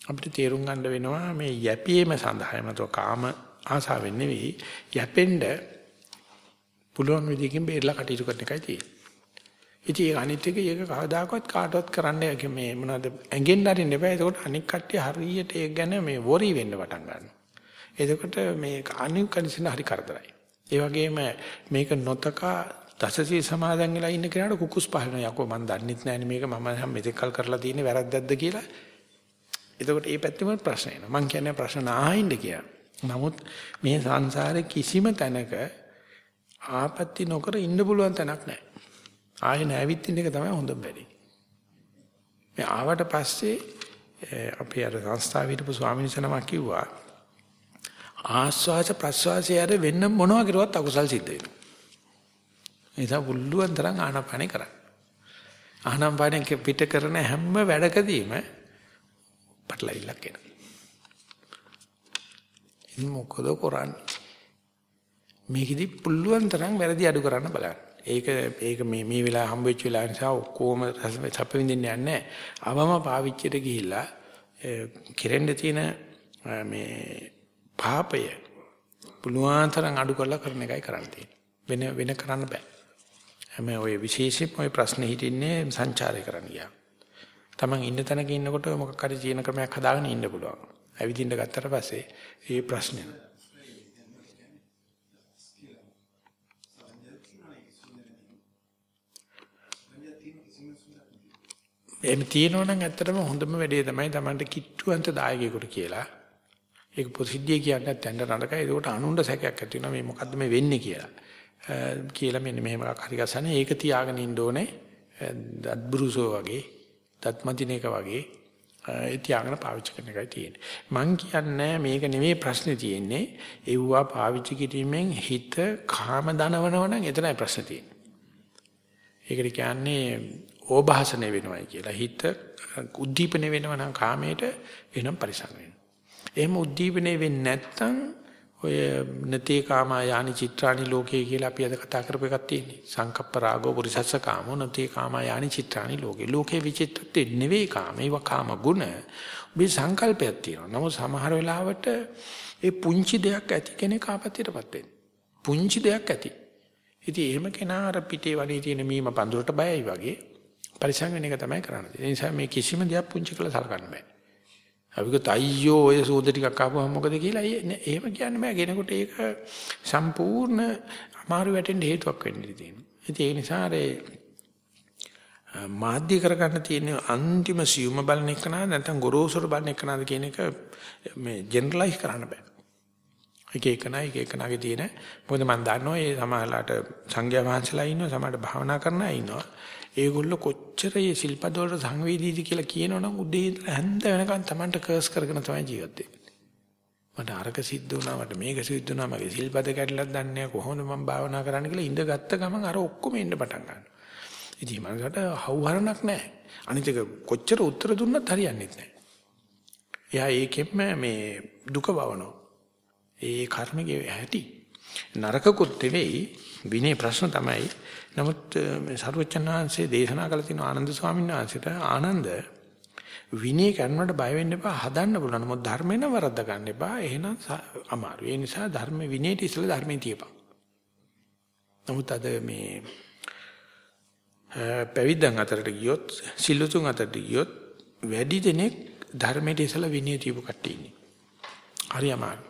අපිට තේරුම් ගන්න වෙනවා මේ යැපීම සඳහා එමතෝ කාම ආසාවෙන් නෙවෙයි යැපෙන්න පුළුවන් විදිහකින් බේරලා කටයුතු කරන එකයි තියෙන්නේ. ඉතින් ඒක අනිත් එක ඒක කවදාකවත් කාටවත් කරන්න මේ මොනවද ඇඟෙන් අරින්න එපා. ඒකට අනික් කට්ටිය හරියට ඒක ගැන මේ වොරි වෙන්න පටන් ගන්නවා. එතකොට මේ අනික් කනිසන හරි කරදරයි. ඒ වගේම මේක නොතකා දසසී සමාදන් වෙලා ඉන්න කෙනාට කුකුස් පහලන යකෝ මම දන්නෙත් නෑනේ මේක මම මෙතෙක්කල් කරලා තියෙන්නේ වැරද්දක්ද කියලා. එතකොට මේ පැත්තෙම ප්‍රශ්න එනවා. මම කියන්නේ ප්‍රශ්න ආහින්න කියලා. නමුත් මේ සංසාරේ කිසිම තැනක ආපත්‍ති නොකර ඉන්න පුළුවන් තැනක් නැහැ. ආයෙ නැවිත් ඉන්න එක තමයි හොඳම වැඩේ. මේ ආවට පස්සේ අපි අර සංස්ථාවේ හිටපු ස්වාමීන් වහන්සේ නමක් කිව්වා ආස්වාස ප්‍රස්වාසය ඇර වෙන්න මොනවා කරුවත් අකුසල් සිද්ධ වෙනවා. ඒ නිසා පුළුවන් තරම් ආනාපානෙ කරන්න. ආනාපානෙ පිට කරන හැම වැඩකදීම පටලවිල්ලක් එනවා. ඉතින් මොකද කරන්නේ? මේකෙදි පුළුවන් තරම් වැරදි අඩු කරන්න බලන්න. ඒක ඒක මේ මේ වෙලාව හම්බ වෙච්ච වෙලාව නිසා ඔක්කොම සැප විඳින්න යන්නේ නැහැ. අවම පාවිච්චියට ගිහිල්ලා කෙරෙන්න තියෙන මේ පාපය පුළුවන් තරම් අඩු කරලා කරන එකයි කරන්න තියෙන්නේ. වෙන වෙන කරන්න බෑ. හැම ඔය විශේෂයෙන්ම ඔය ප්‍රශ්නේ හිටින්නේ සංචාරය කරන්න ගියා. Taman ඉන්න තැනක ඉන්නකොට මොකක් හරි ජීන ක්‍රමයක් හදාගෙන ඉන්න පුළුවන්. ඇවිදින්න ගත්තට පස්සේ මේ ප්‍රශ්නේ එහෙම තියෙනවා නම් ඇත්තටම හොඳම වැඩේ තමයි Tamanට කිට්ටුවන්ත දායකයෙකුට කියලා. ඒක ප්‍රසිද්ධිය කියන්නේ නැත්නම් නරකයි. ඒකට අනුණ්ඩ සැකයක් ඇති වෙනවා මේ මොකද්ද මේ වෙන්නේ කියලා. කියලා මෙන්න මෙහෙම හරි ගසන්නේ ඒක තියාගෙන ඉන්න ඕනේ. දත්බුරුසෝ වගේ, දත්මදිනේක වගේ ඒ තියාගෙන පාවිච්චි කරන එකයි තියෙන්නේ. මං කියන්නේ මේක නෙමෙයි ප්‍රශ්නේ තියෙන්නේ. ඒවා පාවිච්චි කිරීමෙන් හිත කාම දනවනව නම් එතනයි ප්‍රශ්නේ තියෙන්නේ. ඒකට කියන්නේ ඕභාසනය වෙනවයි කියලා. හිත උද්දීපන වෙනවා නම් කාමයට එනම් පරිසං වෙනවා. එහෙම උද්දීපනය වෙන්නේ නැත්නම් ඔය නතේ කාමා යානි චිත්‍රානි ලෝකේ කියලා අපි අද කතා කරපු එකක් තියෙන්නේ. සංකප්ප රාගෝ පුරිසස්ස කාමෝ නතේ කාමා යානි චිත්‍රානි ලෝකේ. ලෝකේ විචිත්තත්වය නෙවෙයි කාම. ඒව කාම ගුණ. මේ සංකල්පයක් තියෙනවා. නමුත් සමහර වෙලාවට ඒ පුංචි දෙයක් ඇති කෙනෙක් ආපත්‍යයටපත් වෙන්නේ. පුංචි දෙයක් ඇති. ඉතින් එහෙම කෙනා අර පිටේ වනේ තියෙන මීම පඳුරට බයයි වගේ පරිසං වෙන එක තමයි කරන්නේ. ඒ නිසා මේ කිසිම දෙයක් පුංචි කළා සලකන්න බෑ. අපි කිව්වොත් අයියෝ ඔය සූද ටිකක් ආපුවම මොකද කියලා එහෙම කියන්න බෑ. කෙනෙකුට ඒක සම්පූර්ණ අමාරු වැටෙන්න හේතුවක් වෙන්න තියෙනවා. ඉතින් ඒ නිසා අර මාධ්‍ය කරගන්න තියෙන අන්තිම සියුම බලන එක නා නැත්නම් ගොරෝසුර බලන එක නාද කියන එක මේ ජෙනරලයිස් කරන්න බෑ. එක එක නා එක එක නාගේ තියෙන මොකද මම දන්නවා මේ සමහරලාට සංඝයා වහන්සේලා ඉන්නවා සමහරට භාවනා කරන අය ඉන්නවා. ඒගොල්ලෝ කොච්චර මේ සිල්පද වලට සංවේදීද කියලා කියනවනම් උදේ ඉඳලා හැන්ද වෙනකන් Tamanට කර්ස් කරගෙන තමයි ජීවත් වෙන්නේ. මට අරක සිද්ධ වුණා මට මේක සිද්ධ වුණා මගේ සිල්පද කැඩලක් දන්නේ නැහැ කොහොමද මම භාවනා කරන්න කියලා ඉඳගත්ත ගමන් අර ඔක්කොම එන්න පටන් ගන්නවා. ඉතින් මනසට හවුහරණක් නැහැ. අනිත් එක කොච්චර උත්තර දුන්නත් හරියන්නේ නැහැ. එයා ඒකෙම මේ දුක වවනවා. ඒ කර්මයේ ඇති නරකකුත් නෙවෙයි විනේ ප්‍රශ්න තමයි. නමුත් මේ සරුවචනාංශයේ දේශනා කළ තියෙන ආනන්ද ස්වාමීන් වහන්සේට ආනන්ද විනය කරනවට බය වෙන්න එපා හදන්න පුළුවන්. මොකද ධර්මේන වරද්ද ගන්න එපා. එහෙනම් අමාරු. ඒ නිසා ධර්ම විනයට ඉස්සෙල්ලා ධර්මයේ තියපන්. නමුත් අද මේ පැවිද්දන් අතරට ගියොත් සිල්ලුතුන් අතරට ගියොත් වැඩි දෙනෙක් ධර්මයට ඉස්සලා විනය තියපු කට්ටිය ඉන්නේ. හරි අමාරු.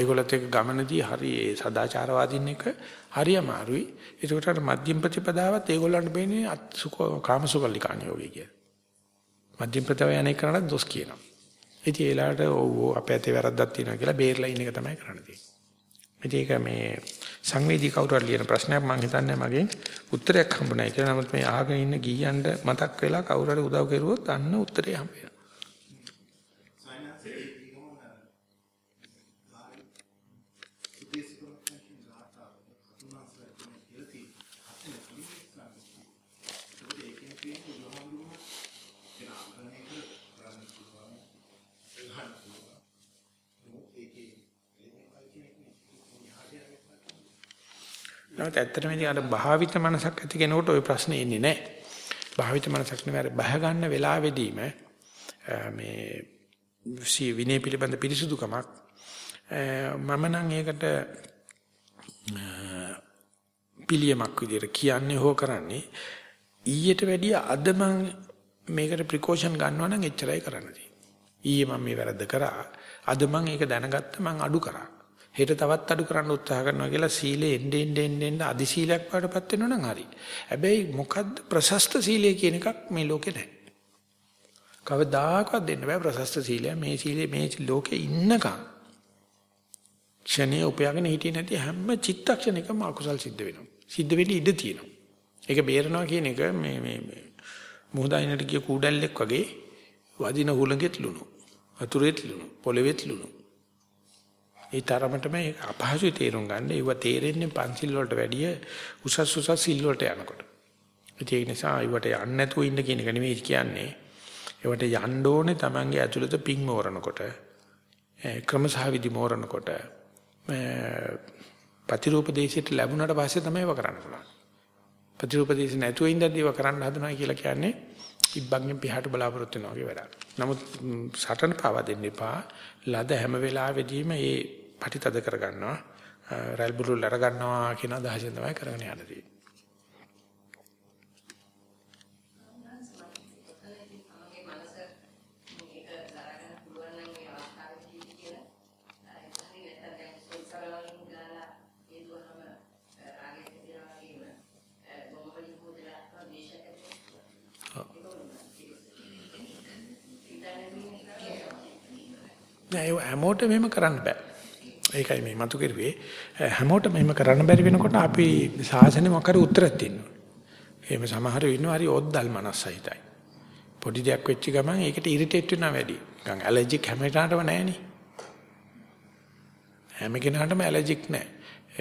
ඒගොල්ලත් එක්ක ගමනදී හරි ඒ සදාචාරවාදීන් එක හරි අමාරුයි. ඒකට අර මධ්‍යම ප්‍රතිපදාවත් ඒගොල්ලන්ට බේන්නේ අත්සුක කාමසුකල්ලිකාණ යෝගී කියලා. මධ්‍යම ප්‍රතිපදාව යන්නේ කරනට දොස් කියනවා. ඉතින් ඒලාට ඔව් අපේ ඇතේ වැරද්දක් තියෙනවා කියලා බේරලා ඉන්න එක තමයි කරන්න තියෙන්නේ. ඉතින් ඒක මේ සංවේදී කවුරු හරි ලියන ප්‍රශ්නයක් මම හිතන්නේ මගෙන් උත්තරයක් හම්බුනායි කියලා. නමුත් මේ අහගෙන ඉන්න ගීයන්ට මතක් වෙලා කවුරු හරි උදව් කරුවොත් අන්න උත්තරේ හම්බ වෙනවා. නැත්නම් ඇත්තටම ඉතින් අර භාවිත මනසක් ඇති කෙනෙකුට ওই ප්‍රශ්නේ එන්නේ නැහැ. භාවිත මනසක් නෙවෙයි අර බහ ගන්න වෙලාවෙදීම මේ සී විනය පිළිබඳ පිරිසුදුකමක් මම නම් ඒකට පිළියමක් විදිහට කියන්නේ හෝ කරන්නේ ඊට වැඩිය අද මම මේකට ප්‍රිකෝෂන් ගන්නවා නම් එච්චරයි කරන්න තියෙන්නේ. ඊයේ මම මේ වැරද්ද කරා. අද මම ඒක දැනගත්ත මම අඩු කරා. හෙට තවත් අඩු කරන්න උත්සාහ කරනවා කියලා සීලේ එන්නේ එන්නේ එන්නේ අදි සීලයක් වඩපත් වෙනවා නම් හරි. හැබැයි මොකද්ද ප්‍රශස්ත සීලය කියන එකක් මේ ලෝකේ නැහැ. කවදාකවත් දෙන්න බෑ ප්‍රශස්ත සීලය මේ සීලේ මේ ලෝකේ ඉන්නකම්. ක්ෂණේ උපයාගෙන හිටියේ නැති හැම චිත්තක්ෂණයකම අකුසල් සිද්ධ වෙනවා. සිද්ධ වෙන්න ඉඩ තියෙනවා. ඒක බේරනවා කියන එක මේ මේ මේ මොහොතයිනට ගිය කූඩැල්ලෙක් වගේ වදින හුලඟෙත් ලුණු. වතුරෙත් ලුණු. පොළවෙත් ලුණු. ඒ තරමටම අපහසුයි තේරුම් ගන්න. ඒව තේරෙන්නේ පන්සිල් වලට වැඩිය උසස් උසස් සිල් වලට යනකොට. ඒ නිසා ඒවට යන්න නැතුව ඉන්න කියන එක නෙමෙයි කියන්නේ. ඒවට යන්න ඕනේ Tamange ඇතුළත පිං මෝරනකොට. ක්‍රමසහ විදි මෝරනකොට. ප්‍රතිරූපදේශයට ලැබුණාට පස්සේ තමයි ඒව කරන්න පුළුවන්. ප්‍රතිරූපදේශ නැතුව ඉඳද්දී ඒව කරන්න හදනවා කියලා කියන්නේ ඉබ්බන්ගෙන් පිටහට බලාපොරොත්තු වෙනවා වගේ වැඩක්. නමුත් සටන පාවා දෙන්න එපා. ලද හැම වෙලාවෙදීම මේ පටිතද කරගන්නවා. රැල් බුරුල් අර ගන්නවා කියන අදහසෙන් තමයි කරගෙන යන්නේ. නෑ හැමෝටම මෙහෙම කරන්න බෑ. ඒකයි මේ මතු කරුවේ. හැමෝටම මෙහෙම කරන්න බැරි වෙනකොට අපි සාසනෙ මොකද උත්තරයක් තියෙනවා. එහෙම සමහරව ඉන්නවා හරි ඔද්දල් මනසයිතයි. පොඩි දෙයක් වෙච්ච ගමන් ඒකට ඉරිටේට් වෙනවා වැඩි. නිකන් ඇලර්ජික් හැම කෙනාටම නැහෙනේ. හැම කෙනාටම ඇලර්ජික් නැහැ.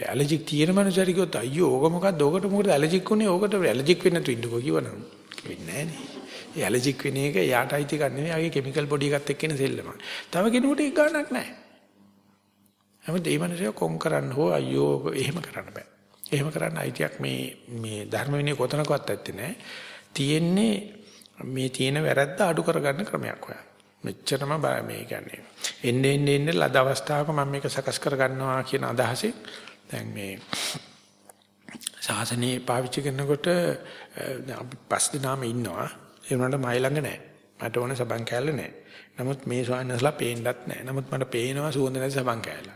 ඇලර්ජික් තියෙන මනුස්සයෙක් කිව්වොත් අයියෝ ඕක මොකද්ද? ඕකට මොකද ඇලර්ජික් උනේ? ඕකට ඇලර්ජික් වෙන්න තු ඉන්නකෝ කිව්වනම්. වෙන්නේ නැහැ ඒ ඇලර්ජික් වෙන එක යාට අයිති එකක් නෙවෙයි. ආගේ කිමිකල් බොඩි එකත් එක්ක එන සෙල්ලම. තව කෙනෙකුට ඒක ගන්නක් නැහැ. නමුත් ඒ මනුස්සයා කොම් කරන්න හෝ අයියෝ එහෙම කරන්න බෑ. එහෙම කරන්න අයිතියක් මේ මේ ධර්ම විනය කොතනකවත් ඇත්තේ නැහැ. තියෙන්නේ මේ තියෙන වැරද්ද අඩු කරගන්න ක්‍රමයක් හොයන්න. මෙච්චරම මේ කියන්නේ එන්නේ එන්නේ එන්නේ ලද අවස්ථාවක මම මේක සකස් කරගන්නවා කියන අදහසින් දැන් මේ සාසනේ පාවිච්චි කරනකොට අපි පස් දිනාම ඉන්නවා ඒ වුණාට මයි ළඟ නැහැ මට ඕන සබන් කෑල්ල නැහැ නමුත් මේ ස්වාමීන්වහන්සේලා පේන්නත් නැහැ නමුත් මට පේනවා සුවඳ නැති සබන් කෑල්ල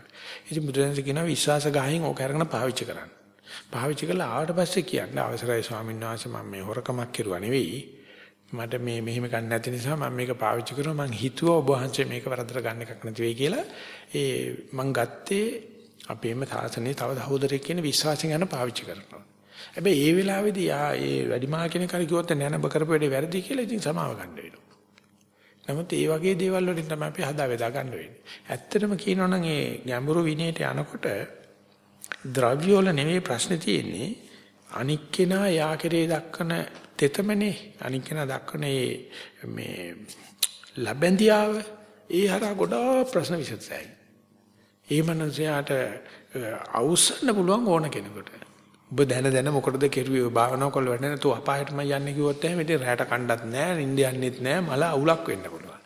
ඉතින් බුදුරජාණන් කියනවා විශ්වාස ගහින් ඕක අරගෙන පාවිච්චි කරන්න පාවිච්චි කරලා ආවට පස්සේ කියන්න අවසරයි ස්වාමීන් වහන්සේ මම මේ හොරකමක් කරුවා නෙවෙයි මට මේ මෙහෙම ගන්න නැති නිසා මම මේක පාවිච්චි කරනවා මං හිතුවා ඔබ වහන්සේ මේක වරදට ගන්න එකක් නැති වෙයි කියලා ඒ මං ගත්තේ අපේම තාසනේ තව සහෝදරයෙක් කියන විශ්වාසයෙන් යන පාවිච්චි කරනවා. හැබැයි ඒ වෙලාවේදී ආ ඒ වැඩිමා කෙනෙක් හරි කිව්වොත් නෑ නෑ කරපු වැඩේ වැරදි කියලා ඉතින් සමාව ගන්න වෙනවා. නමුත් ඒ වගේ දේවල් වලින් තමයි අපි හදා වේදා ගන්න වෙන්නේ. ඇත්තටම කියනවනම් ඒ ගැඹුරු විනයට යනකොට ද්‍රව්‍ය වල නෙමෙයි ප්‍රශ්නේ තියෙන්නේ අනික් කෙනා යා කෙරේ දක්වන තෙතමනේ අනික් කෙනා දක්වන මේ ලැබෙන්දියාව ඒ හරහා ගොඩාක් ප්‍රශ්න විසඳසයි. ඒ මනසයාට අවුස්සන්න පුළුවන් ඕන කෙනෙකුට. ඔබ දැන දැන මොකටද කෙරුවේ භාවනාව කළ වැඩ නැතුව අපායටම යන්නේ කිව්වොත් එහෙම ඉතින් රැට කණ්ඩත් නැහැ නිින්ද යන්නෙත් නැහැ මල අවුලක් වෙන්න පුළුවන්.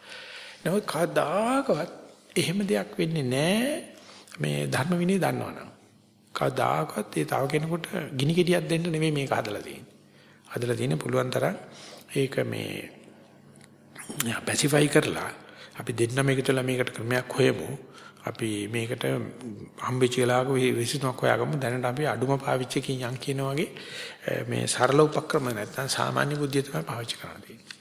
නමුත් කවදාකවත් එහෙම දෙයක් වෙන්නේ නැහැ මේ ධර්ම විනය දන්නවනම්. කවදාකවත් ඒ තව කෙනෙකුට ගිනි ගෙඩියක් දෙන්න නෙමෙයි මේක හදලා තියෙන්නේ. හදලා තියෙන පුළුවන් තරම් ඒක මේ පැසිෆයි කරලා අපි දෙන්න මේකටලා මේකට ක්‍රමයක් හොයමු. අපි මේකට හම්බෙච්ච වෙලාවක විසිනක් හොයාගමු. දැනට අපි අඩුම පාවිච්චි කියන් කියන වගේ මේ සරල උපක්‍රම නැත්නම් සාමාන්‍ය බුද්ධිය තමයි පාවිච්චි කරන්න තියෙන්නේ.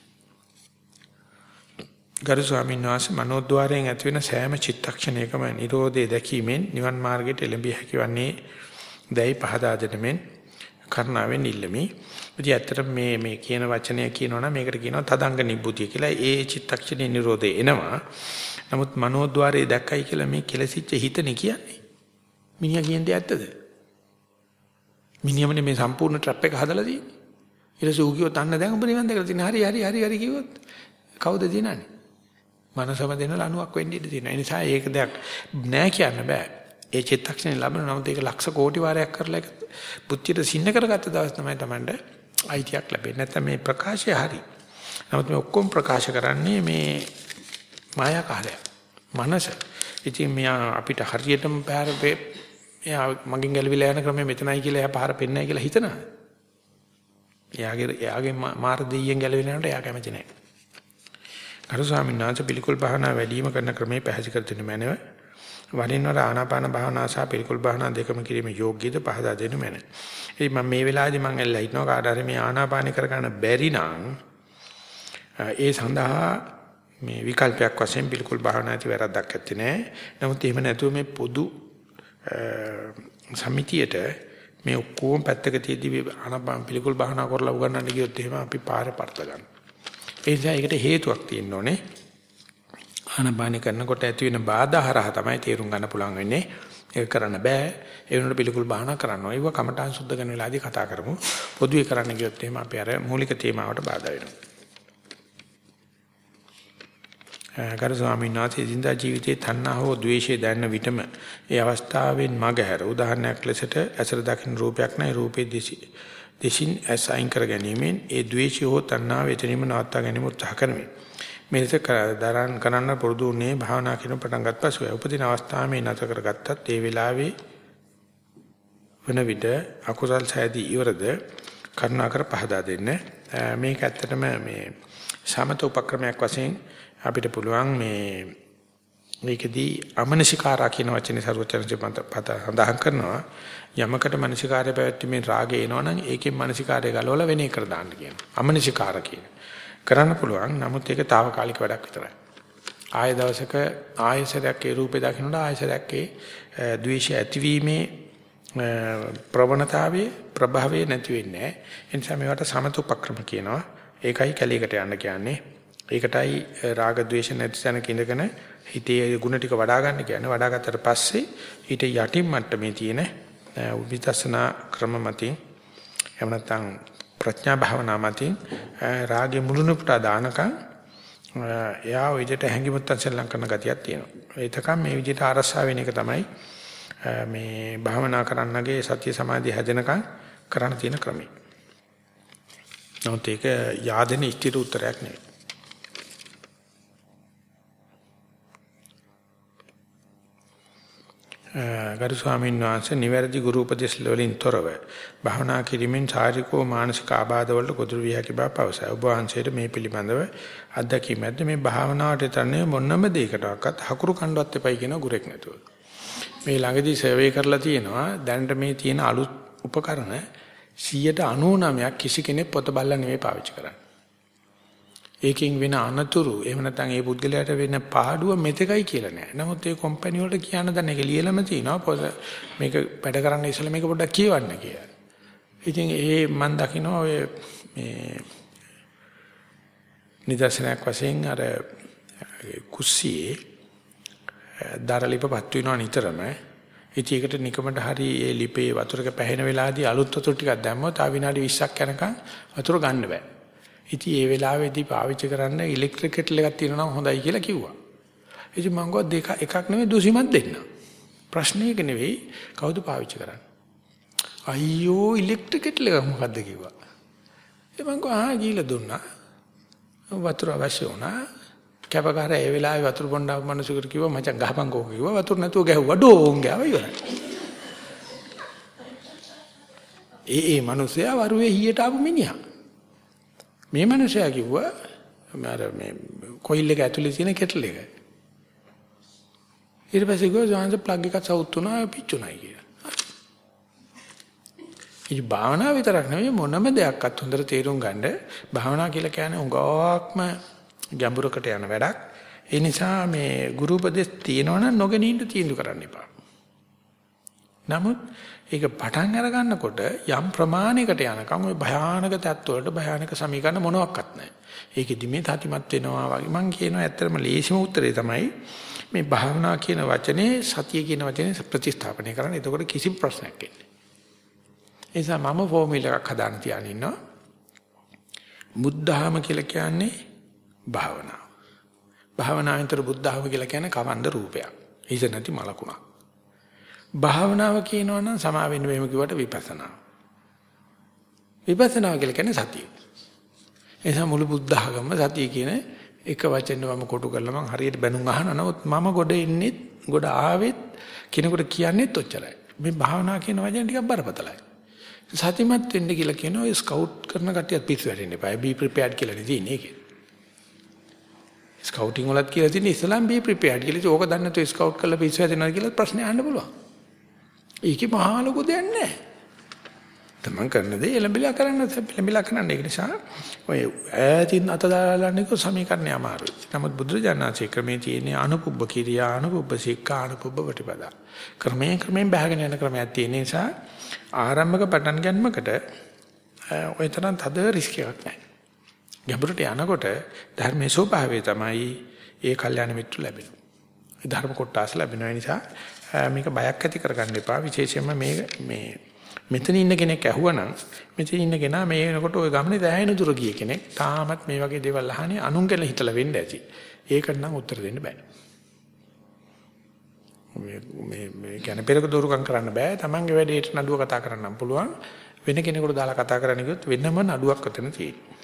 ගරු ස්වාමීන් වහන්සේ මනෝද්වාරයෙන් ඇතිවෙන සෑම චිත්තක්ෂණයකම Nirodhe දැකීමෙන් නිවන් මාර්ගයට එළඹිය හැකිවන්නේ දැයි පහදා දෙනෙමින් කරුණාවෙන් ඉල්ලමි. ඉතින් ඇත්තට මේ මේ කියන වචනය කියනවනම් මේකට කියනවා තදංග නිබ්බුතිය කියලා. ඒ චිත්තක්ෂණේ Nirodhe එනවා. නමුත් මනෝද්වාරයේ දැක්කයි කියලා මේ කෙලසිච්ච හිතනේ කියන්නේ. මිනිහා කියන්නේ ඇත්තද? මිනිහමනේ මේ සම්පූර්ණ ට්‍රැප් එක හදලා තියෙන්නේ. ඊට පස්සේ ඌ කිව්වොත් අන්න දැන් ඔබ නිවන් දැකලා තියෙන හරි හරි හරි හරි කිව්වොත් කවුද දිනන්නේ? මනසම දෙන ලණුවක් වෙන්න ඉඩ තියෙනවා. ඒ නිසා ඒක දෙයක් නෑ කියන්න බෑ. ඒ චිත්තක්ෂණේ ලැබෙන නමුත් ඒක ලක්ෂ කෝටි වාරයක් කරලා ඒක බුද්ධියට සින්න කරගත්ත දවස් තමයි Tamande අයිතියක් ලැබෙන්නේ. නැත්නම් මේ ප්‍රකාශය හරි. නමුත් මේ ඔක්කොම ප්‍රකාශ කරන්නේ මේ මායාකාරය. මනස. ඉතින් මෙයා අපිට හරියටම පාරේ එයා මගෙන් ගැලවිලා යන ක්‍රමය මෙතනයි කියලා එයා පාර පෙන්නයි කියලා හිතනවා. එයාගේ එයාගේ මාර දෙයියෙන් ගැලවෙන යනට එයා කැමති නැහැ. අර ස්වාමීන් වහන්සේ පිළිකුල් භාවනා වැඩිම කරන ක්‍රමයේ පැහැදිලි කර දෙන්න මැනව. වරින් වර ආනාපාන භාවනා සහ පිළිකුල් භාවනා දෙකම කිරීම යෝග්‍යද පහදා දෙන්න මැන. ඉතින් මම මේ වෙලාවේදී මම එල්ලා හිටනවා කාට හරි මේ ආනාපාන කරගන්න බැරි නම් ඒ සඳහා මේ විකල්පයක් වශයෙන් පිළිකුල් භාවනා ඇති වැරද්දක් නැත්තේ නෑ. නමුත් එහෙම නැතුව මේ පොදු සමිතියට මේ ඔක්කොම පැත්තක තියදී ආනාපාන පිළිකුල් භාවනා කරලා උගන්නන්න ගියොත් එහෙම අපි පාර පර්ත ගන්නවා. ඒ නිසා ඒකට හේතුවක් තියෙන්න ඕනේ. ආනපාන කරනකොට ඇති වෙන බාධා හරහා තමයි තේරුම් ගන්න පුළුවන් වෙන්නේ. ඒක කරන්න බෑ. ඒ වෙනුවට පිළිකුල් බාහනා කරන්න ඕනේ. ඒව කමඨාන් සුද්ධ කරන වෙලාවදී කතා කරමු. පොදුවේ කරන්න ගියොත් එහෙම අපි අර මූලික තේමාවට බාධා වෙනවා. Eh, ගරු ස්වාමීන් වහන්සේ දිනදා ජීවිතයේ තණ්හා හෝ ද්වේෂය දැනෙන විටම ඒ අවස්ථාවෙන් මගහැර උදාහරණයක් ලෙසට ඇසර දකින්න රූපයක් නැහැ රූපේ දෙසි දෙසින් ඇස් අයින් කර ගැනීමෙන් ඒ ද්වේෂය හෝ තණ්හාව එතනම නවත්වා ගැනීම උත්සාහ කරමි. මේක දරන් කරන්න පුරුදු වුණේ භාවනා කියන පටන් ගත් පසුයි. උපදින අවස්ථාවේ මේ නැත කරගත්තත් ඒ වෙලාවේ වෙන විට අකුසල් සෑදී ඉවරද කරුණාකර පහදා දෙන්න. Eh, මේක ඇත්තටම මේ සමත උපක්‍රමයක් වශයෙන් අපිට පුළුවන් මේ මේකදී අමනසිකාරා කියන වචනේ සරුවචනජ පත සඳහන් කරනවා යමකට මනසිකාරය පැවැත්ීමෙන් රාගය එනවනම් ඒකෙන් මනසිකාරය ගලවලා වෙන එකට දාන්න කියනවා. අමනසිකාර කියන. කරන්න පුළුවන්. නමුත් ඒක తాවකාලික වැඩක් විතරයි. ආය දවසක ආයසරයක් ඒ රූපේ දකින්නට ආයසරයක් ඒ ද්වේෂය ඇතිවීමේ ප්‍රවණතාවයේ ප්‍රභාවය නැති වෙන්නේ නැහැ. ඒ නිසා මේවට සමතුපක්‍රම කියනවා. ඒකයි කැලේකට යන්න කියන්නේ. ඒකටයි රාග ද්වේෂ නැති තැනක ඉඳගෙන හිතේ ಗುಣ ටික වඩා ගන්න කියන්නේ. වඩා ගත්තට පස්සේ ඊට යටින් මට්ටමේ තියෙන විදර්ශනා ක්‍රම මතින් එහෙම නැත්නම් ප්‍රඥා භාවනා මතින් රාගේ මුළුණුපට දානකම් එයා ওই විදිහට හැංගිමුත්තන් සෙල්ලම් කරන ගතියක් තියෙනවා. ඒතකම් මේ විදිහට අරසා වෙන එක තමයි මේ භාවනා කරන්නගේ සතිය සමාධිය හැදෙනකන් කරන්න තියෙන ක්‍රමය. නමුත් ඒක yaadෙන ඉස්තිර උත්තරයක් නෙවෙයි. ගරු ස්වාමීන් වහන්සේ නිවැරදි ගුරු උපදෙස් වලින් තොරව භාවනා කිරීමෙන් ශාරීරිකව මානසික ආබාධ වලට ගොදුරු විය හැකි බව පවසයි. ඔබ වහන්සේට මේ පිළිබඳව අත්දැකීම් ඇද්ද මේ භාවනාවට තන්නේ මොනම දෙයකටවත් හකුරු කණ්ඩවත් එපයි කියන ගුරෙක් නැතුව. මේ ළඟදී සර්වේ කරලා තියෙනවා දැනට මේ තියෙන අලුත් උපකරණ 199ක් කිසි කෙනෙක් පොත බලලා නෙවෙයි පාවිච්චි කරන්නේ. ඒකෙන් වෙන අනතුරු එහෙම නැත්නම් ඒ පුද්ගලයාට වෙන පාඩුව මෙතකයි කියලා නෑ. නමුත් ඒ කම්පැනි වලට කියන්න දැන් ඒක ලියලම තිනවා පොත මේක වැඩ කරන්න ඉස්සෙල්ලා මේක පොඩ්ඩක් කියවන්න කියලා. ඉතින් ඒ මම දකිනවා ඔය මේ නිදර්ශනයක් වශයෙන් අර කුස්සියේ දරලිපපත් වෙනවා නිතරම. ඉතින් ඒකට නිකමට හරි ඒ ලිපේ වතුරක පැහෙන වෙලාවදී අලුත් වතුර ටිකක් දැම්මොත් ආ විනාඩි 20ක් යනකම් වතුර ගන්න බෑ. ඉතින් ඒ වෙලාවේදී පාවිච්චි කරන්න ඉලෙක්ට්‍රික් කෙටල් එකක් තියෙනවා නම් හොඳයි කියලා කිව්වා. ඉතින් මම ගොඩ දෙක එකක් නෙමෙයි දුසිමත් දෙන්න. ප්‍රශ්නයක නෙවෙයි කවුද පාවිච්චි කරන්නේ. අයියෝ ඉලෙක්ට්‍රික් කෙටල් එක මොකද්ද කිව්වා. ඒ මම ගෝ ආ ගිහලා දුන්නා. වතුර අවශ්‍ය වුණා. කැපකාර ඒ වෙලාවේ වතුර බොන්න ආව මිනිසෙකුට කිව්වා මචං ගහපන් කෝක කිව්වා වතුර නැතුව ගැහුවා ඩෝං ගාවා ඉවරයි. ඒ ඒ මිනිසයා වරුවේ හීයට ආපු මිනිහා. මේ මිනිසයා කිව්වා මර මේ කොයිල් එක ඇතුලේ තියෙන කෙටල් එක. ඊට පස්සේ ගෝ ජාන්ස ප්ලග් එකක් සවුත් වුණා පිච්චුණායි කියලා. ඉතින් භාවනාව විතරක් නෙවෙයි මොනම දෙයක්වත් හොඳට තේරුම් ගන්න භාවනා කියලා කියන්නේ උගාවක්ම ගැඹුරකට යන වැඩක්. ඒ නිසා මේ ගුරු උපදෙස් තියෙනවනම් නොගෙනින්න තීන්දුව කරන්න එපා. නමුත් ඒක පටන් අර ගන්නකොට යම් ප්‍රමාණයකට යනකම් ওই භයානක தত্ত্ব භයානක සමීකරණ මොනවත් නැහැ. ඒකෙදි මේ තතිමත් වෙනවා වගේ මම කියනවා ඇත්තටම ලේසිම උත්තරේ තමයි මේ භාවනා කියන වචනේ සතිය කියන වචනේ ප්‍රතිස්ථාපනය කරන්න. එතකොට කිසිම ප්‍රශ්නයක් එන්නේ නැහැ. ඒ නිසා මම ෆෝමියුලා එකක් හදාන්න තියාගෙන ඉන්නවා. බුද්ධහම කියලා කියන්නේ භාවනාව. භාවනාවෙන්තර බුද්ධහම කියලා කියන්නේ කවන්ද රූපයක්. හිස නැති මලකුණක්. භාවනාව කියනවා නම් සමා වෙන්න මෙහෙම කිව්වට විපස්සනා. විපස්සනා කියලා කියන්නේ සතිය. එනිසා මුළු බුද්ධ ආගම සතිය කියන එක වචෙන්ව මම කොටු කරලා මම හරියට බැනුම් අහනවා. නමුත් මම ගොඩ එන්නේ ගොඩ ආවෙත් කෙනෙකුට කියන්නේත් ඔච්චරයි. මේ භාවනා කියන වචනේ ටිකක් බරපතලයි. සතිමත් වෙන්න කියලා කියනවා ඒ ස්කවුට් කරන කට්ටියත් පිස්සු වැටෙන්න එපා. be prepared කියලා නෙදී ඒකේ. ස්කවුටින් වලත් කියලා තියෙන ඉස්ලාම් be prepared කියලා. ඕක දන්නේ නැතුව ස්කවුට් කරලා පිස්සු වැටෙනවා කියලා ප්‍රශ්නේ අහන්න පුළුවන්. ඒකේ මහා ලොකු දෙයක් නැහැ. තමන් කරන දේ එළඹිලා කරන්න එළඹිලා කරන්න ඒක නිසා ඔය ඈතින් අත දාලාන්නේක සමීකරණය අමාරුයි. නමුත් බුදුරජාණන්සේ ක්‍රමේ තියෙන අනුපුබ්බ කිරියා අනුපුබ්බ සික්ඛා අනුපුබ්බ වටිපදා. ක්‍රමයෙන් ක්‍රමයෙන් බහගෙන යන ක්‍රමයක් තියෙන නිසා ආරම්භක පටන් ගන්නමකට ඔය තරම් තද රිස්ක් එකක් නැහැ. ගැඹුරට යනකොට ධර්මයේ ස්වභාවය තමයි ඒ කල්යාණ මිත්‍ර ලැබෙනවා. ඒ ධර්ම කොටස් ලැබෙන නිසා මේක බයක් ඇති කරගන්න එපා. විශේෂයෙන්ම මේ මේ මෙතන ඉන්න කෙනෙක් ඇහුවනම් මෙතන ඉන්න කෙනා මේ වෙනකොට ওই ගමනේ දැහැින දුර ගිය කෙනෙක් තාමත් මේ වගේ දේවල් අහන්නේ අනුන් ගැන හිතලා වෙන්න ඇති. ඒකට නම් උත්තර දෙන්න බෑ. මේ මේ මේ කියන පෙරක දොරුකම් කරන්න බෑ. Tamange වැඩේට නඩුව කතා කරන්නම් පුළුවන්. වෙන කෙනෙකුට දාලා කතා කරන්න ගියොත් වෙනම නඩුවක් අතන තියෙනවා.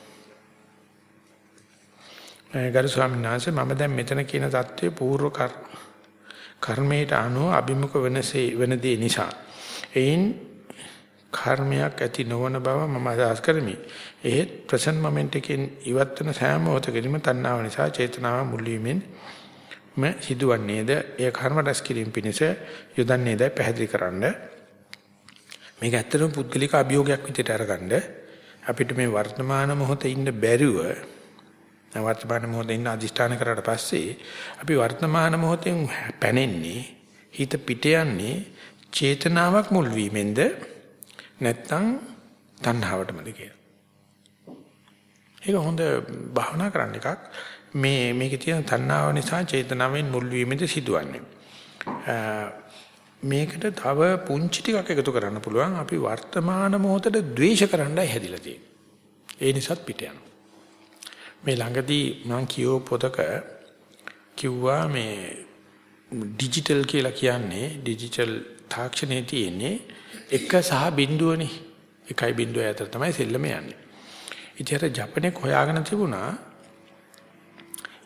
ගරු ස්වාමීන් වහන්සේ මම දැන් මෙතන කියන தત્ත්වය පූර්ව කර්ම කර්මයට අනුව අභිමුඛ වෙනසේ වෙන දේ නිසා එයින් කර්මයක් ඇති නොවන බව මම අදහස් කරමි. එහෙත් ප්‍රසන්න මොමන්ට් එකෙන් ඉවත් වෙන සෑම මොහොතකදීම තණ්හාව නිසා චේතනාව මුල් වීමෙන් ම සිදුවන්නේද ඒ කර්ම රැස් කිරීම පිණිස යොදන්නේද පැහැදිලි කරන්න. මේක ඇත්තටම පුද්ගලික අභියෝගයක් විදිහට අරගන්න අපිට මේ වර්තමාන මොහොතේ ඉන්න බැරිව වර්තමාන මොහොතේ ඉන්න අදිෂ්ඨාන කරාට පස්සේ අපි වර්තමාන මොහොතෙන් පැනෙන්නේ හිත පිට යන්නේ චේතනාවක් මුල් වීමෙන්ද නැත්නම් තණ්හාවටමද කියලා. ඒක හොඳ භාවනා කරන්න එකක්. මේ මේකේ තියෙන තණ්හාව නිසා චේතනාවෙන් මුල් වීමෙන්ද සිදුවන්නේ. මේකට තව පුංචි ටිකක් එකතු කරන්න පුළුවන්. අපි වර්තමාන මොහොතට ද්වේෂ කරන්නයි හැදිලා තියෙන්නේ. ඒ නිසාත් පිට යනවා. මේ ළඟදී මම කියෝ පොතක කිව්වා මේ ඩිජිටල් කියලා කියන්නේ ඩිජිටල් තාක්ෂණයේ තියෙන්නේ එක සහ බිඳුවනේ. එකයි බිඳුව අතර තමයි සෙල්ලම යන්නේ. ඉතින් අර ජපනේ හොයාගෙන තිබුණා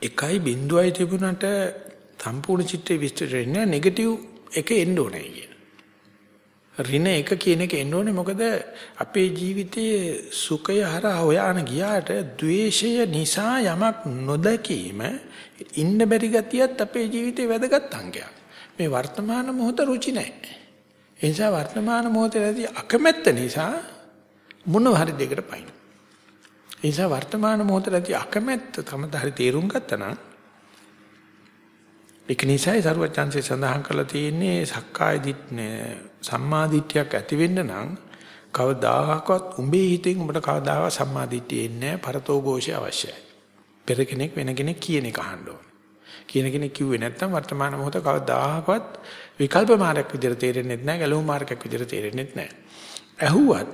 එකයි බිඳුවයි තිබුණට සම්පූර්ණ චිත්‍රය විස්තර වෙන්නේ නෙගටිව් එක එන්න ඕනේ කියන. ඍණ එක කියන එක එන්න ඕනේ මොකද අපේ ජීවිතයේ සුඛය හරහා හොයාන ගියාට ද්වේෂය නිසා යමක් නොදකීම ඉන්න බැරි ගතියත් අපේ ජීවිතේ වැදගත් අංගයක්. මේ වර්තමාන මොහොත රුචි නැහැ. ඒ නිසා වර්තමාන මොහොතේදී අකමැත්ත නිසා මොන හරි දෙයකට පයින්. ඒ නිසා වර්තමාන මොහොතේදී අකමැත්ත තමයි හරි තේරුම් ගත්තා නම් ඒක නිසායි සරුවචාන්සේ සඳහන් කරලා තියෙන්නේ සක්කාය දිට්ඨිය සම්මා දිට්ඨියක් ඇති වෙන්න නම් කවදාහකවත් උඹේ හිතෙන් උඹට කවදාහවත් සම්මා දිට්ඨිය එන්නේ නැහැ පරතෝ ഘോഷය අවශ්‍යයි. පෙර කෙනෙක් වෙන කෙනෙක් කියන එක අහන්න ඕන. කියන කෙනෙක් කිව්වේ නැත්නම් වර්තමාන මොහොත කවදාහකවත් විකල්ප මාර්ගයක් විදිහට තේරෙන්නේ නැහැ ගැලවුම් මාර්ගයක් විදිහට තේරෙන්නේ නැහැ. ඇහුවත්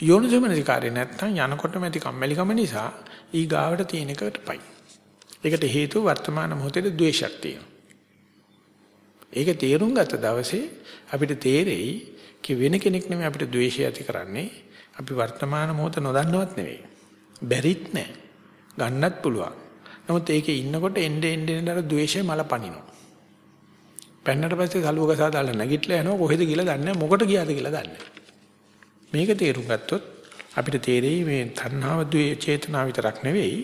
යෝනිසමනසිකාරය නැත්නම් යනකොටම ඇති කම්මැලිකම නිසා ඊ ගාවට තියෙන එකට පයි. ඒකට හේතුව වර්තමාන මොහොතේ ද්වේෂයක් තියෙනවා. ඒක තේරුම් ගත්ත දවසේ අපිට තේරෙයි කි වෙන කෙනෙක් නෙමෙයි අපිට ද්වේෂය ඇති කරන්නේ. අපි වර්තමාන මොහොත නොදන්නවත් නෙවෙයි. බැරිත් නෑ. ගන්නත් පුළුවන්. නමුත් ඒකේ ඉන්නකොට එnde එnde එnde අර ද්වේෂය මල පනිනවා. පැන්නට පස්සේ සලුවක සාදාලා නැගිටලා යනවා කොහෙද කියලා දන්නේ නැහැ මොකට ගියාද කියලා දන්නේ මේක තේරුම් ගත්තොත් අපිට තේරෙයි මේ තණ්හාව ද්වේ චේතනාව විතරක් නෙවෙයි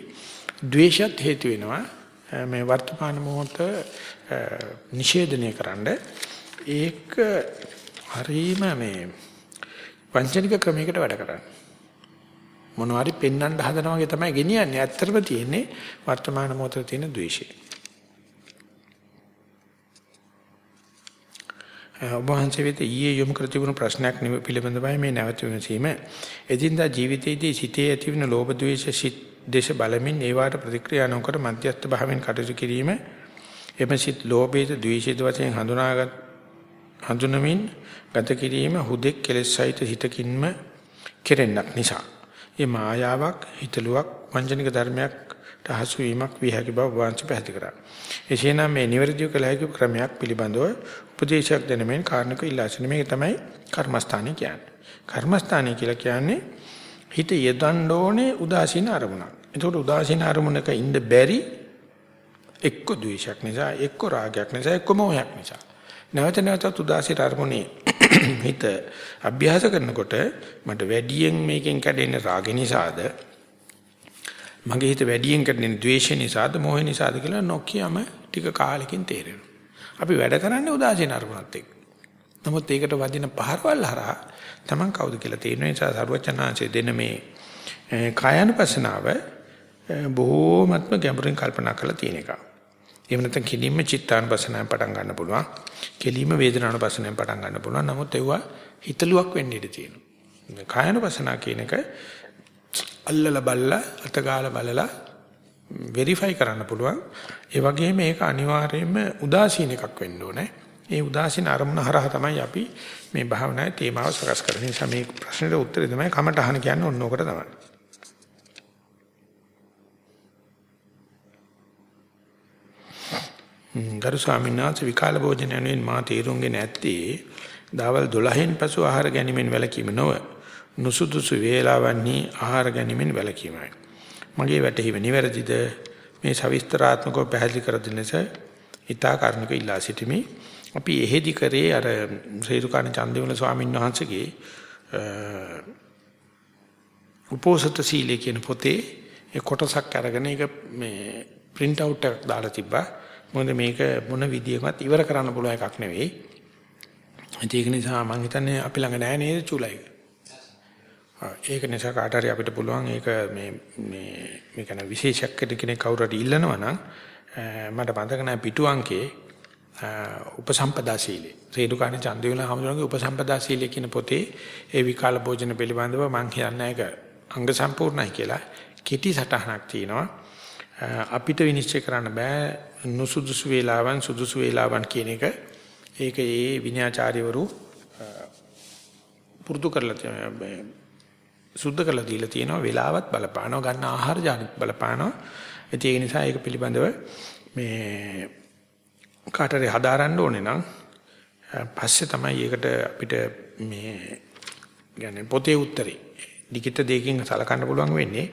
ද්වේෂත් හේතු වෙනවා. මේ වර්තමාන මොහොත නිෂේධනය කරන්න ඒක හරීම මේ වංචනික ක්‍රමයකට වැඩ කරන්නේ. මොනවාරි පෙන්වන්න හදනවා වගේ තමයි ගෙනියන්නේ. ඇත්තටම තියෙන්නේ වර්තමාන මොහොතේ තියෙන ද්වේෂය. ඔබ වහන්සේ වෙත ඊයේ යොමු කර තිබුණු ප්‍රශ්නයක් පිළිබඳවයි මේ නැවත විමසීම. එදින්දා ජීවිතයේදී සිටේ ඇතිවන ලෝභ ද්වේෂ සිත් දේශ බලමින් ඒවාට ප්‍රතික්‍රියා නොකර මධ්‍යස්ථ භාවයෙන් කටයුතු කිරීම එම සිත් ලෝභයේද ද්වේෂයේද වශයෙන් හඳුනාගත් හඳුනමින් ගත කිරීම හුදෙක් කෙලෙස් සහිත හිතකින්ම කෙරෙන්නක් නිසා. ඒ මායාවක් හිතලුවක් වංජනික ධර්මයක් රහසු වීමක් විය හැකි බව වංශ පැහැදිලි කරා. එසේනම් මේ නිවැරදිව කළ හැකි ක්‍රමයක් පිළිබඳව උපදේශයක් දෙනමින් කාරණක ඉල්ලා සිටින මේක තමයි කර්මස්ථානය කියන්නේ. කර්මස්ථානය කියලා කියන්නේ හිත යදන්න ඕනේ උදාසීන අරමුණක්. ඒකට උදාසීන අරමුණක ඉන්න බැරි එක්ක ද්වේෂයක් නිසා, එක්ක රාගයක් නිසා, එක්ක මොහයක් නිසා. නැවත නැවතත් උදාසීන අරමුණේ [CLEARS THROAT] හිත අභ්‍යාස කරනකොට මට වැඩියෙන් මේකෙන් කැඩෙන රාග නිසාද මගේ හිත වැඩියෙන් කැඩෙන ද්වේෂ නිසාද මොහ නිසාද කියලා නොකියම ටික කාලෙකින් තේරෙනවා. අපි වැඩ කරන්නේ උදාසීන අරමුණත් එක්ක. නමුත් ඒකට වදින පහරවල් හරහා Taman කවුද කියලා තේරෙන නිසා සරුවචනාංශයේ දෙන මේ කායानुපසනාව බොහෝමත්ම ගැඹුරින් කල්පනා කරලා තියෙන එක. එහෙම නැත්නම් කිලින්ම චිත්තානුපසනාවෙන් පටන් ගන්න පුළුවන්. කෙලින්ම වේදනානුපසනාවෙන් පටන් ගන්න පුළුවන්. නමුත් ඒවා හිතලුවක් වෙන්න ඉඩ තියෙනවා. කායानुපසනාව කියන එක අල්ලලා බල්ලා අතගාලා බලලා වෙරිෆයි කරන්න පුළුවන්. ඒ වගේම මේක අනිවාර්යයෙන්ම උදාසීන එකක් වෙන්න ඕනේ. ඒ උදාසීන අරමුණ හරහා තමයි අපි මේ භාවනාවේ තේමාව සකස් කරන්නේ. නිසා මේ ප්‍රශ්නෙට උත්තරේ තමයි කමටහන කියන්නේ ඔන්න ඕකට තමයි. ගරු ස්වාමීන් වහන්සේ විකාල භෝජන යනුවෙන් මා තීරුම්ගෙන ඇත්තේ දවල් 12න් පසු ආහාර ගැනීමෙන් වැළකීම නොව නුසුදුසු වේලාවන්හි ආහාර ගැනීමෙන් වැළකීමයි. මගේ වැටහීම නිවැරදිද මේ සවිස්තරාත්මකව පැහැදිලි කර දෙන ලෙස ඊතා කාරණක ඉල්ලා සිටිමි. අපි එහෙදි කරේ අර ශ්‍රීරුකාණ චන්දවිමල ස්වාමීන් වහන්සේගේ උපෝසත සීලය කියන පොතේ ඒ කොටසක් අරගෙන ඒක මේ print out එකක් දාලා තිබ්බා. මොකද මේක මොන විදියකට ඉවර කරන්න පුළුවන් එකක් නෙවෙයි. ඒක නිසා මම හිතන්නේ අපි ළඟ නැහැ නේද චුලයි. ඒක නිසා කාට හරි අපිට පුළුවන් ඒක මේ මේ මේ කියන විශේෂයක් කෙනෙක් කවුරු හරි ඉල්ලනවා නම් මට මතක නැහැ පිටු අංකේ උපසම්පදා සීලය. රේඩුකාණ චන්දවිල හැමෝගෙම උපසම්පදා සීලය කියන පොතේ ඒ විකාල භෝජන පිළිබඳව මම කියන්නේ ඒක අංග සම්පූර්ණයි කියලා කෙටි සටහනක් තියෙනවා. අපිට විනිශ්චය කරන්න බෑ නුසුදුසු වේලාවන් සුදුසු වේලාවන් කියන එක. ඒක ඒ විනයාචාර්යවරු පුරුදු කරලා තියෙනවා. සුද්ධ කරලා දීලා තියෙනවා වේලාවත් බලපානවා ගන්න ආහාර ජානිත් බලපානවා. ඒ නිසා ඒක පිළිබඳව මේ කාටරි හදාරන්න ඕනේ නම් පස්සේ තමයි ඒකට අපිට මේ කියන්නේ පොතේ උත්තරේ ලිඛිත දෙයකින් සලකන්න පුළුවන් වෙන්නේ.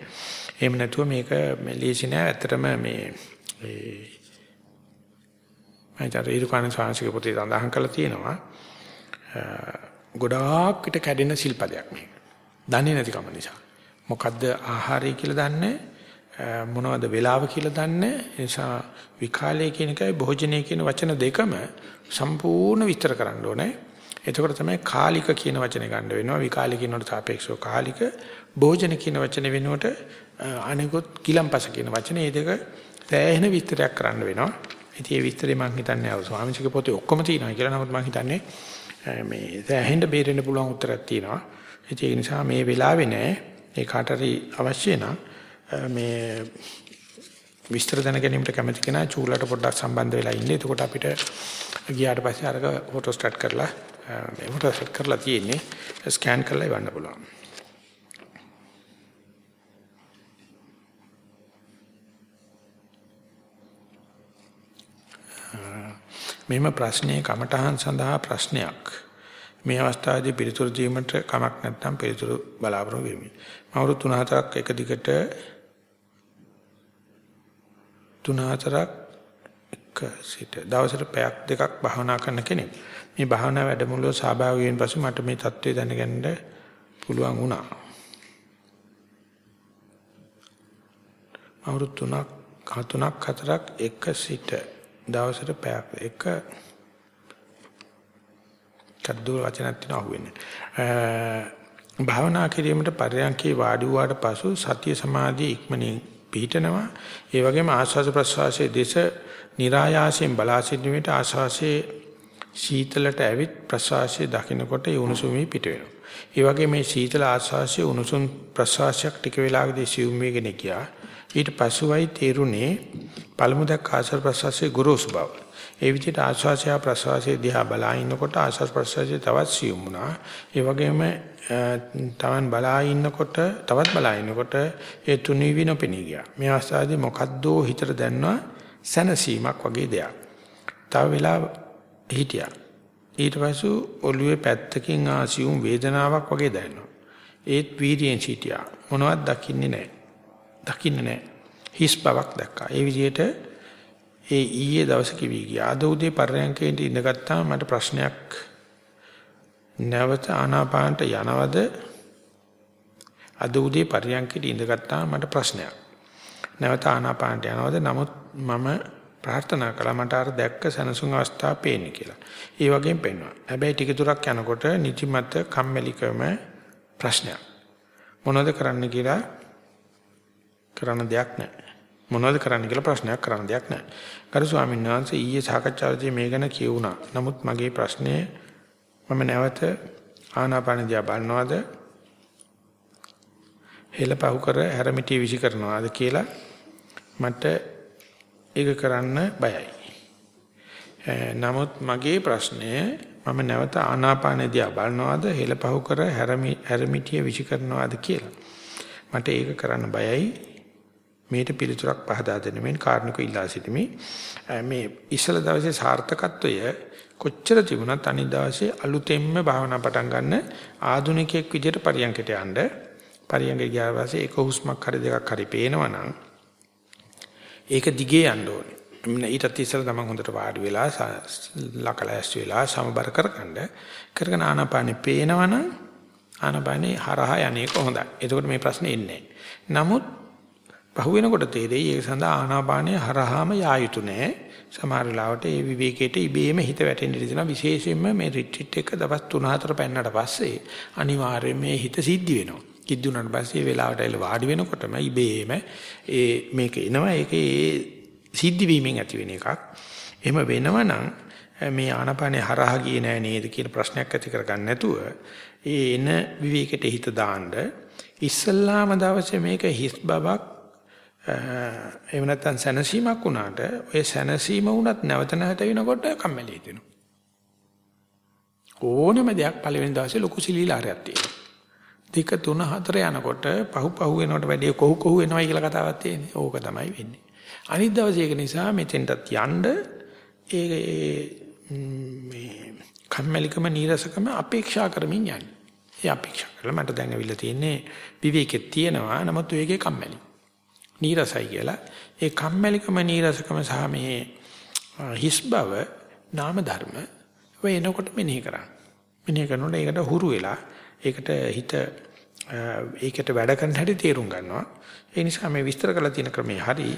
එහෙම නැතුව මේක මේ ලීසි නෑ ඇත්තටම මේ ඒ මම ඊට ඉරුකාණ සාංශික පොතේ සඳහන් කරලා තියෙනවා. ගොඩාක් පිට කැඩෙන ශිල්පදයක් මේක. දන්නේ නැතිකම නිසා. මොකද්ද ආහාරය කියලා දන්නේ මොනවද වේලාව කියලා දන්නේ ඒ නිසා විකාලය කියන එකයි භෝජනය කියන වචන දෙකම සම්පූර්ණ විස්තර කරන්න ඕනේ. එතකොට තමයි කාලික කියන වචනේ ගන්න වෙනවා. විකාලික කියනකට සාපේක්ෂව කාලික භෝජන කියන වචනේ වෙනුවට අනිකුත් කිලම්පස කියන වචනේ මේ දෙක සෑහෙන විස්තරයක් කරන්න වෙනවා. ඉතින් මේ විස්තරේ මම හිතන්නේ අර ස්වාමීන්ගේ පොතේ ඔක්කොම තියෙනවා කියලා. නමුත් මම හිතන්නේ මේ සෑහෙන්න බේරෙන්න පුළුවන් උත්තරයක් තියෙනවා. ඒ නිසා මේ වෙලාවේ නෑ ඒ කාටරි අවශ්‍ය නම් මේ විස්තර දැන ගැනීමට කැමති කෙනා චූලට පොඩ්ඩක් සම්බන්ධ වෙලා ඉන්න. එතකොට අපිට ගියාට පස්සේ අරක ෆොටෝ ස්ටාර්ට් කරලා මේ ෆොටෝ ස්ටාර්ට් කරලා තියෙන්නේ ස්කෑන් කරලා ඉවන්න පුළුවන්. මෙම ප්‍රශ්නයේ කමඨහන් සඳහා ප්‍රශ්නයක්. මේ අවස්ථාවේදී පිළිතුරු දීමට කමක් නැත්නම් පිළිතුරු බලාපොරොත්තු වෙමි. අවුරුදු 3-4ක් එක දිගට 3-4ක් එක සිට දවසට පැයක් දෙකක් භාවනා කරන කෙනෙක්. මේ භාවනා වැඩමුළුව සහභාගී වෙන පසු මට මේ தત્ත්වය දැනගන්න පුළුවන් වුණා. අවුරුදු 3ක් 3ක් 4ක් එක සිට දවසට පැයක් එක කද්දෝ වචනක් තියෙන අහුවෙන්නේ. භාවනා කිරීමට පරයන්කේ වාඩි වුණාට පසු සතිය සමාධිය ඉක්මනින් පිහිටනවා. ඒ වගේම ආස්වාද ප්‍රසවාසයේ දේශ નિરાයාසයෙන් බලා සිටීමේට ආස්වාසයේ සීතලට ඇවිත් ප්‍රසවාසයේ දකින්නකොට ඒ උණුසුමේ පිට වෙනවා. ඒ වගේ මේ සීතල ආස්වාසයේ උණුසුම් ප්‍රසවාසයක් ටික වෙලාවකදී සිවුම් වේගෙන ගියා. ඊට පසුවයි තේරුනේ පළමු දැක් ආශ්වාස ප්‍රශ්වාසයේ ගුරුසු බව. ඒ විදිහට ආශ්වාසය ප්‍රශ්වාසයේ දිහා බලා ඉන්නකොට ආශ්වාස ප්‍රශ්වාසයේ තවත් සියුම් වුණා. ඒ වගේම තවන් බලා ඉන්නකොට තවත් බලා ඉන්නකොට ඒ තුනී විනොපෙනී ගියා. මේ අවස්ථාවේදී මොකද්දෝ හිතට දැනනවා සැනසීමක් වගේ දෙයක්. තව වෙලා හිටියා. ඊට පස්සෙ ඔළුවේ පැත්තකින් ආසියුම් වේදනාවක් වගේ දැනෙනවා. ඒත් වීර්යයෙන් හිටියා. මොනවත් දකින්නේ නැහැ. දකින්නේ නැහැ. හිස් බවක් දැක්කා. ඒ විදිහට ඒ ඊයේ දවසේ කිවි ගියා. අද උදේ පරයන්කේට ඉඳගත්තාම මට ප්‍රශ්නයක් නැවත ආනාපානට යනවද? අද උදේ පරයන්කේට ඉඳගත්තාම මට ප්‍රශ්නයක්. නැවත ආනාපානට යනවද? නමුත් මම ප්‍රාර්ථනා කළා මට අර දැක්ක සනසුන් අවස්ථාව පේන්නේ කියලා. ඒ වගේම පෙන්වනවා. හැබැයි ටික දුරක් යනකොට නිදිමත කම්මැලිකම ප්‍රශ්නයක්. මොනවද කරන්න කියලා කරන්න දෙයක් නැහැ. මොනවද කරන්න කියලා ප්‍රශ්නයක් කරන්න දෙයක් නැහැ. ගරු ස්වාමීන් වහන්සේ ඊයේ සාකච්ඡාවේදී මේ ගැන කියුණා. නමුත් මගේ ප්‍රශ්නය මම නැවත ආනාපාන දිහා බලනවාද? හෙලපහු කර හැරමිටිය විසි කරනවාද කියලා මට ඒක කරන්න බයයි. නමුත් මගේ ප්‍රශ්නය මම නැවත ආනාපාන දිහා බලනවාද? හෙලපහු කර හැරමිටිය විසි කරනවාද කියලා. මට ඒක කරන්න බයයි. මේට පිළිතුරක් පහදා දෙන්න මෙන් කාරණිකව ඉල්ලා සිටිමි. මේ ඉස්සල දවසේ සාර්ථකත්වය කොච්චර තිබුණත් අනිත් දවසේ අලුතෙන්ම භාවනා පටන් ගන්න ආධුනිකයෙක් විදිහට පරියන්කට යන්න පරියන්ක ගියා පස්සේ එක හුස්මක් හරි දෙකක් හරි පේනවනම් ඒක දිගේ යන්න ඕනේ. මෙන්න ඊටත් ඉස්සෙල්ලා තමයි හොඳට වාඩි වෙලා ලකලැස් වෙලා සමබර කරගන්න. කරගෙන ආනාපානෙ පේනවනම් ආනාපානෙ හරහා යන්නේක හොඳයි. එතකොට මේ ප්‍රශ්නේ එන්නේ නමුත් පහු වෙනකොට තේරෙයි ඒක සඳහා ආනාපානය හරහාම යා යුතු නෑ. සමහර වෙලාවට ඒ විවේකයට ඉබේම හිත වැටෙන්න ඉඩ තියෙනවා. විශේෂයෙන්ම මේ රිට්‍රීට් එක දවස් 3-4 පෙන්නට පස්සේ අනිවාර්යයෙන් මේ හිත සිද්ධ වෙනවා. කිද්දුනට පස්සේ වෙලාවට එල වාඩි වෙනකොටම ඉබේම ඒ මේක එනවා. ඒකේ සිද්ධ වීමෙන් ඇති වෙන එකක්. එහෙම වෙනවනම් මේ ආනාපානේ හරහා ගියේ නෑ නේද කියන ප්‍රශ්නයක් ඇති කරගන්න නැතුව ඒ එන විවේකයට හිත දාන්න ඉස්සල්ලාම දවසේ මේක හිස් බවක් එහෙම නැත්නම් සැනසීමක් වුණාට ඔය සැනසීම වුණත් නැවත නැවත වෙනකොට කම්මැලි හිතෙනවා. ඕනෙම දෙයක් පළවෙනි දවසේ ලොකු සිලීලාරයක් තියෙනවා. දෙක තුන හතර යනකොට පහු පහු වෙනකොට වැඩි කොහු කොහු වෙනවයි කියලා කතාවක් තියෙන්නේ. ඕක තමයි වෙන්නේ. අනිත් දවසේ ඒක නිසා මෙතෙන්ටත් යන්න ඒ මේ කම්මැලිකම නීරසකම අපේක්ෂා කරමින් යන්නේ. ඒ අපේක්ෂා කරලා මට දැන් ඇවිල්ලා තියෙන්නේ විවේකෙත් තියෙනවා නමුත් ඒකේ කම්මැලි. නීරසයි කියලා. ඒ කම්මැලිකම නීරසකම සහ මේ හිස් බව නාම ධර්ම වෙ එනකොට මෙනෙහි කරා. මෙනෙහි කරනකොට ඒකට හුරු වෙලා ඒකට හිත ඒකට වැඩ කරන හැටි තේරුම් ගන්නවා. ඒ නිසා මේ විස්තර කරලා තියෙන ක්‍රමේ හරි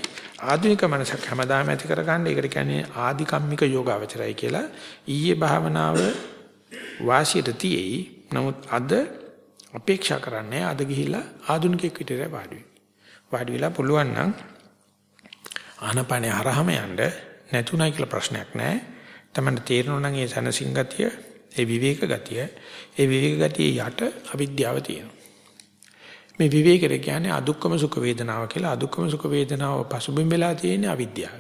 ආධුනික මනසක් හැමදාම ඇති කරගන්න ඒකට කියන්නේ ආධිකම්මික යෝගාවචරයි කියලා. ඊයේ භාවනාව වාසියට තියෙයි. නමුත් අද අපේක්ෂා කරන්නේ අද ගිහිල්ලා ආධුනිකෙක් විතර වාඩි වෙන්න. වාඩි වෙලා පුළුවන් නම් ආනපනේ හරහම යන්න නැතුණයි කියලා ප්‍රශ්නයක් නැහැ. තමන්ට තේරෙනවා නම් ඒ සනසින් ගතිය, ඒ විවේක ගතිය, ඒ විවේක ගතිය යට අවිද්‍යාව තියෙනවා. මේ විවේකය කියන්නේ අදුක්කම සුඛ වේදනාව කියලා. අදුක්කම සුඛ වේදනාව පසුබිම් වෙලා තියෙන අවිද්‍යාව.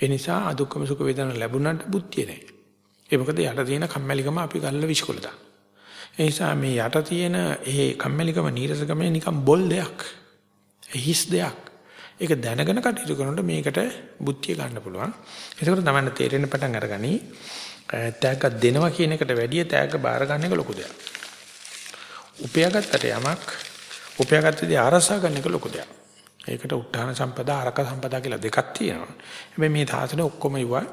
ඒ නිසා අදුක්කම සුඛ වේදනාව ලැබුණාට බුද්ධිය නැහැ. ඒ මොකද යට තියෙන කම්මැලිකම අපි ගල්ල විශ්කොල දාන. ඒ නිසා මේ යට තියෙන ඒ කම්මැලිකම නීරසකම නිකන් බොල් දෙයක්. හිස් දෙයක්. ඒක දැනගෙන කටයුතු කරනකොට මේකට බුද්ධිය ගන්න පුළුවන්. ඒකෝට තමයි තේරෙන්න පටන් අරගනි. තෑග්ගක් දෙනවා කියන එකට වැඩිය තෑග්ග බාර ගන්න එක ලොකු දෙයක්. උපයාගත්තට යමක් උපයාගත්තදී ආරසා ගන්න එක ලොකු දෙයක්. ඒකට උත්හාන සම්පදා ආරක සම්පදා කියලා දෙකක් තියෙනවා. හැබැයි මේ තාසන ඔක්කොම ඉුවා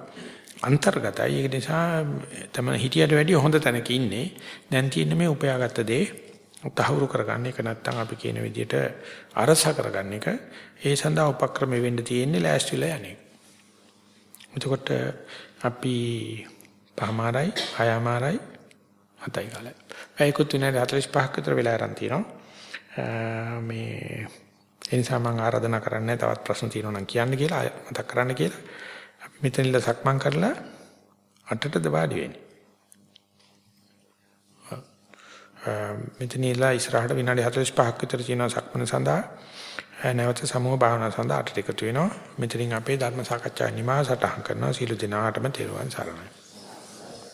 අන්තර්ගතයි. ඒක නිසා තමයි හිටියට වැඩිය හොඳ තැනක ඉන්නේ. දැන් තියෙන්නේ මේ උපයාගත්ත දේ තහවුරු කරගන්න එක නැත්නම් අපි කියන විදිහට අරස කරගන්න එක ඒ සඳහා උපක්‍රම වෙන්න තියෙන්නේ ලෑස්තිලා යන්නේ. එතකොට අපි පහමාරයි, හයමාරයි, හතයි කාලයි. ඒකුත් විනාඩි 45ක් විතර වෙලා ආරන් තියෙනවා. මේ ඒ නිසා මම ආරාධනා කරන්නේ තවත් ප්‍රශ්න තියෙනවා නම් කියන්න කියලා මතක් කරන්න කියලා. අපි මෙතනilla සක්මන් කරලා අටටද වාඩි වෙන්නේ. මෙතනilla ඉස්සරහට විනාඩි 45ක් විතර තියෙනවා සක්මන සඳහා. නැවත සමූහ භාවනා සඳහා අටට එකතු වෙනවා. මෙතනින් අපේ ධර්ම සාකච්ඡා නිමා සටහන් කරනවා. සීල දිනාටම තෙරුවන් සරණයි.